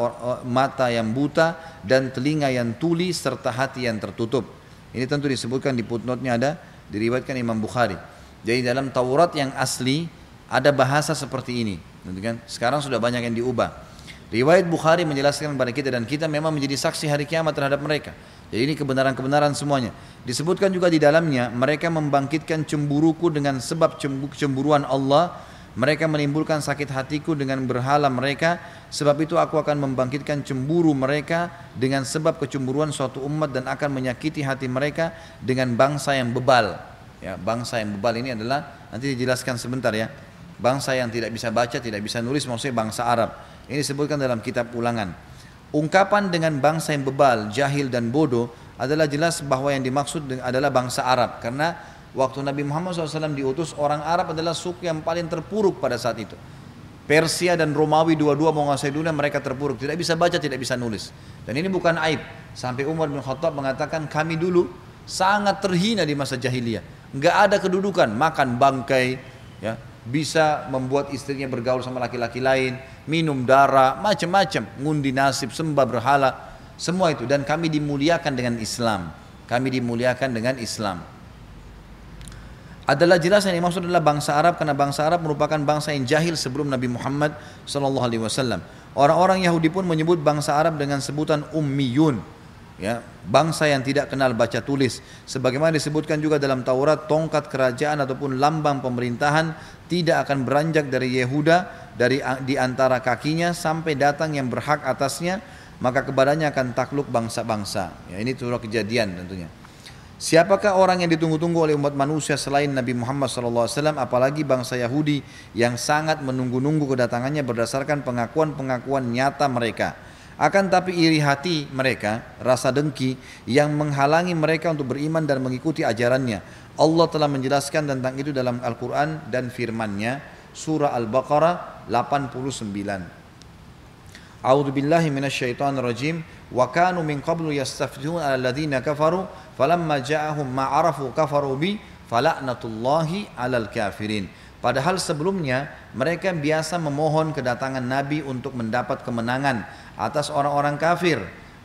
mata yang buta dan telinga yang tuli serta hati yang tertutup. Ini tentu disebutkan di footnote-nya ada diriwayatkan Imam Bukhari. Jadi dalam Taurat yang asli ada bahasa seperti ini, gitu kan? Sekarang sudah banyak yang diubah. Riwayat Bukhari menjelaskan kepada kita dan kita memang menjadi saksi hari kiamat terhadap mereka. Jadi ini kebenaran-kebenaran semuanya. Disebutkan juga di dalamnya mereka membangkitkan cemburuku dengan sebab cemburuan Allah Mereka menimbulkan sakit hatiku dengan berhala mereka. Sebab itu aku akan membangkitkan cemburu mereka dengan sebab kecemburuan suatu umat dan akan menyakiti hati mereka dengan bangsa yang bebal. Ya, bangsa yang bebal ini adalah nanti dijelaskan sebentar ya. Bangsa yang tidak bisa baca, tidak bisa nulis maksudnya bangsa Arab. Ini disebutkan dalam kitab ulangan. Ungkapan dengan bangsa yang bebal, jahil dan bodoh adalah jelas bahwa yang dimaksud adalah bangsa Arab. Karena waktu Nabi Muhammad SAW diutus orang Arab adalah suku yang paling terpuruk pada saat itu. Persia dan Romawi dua-dua menguasai dunia mereka terpuruk. Tidak bisa baca tidak bisa nulis. Dan ini bukan aib. Sampai Umar bin Khattab mengatakan kami dulu sangat terhina di masa jahiliyah. Nggak ada kedudukan makan bangkai ya bisa membuat istrinya bergaul sama laki-laki lain minum darah macam-macam ngundi nasib sembah berhala semua itu. Dan kami dimuliakan dengan Islam. Kami dimuliakan dengan Islam. Adalah jelas yang dimaksud adalah bangsa Arab karena bangsa Arab merupakan bangsa yang jahil sebelum Nabi Muhammad Wasallam. Orang-orang Yahudi pun menyebut bangsa Arab dengan sebutan ummiyun, ya bangsa yang tidak kenal baca tulis. Sebagaimana disebutkan juga dalam Taurat, tongkat kerajaan ataupun lambang pemerintahan tidak akan beranjak dari Yehuda dari di antara kakinya sampai datang yang berhak atasnya, maka kepadanya akan takluk bangsa-bangsa. Ya, ini turut kejadian tentunya. Siapakah orang yang ditunggu-tunggu oleh umat manusia selain Nabi Muhammad SAW apalagi bangsa Yahudi yang sangat menunggu-nunggu kedatangannya berdasarkan pengakuan-pengakuan nyata mereka. Akan tapi iri hati mereka, rasa dengki yang menghalangi mereka untuk beriman dan mengikuti ajarannya. Allah telah menjelaskan tentang itu dalam Al-Quran dan firman-Nya surah Al-Baqarah 89. A'udzu billahi minasyaitonir rajim wa kanu min qablu yastafihun 'ala alladziina kafaru falamma ja'ahum ma'arafu kafaru bi falaknatullahi 'alal kafirin Padahal sebelumnya mereka biasa memohon kedatangan Nabi untuk mendapat kemenangan atas orang-orang kafir.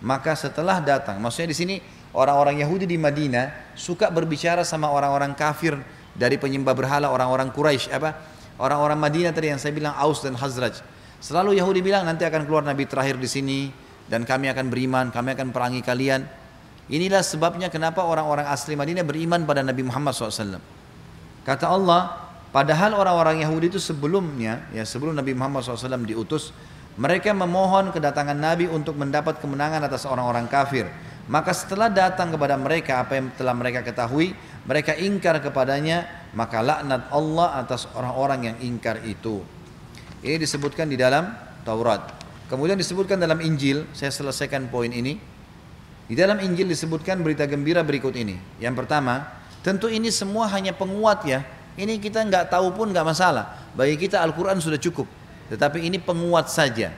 Maka setelah datang, maksudnya di sini orang-orang Yahudi di Madinah suka berbicara sama orang-orang kafir dari penyembah berhala orang-orang Quraisy apa? Orang-orang Madinah tadi yang saya bilang Aus dan Hazraj. Selalu Yahudi bilang nanti akan keluar Nabi terakhir di sini dan kami akan beriman, kami akan perangi kalian. Inilah sebabnya kenapa orang-orang asli Madinah beriman pada Nabi Muhammad SAW. Kata Allah, padahal orang-orang Yahudi itu sebelumnya, ya sebelum Nabi Muhammad SAW diutus, mereka memohon kedatangan Nabi untuk mendapat kemenangan atas orang-orang kafir. Maka setelah datang kepada mereka apa yang telah mereka ketahui, mereka ingkar kepadanya, maka laknat Allah atas orang-orang yang ingkar itu. Ini disebutkan di dalam Taurat. Kemudian disebutkan dalam Injil, saya selesaikan poin ini. Di dalam Injil disebutkan berita gembira berikut ini. Yang pertama, tentu ini semua hanya penguat ya. Ini kita nggak tahu pun nggak masalah. Bagi kita Al-Quran sudah cukup. Tetapi ini penguat saja.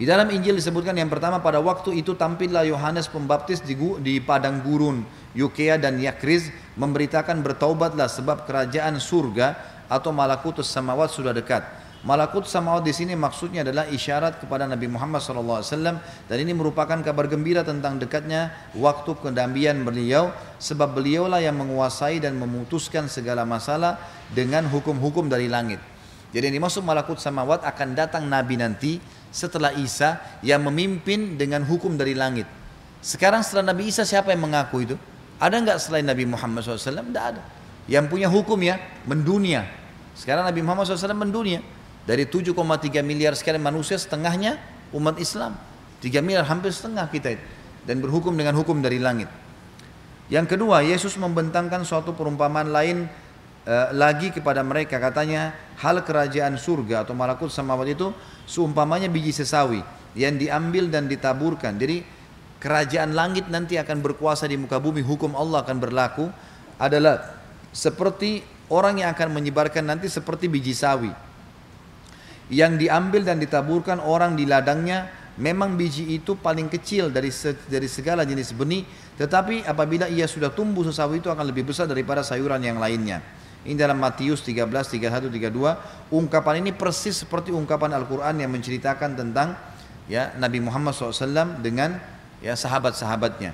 Di dalam Injil disebutkan yang pertama pada waktu itu tampillah Yohanes Pembaptis di, di padang gurun Yukea dan Yakriz memberitakan bertaubatlah sebab kerajaan surga atau malakutus samawat sudah dekat. Malakut samawat di sini maksudnya adalah isyarat kepada Nabi Muhammad SAW dan ini merupakan kabar gembira tentang dekatnya waktu kedambian beliau sebab beliaulah yang menguasai dan memutuskan segala masalah dengan hukum-hukum dari langit. Jadi ini maksud malakut samawat akan datang Nabi nanti setelah Isa yang memimpin dengan hukum dari langit. Sekarang setelah Nabi Isa siapa yang mengaku itu? Ada nggak selain Nabi Muhammad SAW? Tidak ada. Yang punya hukum ya mendunia. Sekarang Nabi Muhammad SAW mendunia. Dari 7,3 miliar sekian manusia setengahnya umat Islam. 3 miliar hampir setengah kita itu. Dan berhukum dengan hukum dari langit. Yang kedua, Yesus membentangkan suatu perumpamaan lain e, lagi kepada mereka. Katanya, hal kerajaan surga atau malakut samawat itu seumpamanya biji sesawi yang diambil dan ditaburkan. Jadi kerajaan langit nanti akan berkuasa di muka bumi, hukum Allah akan berlaku adalah seperti orang yang akan menyebarkan nanti seperti biji sawi yang diambil dan ditaburkan orang di ladangnya memang biji itu paling kecil dari dari segala jenis benih tetapi apabila ia sudah tumbuh sesawi itu akan lebih besar daripada sayuran yang lainnya ini dalam Matius 13 31 32 ungkapan ini persis seperti ungkapan Al-Qur'an yang menceritakan tentang ya Nabi Muhammad SAW dengan ya sahabat-sahabatnya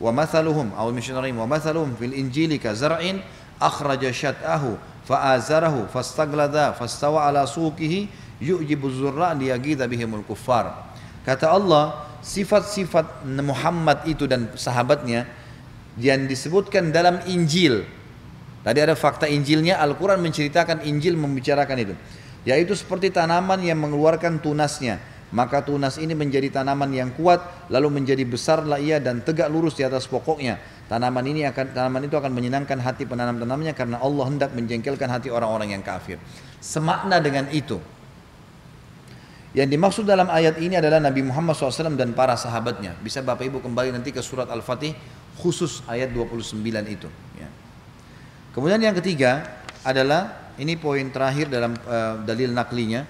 wa mathaluhum aw misyarim wa mathaluhum fil injili ka zar'in akhraja syat'ahu fa'azarahu fastaglada fastawa ala suqihi yu'jibu zurra liyagidha bihimul kuffar. Kata Allah, sifat-sifat Muhammad itu dan sahabatnya yang disebutkan dalam Injil Tadi ada fakta Injilnya, Al-Quran menceritakan Injil membicarakan itu. Yaitu seperti tanaman yang mengeluarkan tunasnya. Maka tunas ini menjadi tanaman yang kuat, lalu menjadi besarlah ia dan tegak lurus di atas pokoknya. Tanaman ini akan tanaman itu akan menyenangkan hati penanam-tanamnya karena Allah hendak menjengkelkan hati orang-orang yang kafir. Semakna dengan itu. Yang dimaksud dalam ayat ini adalah Nabi Muhammad SAW dan para sahabatnya. Bisa Bapak Ibu kembali nanti ke surat Al-Fatih khusus ayat 29 itu. Ya. Kemudian yang ketiga adalah ini poin terakhir dalam uh, dalil naklinya.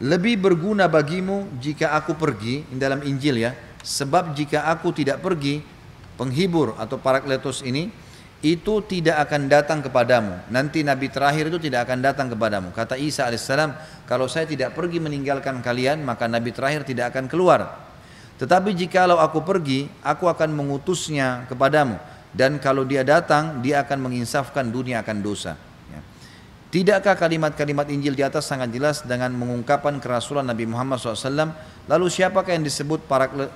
Lebih berguna bagimu jika aku pergi dalam Injil ya. Sebab jika aku tidak pergi, penghibur atau parakletos ini itu tidak akan datang kepadamu. Nanti Nabi terakhir itu tidak akan datang kepadamu. Kata Isa alaihissalam, kalau saya tidak pergi meninggalkan kalian, maka Nabi terakhir tidak akan keluar. Tetapi jikalau aku pergi, aku akan mengutusnya kepadamu dan kalau dia datang dia akan menginsafkan dunia akan dosa ya. Tidakkah kalimat-kalimat Injil di atas sangat jelas dengan mengungkapkan kerasulan Nabi Muhammad SAW? Lalu siapakah yang disebut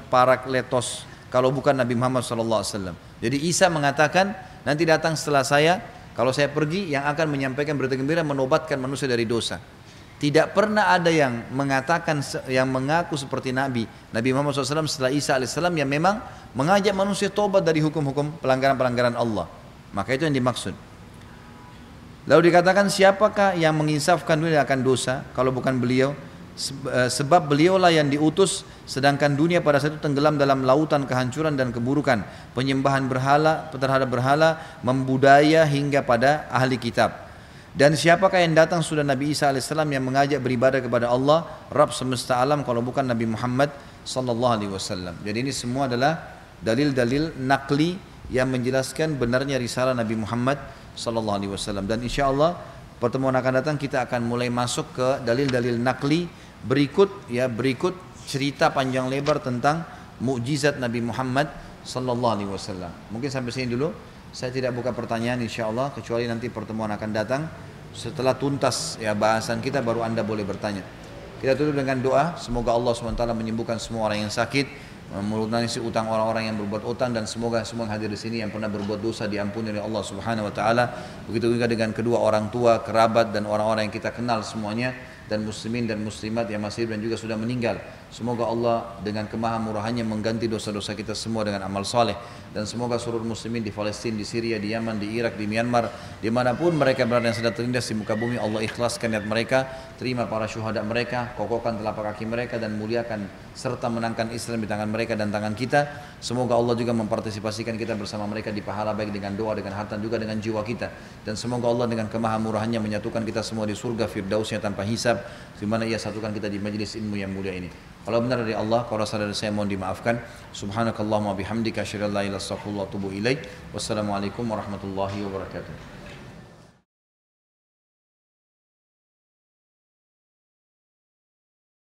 parakletos kalau bukan Nabi Muhammad SAW? Jadi Isa mengatakan nanti datang setelah saya, kalau saya pergi yang akan menyampaikan berita gembira menobatkan manusia dari dosa. Tidak pernah ada yang mengatakan yang mengaku seperti Nabi Nabi Muhammad SAW setelah Isa alaihissalam yang memang mengajak manusia tobat dari hukum-hukum pelanggaran-pelanggaran Allah. Maka itu yang dimaksud. Lalu dikatakan siapakah yang menginsafkan dunia akan dosa kalau bukan beliau? Eh, sebab beliaulah yang diutus sedangkan dunia pada saat itu tenggelam dalam lautan kehancuran dan keburukan penyembahan berhala terhadap berhala membudaya hingga pada ahli kitab dan siapakah yang datang sudah Nabi Isa alaihissalam yang mengajak beribadah kepada Allah, Rabb semesta alam kalau bukan Nabi Muhammad sallallahu alaihi wasallam. Jadi ini semua adalah dalil-dalil nakli yang menjelaskan benarnya risalah Nabi Muhammad sallallahu alaihi wasallam. Dan insya Allah pertemuan akan datang kita akan mulai masuk ke dalil-dalil nakli berikut ya berikut cerita panjang lebar tentang mukjizat Nabi Muhammad sallallahu alaihi wasallam. Mungkin sampai sini dulu. Saya tidak buka pertanyaan insya Allah kecuali nanti pertemuan akan datang setelah tuntas ya bahasan kita baru anda boleh bertanya. Kita tutup dengan doa semoga Allah swt menyembuhkan semua orang yang sakit, melunasi utang orang-orang yang berbuat utang dan semoga semua yang hadir di sini yang pernah berbuat dosa diampuni oleh Allah Subhanahu wa taala. Begitu juga dengan kedua orang tua, kerabat dan orang-orang yang kita kenal semuanya dan muslimin dan muslimat yang masih dan juga sudah meninggal. Semoga Allah dengan kemahamurahannya mengganti dosa-dosa kita semua dengan amal soleh dan semoga seluruh muslimin di Palestina, di Syria, di Yaman, di Irak, di Myanmar, di mana pun mereka berada yang sedang terlindas di muka bumi, Allah ikhlaskan niat mereka, terima para syuhada mereka, kokohkan telapak kaki mereka dan muliakan serta menangkan Islam di tangan mereka dan tangan kita. Semoga Allah juga mempartisipasikan kita bersama mereka di pahala baik dengan doa, dengan harta juga dengan jiwa kita. Dan semoga Allah dengan kemahamurahannya menyatukan kita semua di surga firdausnya tanpa hisab, di mana ia satukan kita di majlis ilmu yang mulia ini. Kalau benar dari Allah, kalau salah dari saya mohon dimaafkan. Subhanakallahumma bihamdika asyhadu an la ilaha wa. Wassalamualaikum warahmatullahi wabarakatuh.